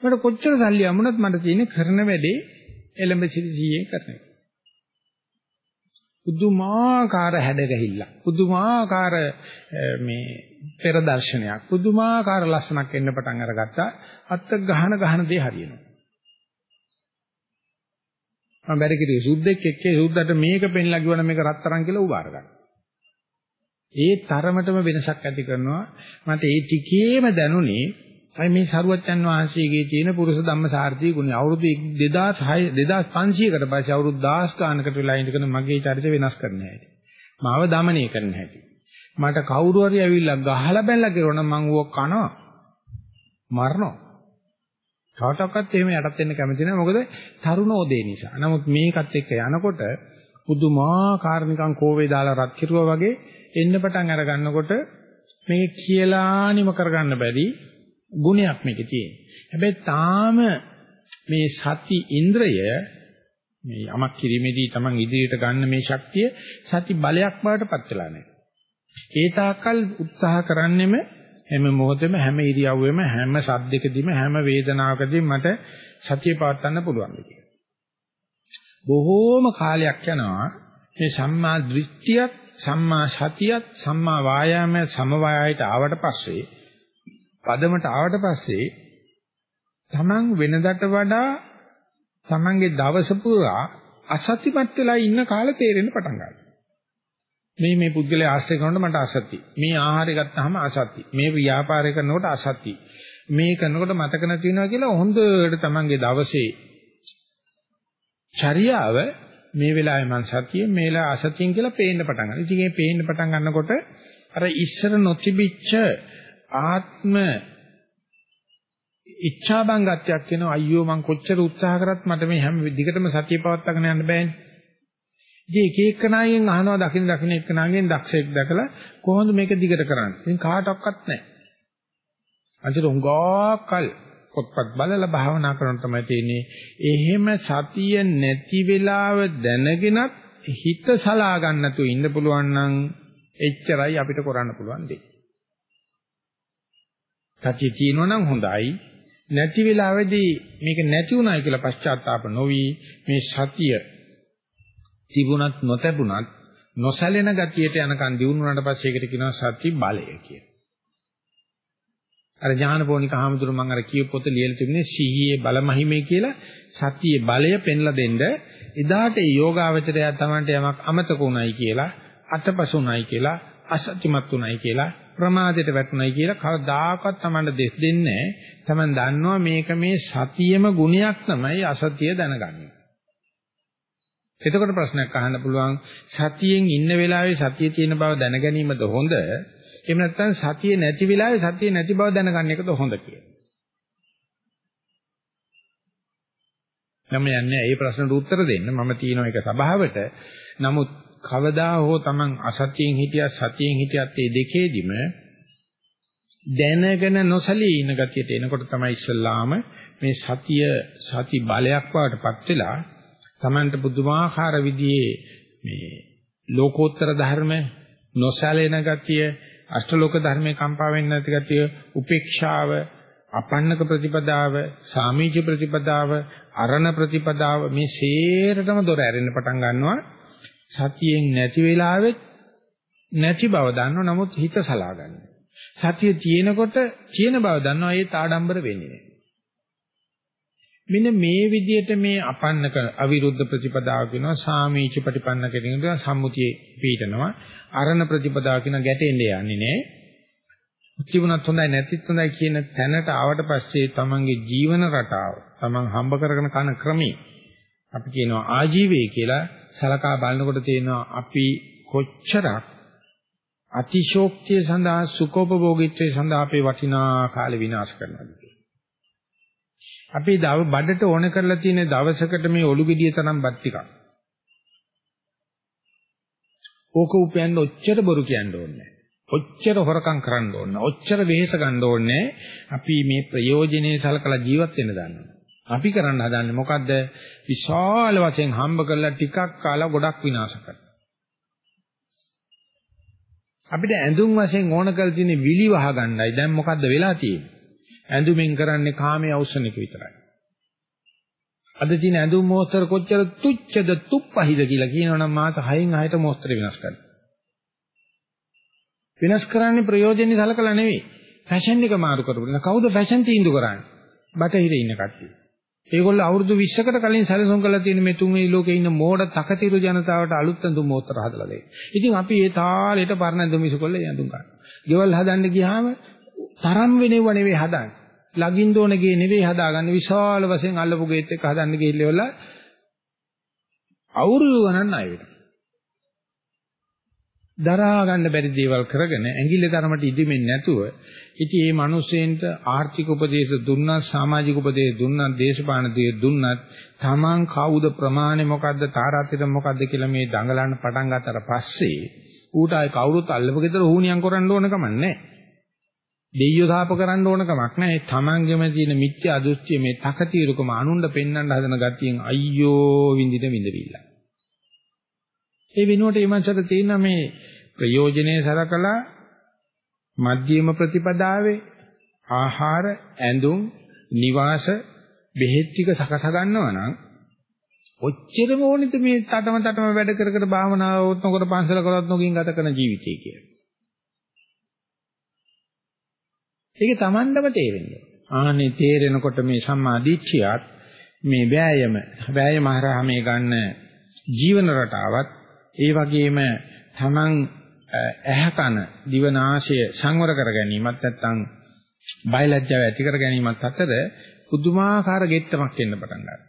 Speaker 1: මට කොච්චර සල්ලි අමුණත් මට තියෙන්නේ කරන වැඩේ එළඹ සිටි සීයෙන් කරන එක. පුදුමාකාර හැඩගැහිල්ල. පුදුමාකාර මේ පෙර දර්ශනයක්. පුදුමාකාර ලස්සනක් එන්න පටන් අරගත්තා. අත්ත ගහන ගහන දේ හරියනවා. මම බැරි කිව්වේ සුද්දෙක් එක්කේ සුද්දට මේක පෙන්ලා කිව්වනම් මේක රත්තරන් කියලා ඌ බාර ගන්න. ඒ තරමටම වෙනසක් ඇති කරනවා. මට ඒ ටිකේම දැනුනේ තමයි මේ සරුවච්චන් වහන්සේගේ තියෙන පුරුෂ ධම්ම සාර්ථී ගුණය. අවුරුදු 2006 2500කට පස්සේ අවුරුදු 10 ගානකට වෙලා ඉඳගෙන මගේ චරිත වෙනස් කරන්න හැටි. මාව দমনය කරන්න හැටි. මට කවුරු හරි ඇවිල්ලා ගහලා බැලලා කිරොනම් මං ඌව කනවා. මරනවා. කාටවත් එහෙම යටත් වෙන්න කැමති නැහැ. මොකද තරුණෝදේ නිසා. නමුත් මේකත් එක්ක යනකොට පුදුමාකාර නිකන් කෝවේ දාලා රත් කිරුවා වගේ එන්න පටන් අර ගන්නකොට මේක කියලානිම කරගන්න බැරි ගුණයක් මේකේ තියෙන්නේ. හැබැයි තාම මේ සති ඉන්ද්‍රය මේ යමක් කිරීමේදී Taman ඉදිරියට ගන්න මේ ශක්තිය සති බලයක් බවට පත් වෙලා නැහැ. ඒ තාක්කල් උත්සාහ කරන්නෙම හැම මොහොතෙම හැම ඉරියව්වෙම හැම සද්දකදීම හැම වේදනාවකදීම මට සතිය පවත්වන්න පුළුවන් කියලා. බොහෝම කාලයක් යනවා මේ සම්මා දෘෂ්ටියත් සම්මා සතියත් සම්මා වායාමය සමவாயයට ආවට පස්සේ පදමට ආවට පස්සේ Taman වෙනදට වඩා Tamanගේ දවස පුරා අසත්‍යමත් වෙලා ඉන්න කාලේ තේරෙන්න පටන් ගන්නවා. මේ මේ පුද්ගලයා ආශ්‍රය කරනකොට මට අසත්‍ය. මේ ආහාරය ගත්තාම අසත්‍ය. මේ ව්‍යාපාරය කරනකොට අසත්‍ය. මේ කරනකොට මතක නැති වෙනවා කියලා හොඳට Tamanගේ දවසේ චර්යාව මේ වෙලාවේ මං සතියෙන් මේ වෙලාව අසතියෙන් කියලා පේන්න පටන් ගන්නවා. ඉතින් මේ පේන්න පටන් ගන්නකොට අර ඉස්සර නොතිබිච්ච ආත්ම ඉච්ඡාබංගත්වයක් වෙනවා අයියෝ මං කොච්චර උත්සාහ කරත් මට මේ හැම දිගටම සතිය පවත්වාගෙන යන්න බෑනේ. ඉතින් එක එකනායෙන් අහනවා දකින්න දකින්න එකනාගෙන් දක්ෂයෙක් දැකලා කොහොමද මේක දිගට කරන්නේ? ඉතින් කාටවත් නැහැ. අන්තිර උංගාකල් පොත්පත් බලලා භාවනා කරන තමයි තියෙන්නේ. එහෙම සතිය නැති වෙලාව දැනගෙනත් හිත සලා ගන්න නැතුව ඉන්න පුළුවන් නම් එච්චරයි අපිට කරන්න පුළුවන් දෙයක්. සතිය තියෙනවා නම් හොඳයි. නැති වෙලාවේදී මේක නැති උනායි කියලා පශ්චාත්තාප නොවි මේ සතිය තිබුණත් නොතැබුණත් නොසැලෙන ගතියට යනකන් දිනුනාට පස්සේ ඒකට කියනවා සති බලය කියලා. අර ඥානපෝනික හාමුදුරු මම අර කියපු පොත ලියලා තිබුණේ සිහියේ බලමහිමේ කියලා සතියේ බලය පෙන්ලා දෙන්න එදාට ඒ යෝගාවචරය තමන්ට යමක් අමතක උනායි කියලා අතපසුනායි කියලා අසත්‍යමත් උනායි කියලා ප්‍රමාදයට වැටුණයි කියලා කවදාකවත් තමන්ට දෙස් දෙන්නේ නැහැ. තමන් දන්නවා මේක මේ සතියෙම ගුණයක් තමයි අසතිය දැනගන්නේ. එතකොට ප්‍රශ්නයක් අහන්න පුළුවන් සතියෙන් ඉන්න වෙලාවේ සතියේ තියෙන බව දැනගැනීමද හොඳ එහෙම නැත්නම් සතිය නැති වෙලාවේ සතිය නැති බව දැනගන්න එකද හොඳ කියලා. මම යන්නේ ඒ ප්‍රශ්නට උත්තර දෙන්න. මම තියෙන එක සභාවට. නමුත් කවදා හෝ Taman අසතියෙන් හිටියත් සතියෙන් හිටියත් මේ දෙකේදිම දැනගෙන නොසලී ඉන්න ගතියට එනකොට තමයි ඉස්සල්ලාම මේ සතිය සති බලයක් වඩටපත් වෙලා Tamanට පුදුමාකාර විදිහේ මේ ලෝකෝත්තර ධර්ම නොසැලෙන ගතිය අෂ්ටලෝක ධර්මයේ කම්පා වෙන්නේ නැති ගතිය, උපේක්ෂාව, අපන්නක ප්‍රතිපදාව, සාමීච ප්‍රතිපදාව, අරණ ප්‍රතිපදාව මේ සේරටම දොර ඇරෙන්න පටන් ගන්නවා. සතියෙන් නැති වෙලාවෙත් නැති බව දන්නව නමුත් හිත සලාගන්නේ. සතිය තියෙනකොට තියෙන බව දන්නවා ඒත් ආඩම්බර වෙන්නේ නැහැ. මෙන්න මේ විදිහට මේ අපන්නක අවිරුද්ධ ප්‍රතිපදාව කියනවා සාමීච ප්‍රතිපන්න කියනවා සම්මුතියේ පීඩනවා අරණ ප්‍රතිපදාව කියන ගැටෙන්නේ යන්නේ නෑ තිබුණත් හොඳයි නැතිත් හොඳයි කියන තැනට ආවට පස්සේ තමන්ගේ ජීවන රටාව තමන් හම්බ කරගෙන කන ක්‍රමී අපි කියනවා ආජීවය කියලා සලකා බලනකොට තේනවා අපි කොච්චරක් අතිශෝක්තිය සඳහා සුඛෝපභෝගීත්වයේ සඳහා අපේ වටිනා කාලේ විනාශ කරනවාද අපි දව බඩට ඕන කරලා තියෙන දවසකට මේ ඔලු ගෙඩිය තරම් බත් ටිකක්. ඕක උපයන්න ඔච්චර බොරු කියන්න ඕනේ ඔච්චර හොරකම් කරන්න ඕනේ. ඔච්චර වෙහෙස ගන්න ඕනේ. අපි මේ ප්‍රයෝජනේ සලකලා ජීවත් වෙන්න දන්නවා. අපි කරන්න හදන්නේ මොකද්ද? විශාල වශයෙන් හම්බ කරලා ටිකක් කාලා ගොඩක් විනාශ කරනවා. අපිට ඇඳුම් වශයෙන් ඕන කරලා තියෙන විලි වහ ගන්නයි. දැන් මොකද්ද වෙලා තියෙන්නේ? ඇඳුමින් කරන්නේ කාමයේ අවසන එක විතරයි. අද තියෙන ඇඳුම් මෝස්තර කොච්චර තුච්ඡද තුප්පහිද කියලා කියනවනම් මාස 6න් 6ට මෝස්තර වෙනස් කරනවා. වෙනස් කරන්නේ ප්‍රයෝජනෙයි සලකලා නෙවෙයි. ෆැෂන් එක මාරු කරපුවා. කවුද ෆැෂන් තීන්දුව කරන්නේ? බටහිරේ ඉන්න කට්ටිය. ඒගොල්ලෝ අවුරුදු 20කට කලින් සැලසුම් කරලා තියෙන මේ තුන් මේ ලෝකේ ඉන්න මෝඩ තකතිරු ජනතාවට අලුත් ඇඳුම් මෝස්තර හදලා දෙන්නේ. ඉතින් අපි ඒ තාලෙට පරණ ඇඳුම් ඉසුකොල්ල ඇඳුම් ගන්නවා. ගෙවල් හදන්න ගියාම තරම් වෙනෙව නෙවෙයි හදන්නේ. ලගින් දෝන ගේ නෙවෙයි හදාගන්න විශාල වශයෙන් අල්ලපු ගේත් එක්ක හදන්න ගිහිල්ලා අවුරුදු ගණන් ණය වෙනවා. දරා ගන්න බැරි දේවල් කරගෙන ඇඟිල්ල තරමට ඉදිමෙන්නේ නැතුව ඉතින් මේ මිනිස්සෙන්ට ආර්ථික උපදේශ දුන්නත් සමාජික උපදේශ දුන්නත් දේශපාලන දේ දුන්නත් Taman කවුද ප්‍රමාණය මොකද්ද තාරාතිර මොකද්ද කියලා මේ දඟලන්න පටන් ගත්තට පස්සේ ඌට ආයි කවුරුත් අල්ලපු ගෙදර හුණියම් කරන්න ඕන කමක් නැහැ. දෙයියෝ සාප කරන්න ඕන කමක් නැහැ. තමන්ගෙම තියෙන මිත්‍යා දෘෂ්ටිය මේ තකතිරුකම අනුණ්ඩ පෙන්වන්න හදන ගතියෙන් අයියෝ විඳින විඳවිල්ල. ඒ වෙනුවට මේ මනසට තියෙන මේ ප්‍රයෝජනේ සරකලා මධ්‍යම ප්‍රතිපදාවේ ආහාර, ඇඳුම්, නිවාස, බෙහෙත් ටික සකස ගන්නවා නම් ඔච්චරම ඕනිද මේ තටම තටම වැඩ කර කර භාවනාව නොකර පන්සල කරවත් නොකින් ගත කරන ජීවිතය කියලා. ඒක Tamandම තේරෙන්නේ. ආනේ තේරෙනකොට මේ සම්මා දිට්ඨියත් මේ වෑයම වෑයම හරහා මේ ගන්න ජීවන රටාවත් ඒ වගේම Taman ඇහැකන දිවනාශය සංවර කර ගැනීමත් නැත්නම් බයලජ්ජාව ඇති කර ගැනීමත් අතර පුදුමාකාර ගෙත්තමක් එන්න පටන් ගන්නවා.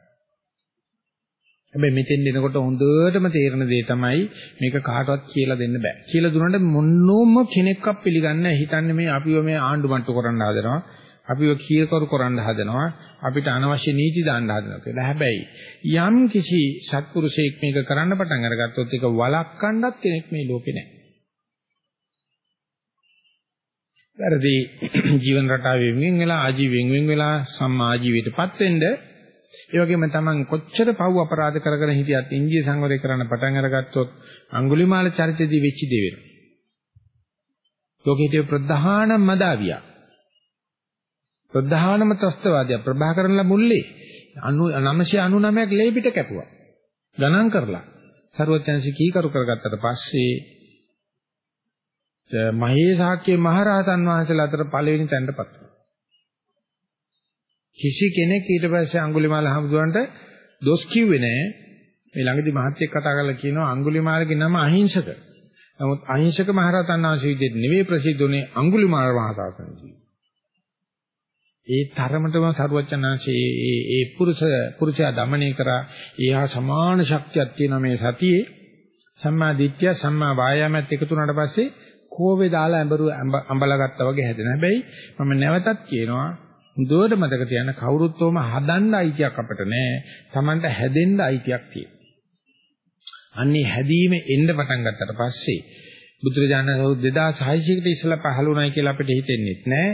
Speaker 1: හැබැයි මෙතෙන් දෙනකොට හොඳටම තේරෙන දේ තමයි මේක කාටවත් කියලා දෙන්න බෑ. කියලා දුන්නට මොනෝම කෙනෙක්වත් පිළිගන්නේ නැහැ. හිතන්නේ මේ අපිව මේ ආණ්ඩු මට්ටු කරන්න හදනවා. අපිව කීකරු කරන්න හදනවා. අපිට අනවශ්‍ය නීති දාන්න හදනවා කියලා. හැබැයි යම් කිසි සත්පුරුෂයෙක් මේක කරන්න පටන් අරගත්තොත් ඒක වළක්වන්නත් කෙනෙක් මේ ලෝකේ නැහැ. වැරදි ජීවන රටාවෙන් වෙන් වෙලා ආජීවයෙන් වෙන් වෙලා සම්මා ආජීවයටපත් වෙන්න ඒ වගේම Taman කොච්චර පව් අපරාධ කරගෙන හිටියත් ඉන්දිය සංවරය කරන්න පටන් අරගත්තොත් අඟුලිමාල චරිතයේදී වෙච්ච දේ වෙනවා. ලෝකයේ ප්‍රධානම මදාවියා. ප්‍රධානම ත්‍ස්තවාදියා ප්‍රභාකරන්ලා මුල්ලේ 999ක් ලේ පිට කැපුවා. ගණන් කරලා සරුවචනසි කීකරු කරගත්තට පස්සේ මහේසාක්‍ය මහරහතන් වහන්සේලා අතර පළවෙනි තැනටපත් වුණා. කිසි කෙනෙක් ඊට පස්සේ අඟුලිමාල හමුදුවන්ට දොස් කිව්වේ නෑ. මේ ළඟදී මහත්යෙක් කතා කරලා කියනවා අඟුලිමාලගේ නම අහිංසක. නමුත් අහිංසක මහරහතන් වහන්සේ විදිහට නෙවෙයි ප්‍රසිද්ධ උනේ අඟුලිමාල මහරහතන් විදිහට. ඒ තරමටම සරුවචනාංශයේ ඒ ඒ පුරුෂ පුරුෂයා দমনය කරා එහා සමාන ශක්තියක් තියෙන මේ සතියේ සම්මා දිට්ඨිය සම්මා වායාමයට එකතු වුණාට පස්සේ කෝවේ දාලා ඇඹරු අඹලා ගත්තා වගේ හැදෙන. හැබැයි මම නැවතත් කියනවා හොඳට මතක තියාගන්න කවුරුත්වම හදන්න අයිතියක් අපිට නැහැ. Tamanට හැදෙන්න අයිතියක් තියෙනවා. අන්නේ හැදීම එන්න පටන් ගත්තට පස්සේ බුදුරජාණන් වහන්සේ 2600 කට ඉස්සලා පහළ වුණයි කියලා අපිට හිතෙන්නේ නැහැ.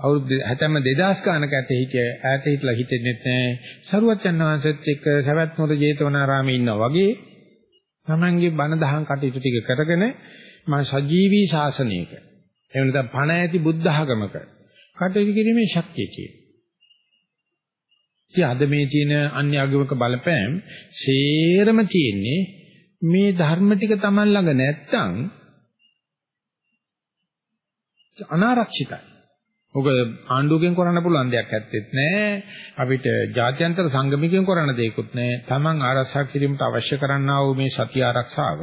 Speaker 1: අවුරුදු හැතැම්ම 2000 ගානක ඇත හිටිය ඈත හිටලා හිතෙන්නේ නැහැ. සරුවච්චන් වහන්සේත් එක්ක සවැත් නුවර ජේතවනාරාමේ ඉන්නා වගේ තමන්ගේ බණ දහම් කටයුතු ටික කරගෙන මා සජීවී ශාසනයක එහෙම නැත්නම් පණ ඇති බුද්ධ ආගමක කටයුතු කිරීමේ ශක්තිය තියෙනවා. ඉතින් අද මේ තියෙන අන්‍ය ආගමක බලපෑම් සේරම තියෙන්නේ මේ ධර්ම ටික Taman ළඟ නැත්තම් අනාරක්ෂිතයි. ඔක ආණ්ඩුවකින් කරන්න පුළුවන් දෙයක් ඇත්තෙත් නෑ. අපිට ජාත්‍යන්තර සංගමිකයෙන් කරන්න දෙයක්වත් නෑ. Taman ආරක්ෂා කිරීමට අවශ්‍ය කරන්නා වූ මේ සතිය ආරක්ෂාව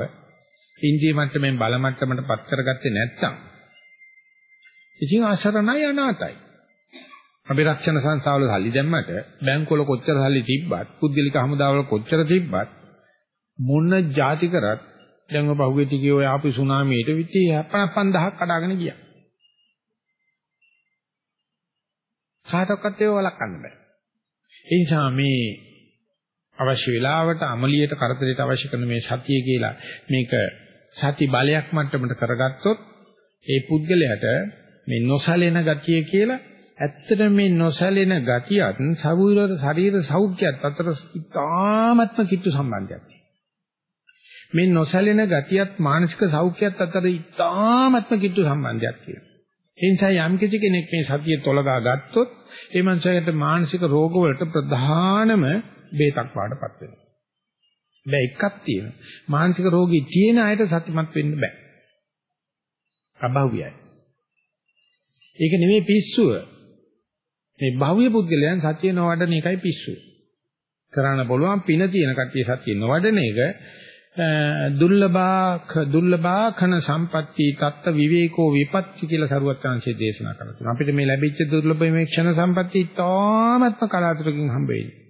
Speaker 1: ඉන්දිය මට්ටමින් බල මට්ටමට පත් කරගත්තේ නැත්තම් ඉතින් අසරණයි අනාතයි. අපි රක්ෂණ සංස්ථාවල සල්ලි දැම්මට බැංකුවල කොච්චර සල්ලි තිබ්බත් පුද්ගලික හමුදාවල කොච්චර තිබ්බත් මොන જાති කරත් දැන් ඔය පහුගිය ටිකේ ඔය ආපු සුනාමියට විත්ති 75000ක් කඩාගෙන ගියා. කාටවත් ඒව වළක්වන්න බෑ. ඒ නිසා මේ අවශ්‍ය වෙලාවට අමලියට කරදරයට අවශ්‍ය කරන මේ සතිය කියලා මේක සති බලයක් මට්ටමට කරගත්තොත් ඒ පුද්ගලයාට මේ නොසලෙන ගතිය කියලා ඇත්තට මේ නොසලෙන ගතියත් ශරීර ශරීර සෞඛ්‍යයත් අතර ඉතාමත්ම කිට්ටු සම්බන්ධයක් මේ නොසලෙන ගතියත් මානසික සෞඛ්‍යයත් අතර ඉතාමත්ම කිට්ටු සම්බන්ධයක් තියෙනවා. ඒ නිසා යම් කිසි කෙනෙක් මේ සතිය තොලගා ගත්තොත් ඒ මනුස්සයාට මානසික රෝග වලට ප්‍රධානම බේතක් වාඩපත් වෙනවා. බෑ එකක් තියෙනවා. මානසික රෝගී තියෙන අයට සතිමත් වෙන්න බෑ. අභව්‍යයි. ඒක නෙමෙයි පිස්සුව. මේ භව්‍ය පුද්ගලයන් සත්‍ය නොවඩන එකයි පිස්සුව. කරන්න පුළුවන් පින තියෙන කට්ටිය සත්‍ය නොවඩන එක දුර්ලභා දුර්ලභා khන සම්පatti තත්ත විවේකෝ විපත්ති කියලා සරුවත් chance දේශනා කරලා තියෙනවා. අපිට මේ ලැබිච්ච දුර්ලභ මේ ක්ෂණ සම්පatti තාමත්ම කලාතුරකින් හම්බ වෙන්නේ.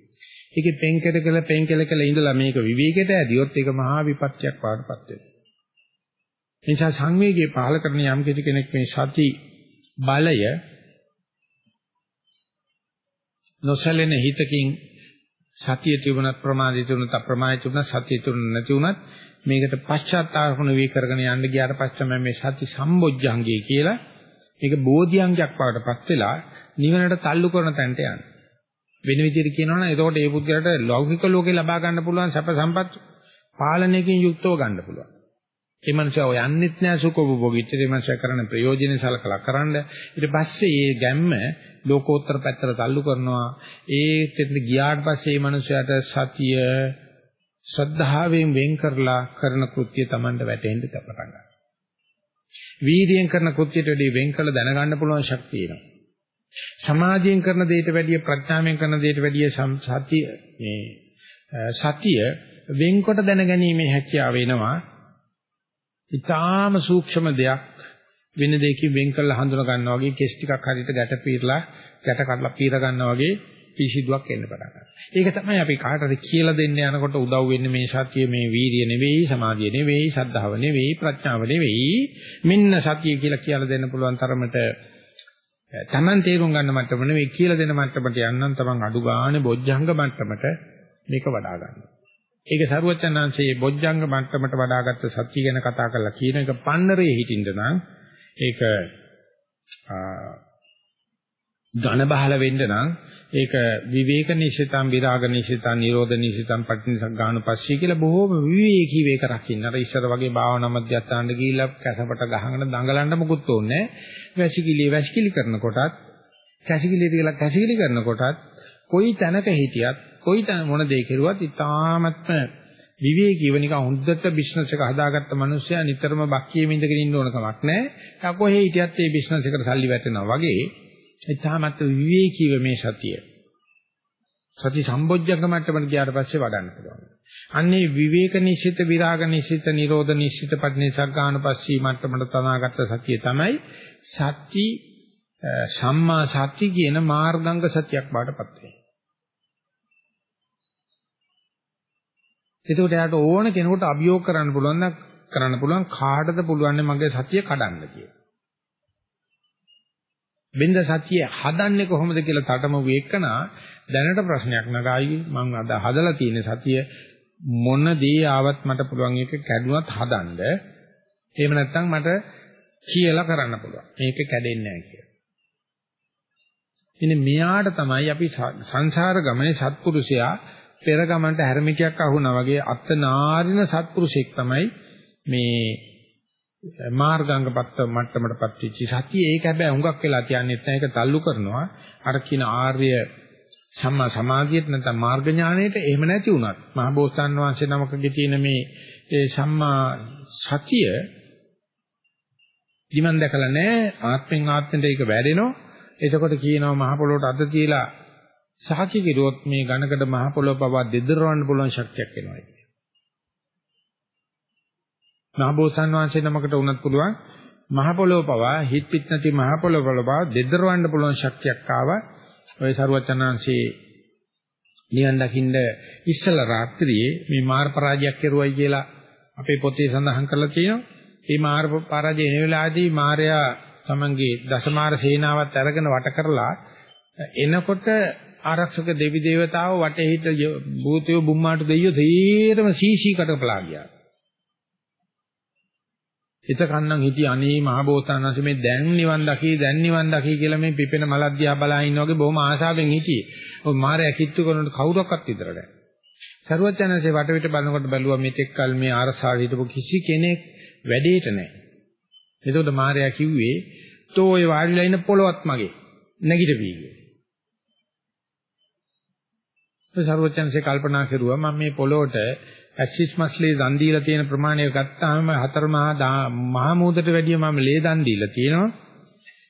Speaker 1: ඒකේ පෙන්කෙට කළ පෙන්කෙල කළ ඉඳලා මේක විවේකයට ඇදියොත් ඒක මහා විපත්‍යක් වඩපත් වෙනවා. නිසා සංවේගයේ පහල කරන යම් කෙනෙක් මේ සති බලය නොසැලෙන හිතකින් සතිය තිබුණත් ප්‍රමාදය තිබුණත් අප්‍රමාදය තිබුණත් සතිය තිබුණ නැති වුණත් මේකට පශ්චාත්තාපන වේ කරගෙන යන්න ගියාට පස්සේ තමයි මේ සති සම්බොජ්ජංගය කියලා මේක බෝධිඅංගයක් වඩටපත් වෙලා නිවනට තල්ලු කරන තැනට යන්නේ. වෙන විදිහට කියනවනම් එතකොට ඒ පුද්ගලයාට ලෞකික ලෝකේ ලබා ගන්න පුළුවන් සැප සම්පත් පාලනයකින් යුක්තව ගන්න පුළුවන්. ඒ මනුස්සයා යන්නෙත් නෑ සුඛෝපභෝගීත්වයට ඒ මනුස්සයා කරන ප්‍රයෝජනෙ සලකලා කරන්න. ඊට පස්සේ මේ ගැම්ම ලෝකෝත්තර පැත්තට තල්ලු කරනවා. ඒ දෙන්න ගියාට පස්සේ මේ මනුස්සයාට සතිය ශ්‍රද්ධාවෙන් වෙන් කරලා කරන කෘත්‍ය Tamanට වැටෙන්න පටන් ගන්නවා. වීර්යයෙන් කරන කෘත්‍යයට වැඩි වෙන් කළ දැනගන්න පුළුවන් ශක්තිය එනවා. සමාධියෙන් කරන දෙයට වැඩිය ප්‍රඥාවෙන් කරන දෙයට වැඩිය සතිය මේ සතිය වෙන්කොට දැනගැනීමේ හැකියාව වෙනවා. ඊටාම සූක්ෂම දෙයක්. වෙන දෙයකින් වෙන් කරලා හඳුනා ගන්නවා වගේ කෙස් ටිකක් හරියට ගැට පීරලා ගැට කඩලා පීර ගන්නවා වගේ පිසිදුවක් එන්න පටන් ගන්නවා. ඒක තමයි අපි කාටද කියලා දෙන්න යනකොට උදව් වෙන්නේ මේ සතිය මේ වීරිය නෙවෙයි සමාධිය නෙවෙයි සද්ධාව නෙවෙයි ප්‍රඥාව නෙවෙයි. මෙන්න සතිය කියලා කියලා දෙන්න පුළුවන් තරමට Taman තේරුම් ගන්න මට්ටම නෙවෙයි කියලා දෙන මට්ටමට යන්නම් Taman අඩු ගානේ බොජ්ජංග මට්ටමට මේක වඩා ගන්නවා. ඒක සරුවචනාංශයේ බොජ්ජංග මට්ටමට වඩාගත්ත සත්‍ය ගැන කතා කරලා කියන එක පන්නරේ හිටින්න නම් ඒක ඝන බහල වෙන්න නම් ඒක විවේක නිශ්චිතම් විරාග නිශ්චිතම් නිරෝධ නිශ්චිතම් පටිනිසග්ගානුපස්සී කියලා බොහෝම විවේකී වේක රකින්න. අර ඉස්සර වගේ භාවනා මධ්‍යස්ථානට ගිහිල්ලා කැසපට ගහගෙන දඟලන්න මොකුත් ඕනේ නැහැ. වැසිකිලි වැසිකිලි කරනකොටත් කැසිකිලි තියලා කැසිකිලි කරනකොටත් කොයි තැනක හිටියත් කොයි තැන මොන දේ කෙරුවත් ඉතාමත්ම විවේකීව නිකන් හොඳට බිස්නස් එක හදාගත්ත මිනිස්සයා නිතරම බක්කියෙම ඉඳගෙන ඉන්න ඕන කමක් නැහැ. එයා කොහේ හිටියත් ඒ බිස්නස් එකට සල්ලි වැටෙනවා වගේ. ඒ තාමත් විවේකීව මේ සතිය. සති සම්බොජ්ජංග මට්ටමට ගියාට පස්සේ වඩන්න පුළුවන්. අන්නේ විවේක නිශ්චිත විරාග නිශ්චිත නිරෝධ නිශ්චිත පටිනිසග්ගාන පස්සී මට්ටමට තනාගත්ත සතිය තමයි සති සම්මා සති කියන මාර්ගංග සතියක් බාටපත් වෙන්නේ. එතකොට එයාට ඕන කෙනෙකුට අභියෝග කරන්න පුළුවන් නම් කරන්න පුළුවන් කාටද පුළුවන් මගේ සතිය කඩන්න කියලා. බින්ද සතිය හදන්නේ කොහොමද කියලා තටමු වේකනා දැනට ප්‍රශ්නයක් නගායි මම අද හදලා තියෙන සතිය මොන දේ ආවත් මට පුළුවන් එක කැඩුනත් හදන්න. එහෙම නැත්නම් මට කියලා කරන්න පුළුවන්. මේක කැඩෙන්නේ නැහැ කියලා. ඉතින් මෙයාට තමයි අපි සංසාර ගමනේ සත්පුරුෂයා පෙර ගමන්ට හැරමිටියක් අහුණා වගේ අත්නාරින සත්පුරුෂෙක් තමයි මේ මාර්ගාංගපත්ත මට්ටමටපත් වෙච්ච සතිය ඒක හැබැයි හුඟක් වෙලා තියන්නේ නැහැ ඒක තල්ලු කරනවා. අර කියන ආර්ය සම්මා සමාධියට නැත්නම් මාර්ග ඥාණයට එහෙම නැති වුණත් මහබෝසත්න් වහන්සේ නමකගේ තියෙන මේ ඒ සම්මා සතිය දිමන් දැකලා නැහැ ආත්මෙන් ආත්මෙට ඒක වැඩෙනවා එතකොට කියනවා මහ පොළොවට අත තියලා සාකි කිරුවොත් මේ ඝනකඩ මහ පොළොව පවා දෙදරවන්න පුළුවන් ශක්තියක් එනවා. කියන්නේ. මහබෝසත්න් වහන්සේ නමකට උනත් පුළුවන් මහ පොළොව පවා හිත පිට නැති මහ පොළොව පවා දෙදරවන්න පුළුවන් ශක්තියක් ආවා. ඔය සරුවචනාංශේ නිවන් දකින්න ඉස්සල රාත්‍රියේ මේ මාර් පරාජයක් කෙරුවයි කියලා අපේ පොතේ සඳහන් කරලා තියෙනවා. මේ මාර් පරාජය එන වෙලාවේදී මාර්යා තමන්ගේ දසමාර සේනාවත් අරගෙන වට කරලා එනකොට ආරක්ෂක දෙවි දේවතාවෝ වටේ හිට භූතයෝ බුම්මාට දෙයියෝ තීරම සීසී කටපලා ගියා. එතකන්නම් හිටිය අනේ මහ බෝසතාණන්සේ මේ දැන් නිවන් දකි දැන් නිවන් දකි කියලා මේ පිපෙන මලද්දියා බලා ඉන්න වගේ බොහොම ආශාවෙන් හිටියේ. ඔය මාරයා කිට්ටු කරනකොට කවුරක්වත් විතර නැහැ. සරුවචනන්සේ වටවිට බලනකොට බැලුවා මෙතෙක් කල මේ ආරසාව හිටපු කිසි කෙනෙක් වැඩේට නැහැ. එතකොට මාරයා කිව්වේ "තෝ ඔය වාඩිලා ඉන්න පොළවත් මගේ නැගිටපී" කියලා. සර්වඥන්සේ කල්පනා කරුවා මම මේ පොළොවට ඇසිස් මස්ලේ දන් දීලා තියෙන ප්‍රමාණය ගත්තාම හතර මහා මහා මූදට වැඩිය මම ලේ දන් දීලා තියෙනවා.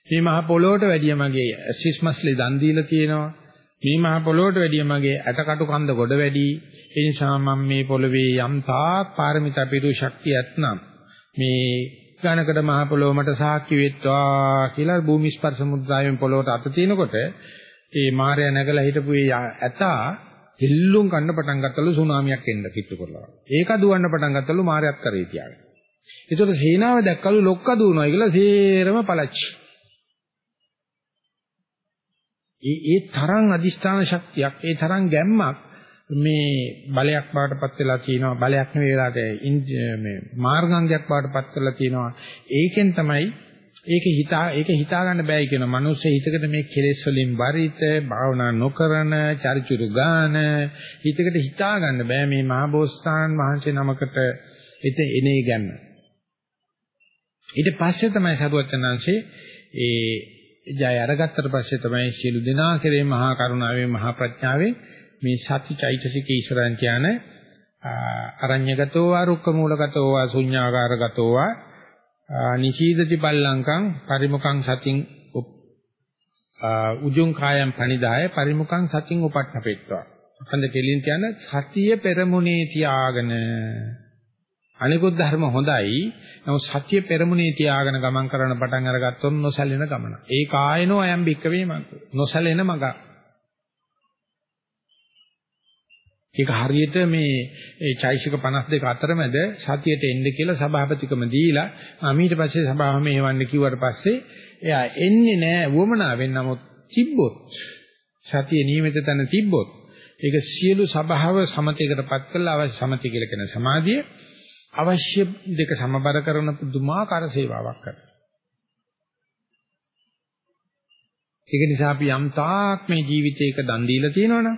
Speaker 1: මේ මහා පොළොවට වැඩිය මගේ ඇසිස් මස්ලේ දන් දීලා තියෙනවා. මේ මහා පොළොවට වැඩිය මගේ ඇටකටු කන්ද ගොඩ වැඩි. ඒ නිසා මම මේ පොළවේ යම් තාක් පාරමිතා පිරු ශක්තිය ඇතනම් මේ ඝනකඩ මහ පොළොව මට සාක්ෂි වෙත්වා කියලා භූමි ස්පර්ශ මුද්‍රාවෙන් පොළොවට අත තිනකොට ඒ මාර්යා නැගලා හිටපු ඒ ඇතා එල්ලුම් කන්න පටන් ගත්තලු සුනාමියක් එන්න කිට්ටු කරලා. ඒක දුවන්න පටන් ගත්තලු මාරයක් කරේ තියාගෙන. ඒතකොට සේනාව දැක්කලු ලොක්ක දුවනවා කියලා සේරම පළච්චි. ඒ ඒ තරම් අදිෂ්ඨාන ශක්තියක්, ඒ තරම් ගැම්මක් මේ බලයක් බාටපත් වෙලා තියෙනවා. බලයක් නෙවෙයි වෙලාට මේ මාර්ගාංගයක් බාටපත් වෙලා තියෙනවා. ඒකෙන් තමයි ඒක හිතා ඒක හිතා ගන්න බෑයි කියන මනුස්ස හිතකට මේ කෙලෙස් වලින් බරිත භාවනා නොකරන චරිචුරු ගාන හිතකට හිතා ගන්න බෑ මේ මහබෝසතාන් වහන්සේ නමකට හිත එනේ ගන්න. ඊට පස්සේ තමයි සරුවචනංශේ ඒ ජය අරගත්තට පස්සේ තමයි සියලු දෙනා කෙරේ මහා කරුණාවේ මහා ප්‍රඥාවේ මේ සති චෛතසික ඊශ්වරයන් කියන අරඤ්‍යගතෝ වා රුක්ක මූලගතෝ වා ශුඤ්ඤාකාරගතෝ වා නිචීදති පල්ලංකං පරිමුඛං සතින් උජුං කායම් පනිදාය පරිමුඛං සතින් උපට්ඨපෙත්වා. අකන්ද කෙලින් කියන සතිය පෙරමුණේ තියාගෙන අනිකුත් ධර්ම හොඳයි. නමුත් සතිය පෙරමුණේ තියාගෙන ගමන් කරන පටන් අරගත්තොත් නොසැලෙන ගමන. ඒ කායනෝ අයම් බික්කවේ මඟ. නොසැලෙන මඟ. ඒක හරියට මේ ඒ චෛසික 52 අතරමැද සතියට එන්න කියලා සභාපතිකම දීලා ඊට පස්සේ සභාව මේවන්න කිව්වට පස්සේ එයා එන්නේ නෑ වමනාවෙන් නමුත් තිබ්බොත් සතිය නියමිත තැන තිබ්බොත් ඒක සියලු සභාව සමතේකටපත් කළා අවශ්‍ය සමතය කියලා කියන සමාධිය අවශ්‍ය දෙක සමබර කරන පුදුමාකාර සේවාවක් කරනවා. ඒක නිසා අපි යම් තාක් මේ ජීවිතයක දන් දීලා තියෙනවනේ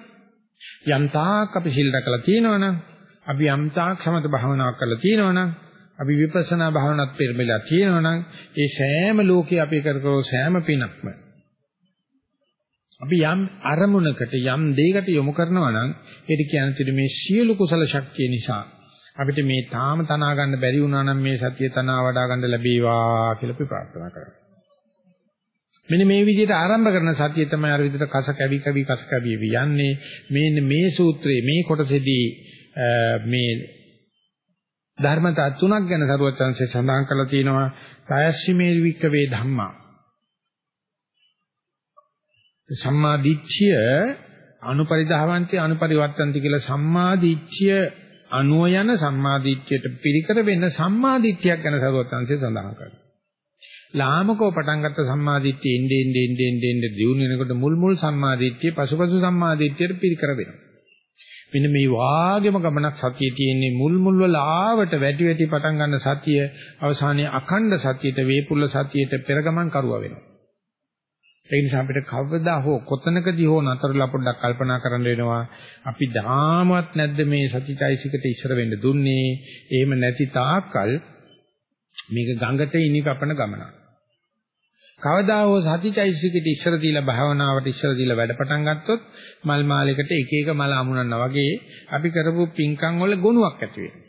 Speaker 1: යම් තාක් අපි සිල් රැකලා තියෙනවනම් අපි යම් තාක් සමත භාවනාවක් කරලා තියෙනවනම් අපි විපස්සනා භාවනාවක් පෙරමෙලා තියෙනවනම් ඒ සෑම ලෝකේ අපි කරකෝ සෑම පිනක්ම අපි යම් අරමුණකට යම් දෙයකට යොමු කරනවා නම් ඒක කියන්නේ මේ සියලු කුසල ශක්තිය නිසා අපිට මේ තාම තනා ගන්න බැරි වුණා නම් මේ සතිය තනා වඩා ගන්න ලැබේවා කියලා අපි ප්‍රාර්ථනා කරනවා. මෙන්න මේ විදිහට ආරම්භ කරන සතිය තමයි අර විදිහට කස කැවි කැවි කස කැවි යන්නේ. මේ මේ සූත්‍රයේ මේ කොටසේදී මේ ධර්මතා තුනක් ගැන සරුවචන්සේ සඳහන් කරලා තියෙනවා. තයස්සිමේ වික්කවේ ධම්මා. සම්මා දිට්ඨිය අනුපරිධාවන්ති අනුපරිවර්තන්ති කියලා සම්මා දිට්ඨිය අනුව යන සම්මා දිට්ඨියට පිරිකර වෙන්න සම්මා දිට්ඨියක් ගැන සරුවචන්සේ සඳහන් කරනවා. ලාමකව පටන් ගත්ත සම්මාදිට්ඨිය එන්නේ එන්නේ එන්නේ එන්නේ දියුණු වෙනකොට මුල් මුල් සම්මාදිට්ඨිය පසුපසු සම්මාදිට්ඨියට පිරිකර වෙනවා. මෙන්න මේ වාගේම ගමනක් සතියේ තියෙන්නේ මුල් මුල් වල ආවට වැටි වැටි පටන් ගන්න සතිය අවසානයේ අඛණ්ඩ සතියට වේපුල්ල සතියට පෙරගමන් කරුවා වෙනවා. ඒ නිසා අපිට කවදා හෝ කොතනකදී හෝ නතරලා පොඩ්ඩක් කල්පනා කරන්න වෙනවා අපි ධාමවත් නැද්ද මේ සතිචෛසිකට ඉස්සර වෙන්න දුන්නේ එහෙම නැති තාක්කල් මේක ගඟට ඉනි කපන ගමනක් කවදා හෝ සතිචෛසිකෙට ඉස්සර දීලා භාවනාවට ඉස්සර දීලා වැඩ පටන් ගත්තොත් මල් මාලයකට එක එක මල අමුණනවා වගේ අපි කරපු පින්කම් වල ගුණයක් ඇති වෙනවා.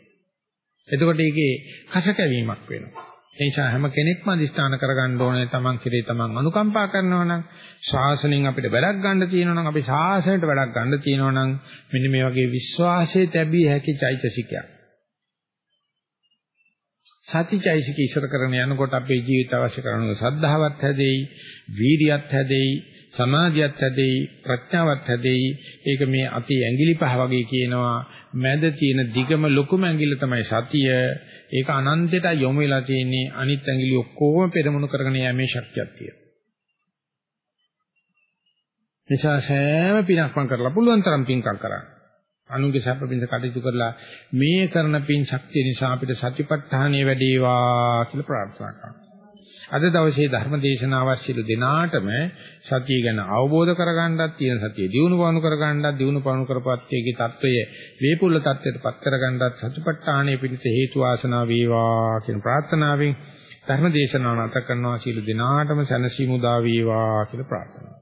Speaker 1: එතකොට ඒකේ කස කැවීමක් වෙනවා. ඒ නිසා හැම කෙනෙක්ම අදිස්ථාන කරගන්න ඕනේ තමන් කෙරේ තමන් අනුකම්පා කරනවා නම් ශාසනයෙන් අපිට වැඩක් ගන්න තියෙනවා නම් අපි ශාසනයට වැඩක් ගන්න තියෙනවා නම් මෙන්න මේ වගේ විශ්වාසයේ තැබිය හැකි චෛතසිකයක්. සතිචෛසික ඉස්සර කරන යනකොට අපේ ජීවිත අවශ්‍ය කරන සද්ධාවත් හැදෙයි, වීරියත් හැදෙයි, සමාධියත් හැදෙයි, ප්‍රඥාවත් හැදෙයි. ඒක මේ අති ඇඟිලි පහ වගේ කියනවා. මැද තියෙන දිගම ලොකුම ඇඟිල්ල තමයි සතිය. ඒක අනන්තයට යොමු වෙලා තියෙන්නේ අනිත් ඇඟිලි ඔක්කොම පෙරමුණු කරගෙන යෑමේ ශක්තියක් තියෙනවා. නිසා සෑම පිනක්ම කරලා පුළුවන් තරම් පින්කම් කරන්න. අනුගේ සැප පිණිස කටයුතු කරලා මේ කරන පින් ශක්තිය නිසා අපිට සතිපට්ඨානය වැඩේවා කියලා ප්‍රාර්ථනා කරනවා. අද දවසේ ධර්ම දේශනාව අවශ්‍යලු දිනාටම සතිය ගැන අවබෝධ කරගන්නත් තියෙන සතිය දිනු පවණු කරගන්නත් දිනු පවණු කරපත්‍යයේ தত্ত্বය වේපුල්ල தত্ত্বයටපත් කරගන්නත් සතිපට්ඨානය පිණිස හේතු ආසනා වේවා කියන ප්‍රාර්ථනාවෙන් ධර්ම දේශනාව නැත කරනවා සීල දිනාටම සැනසීම උදා වේවා කියලා ප්‍රාර්ථනා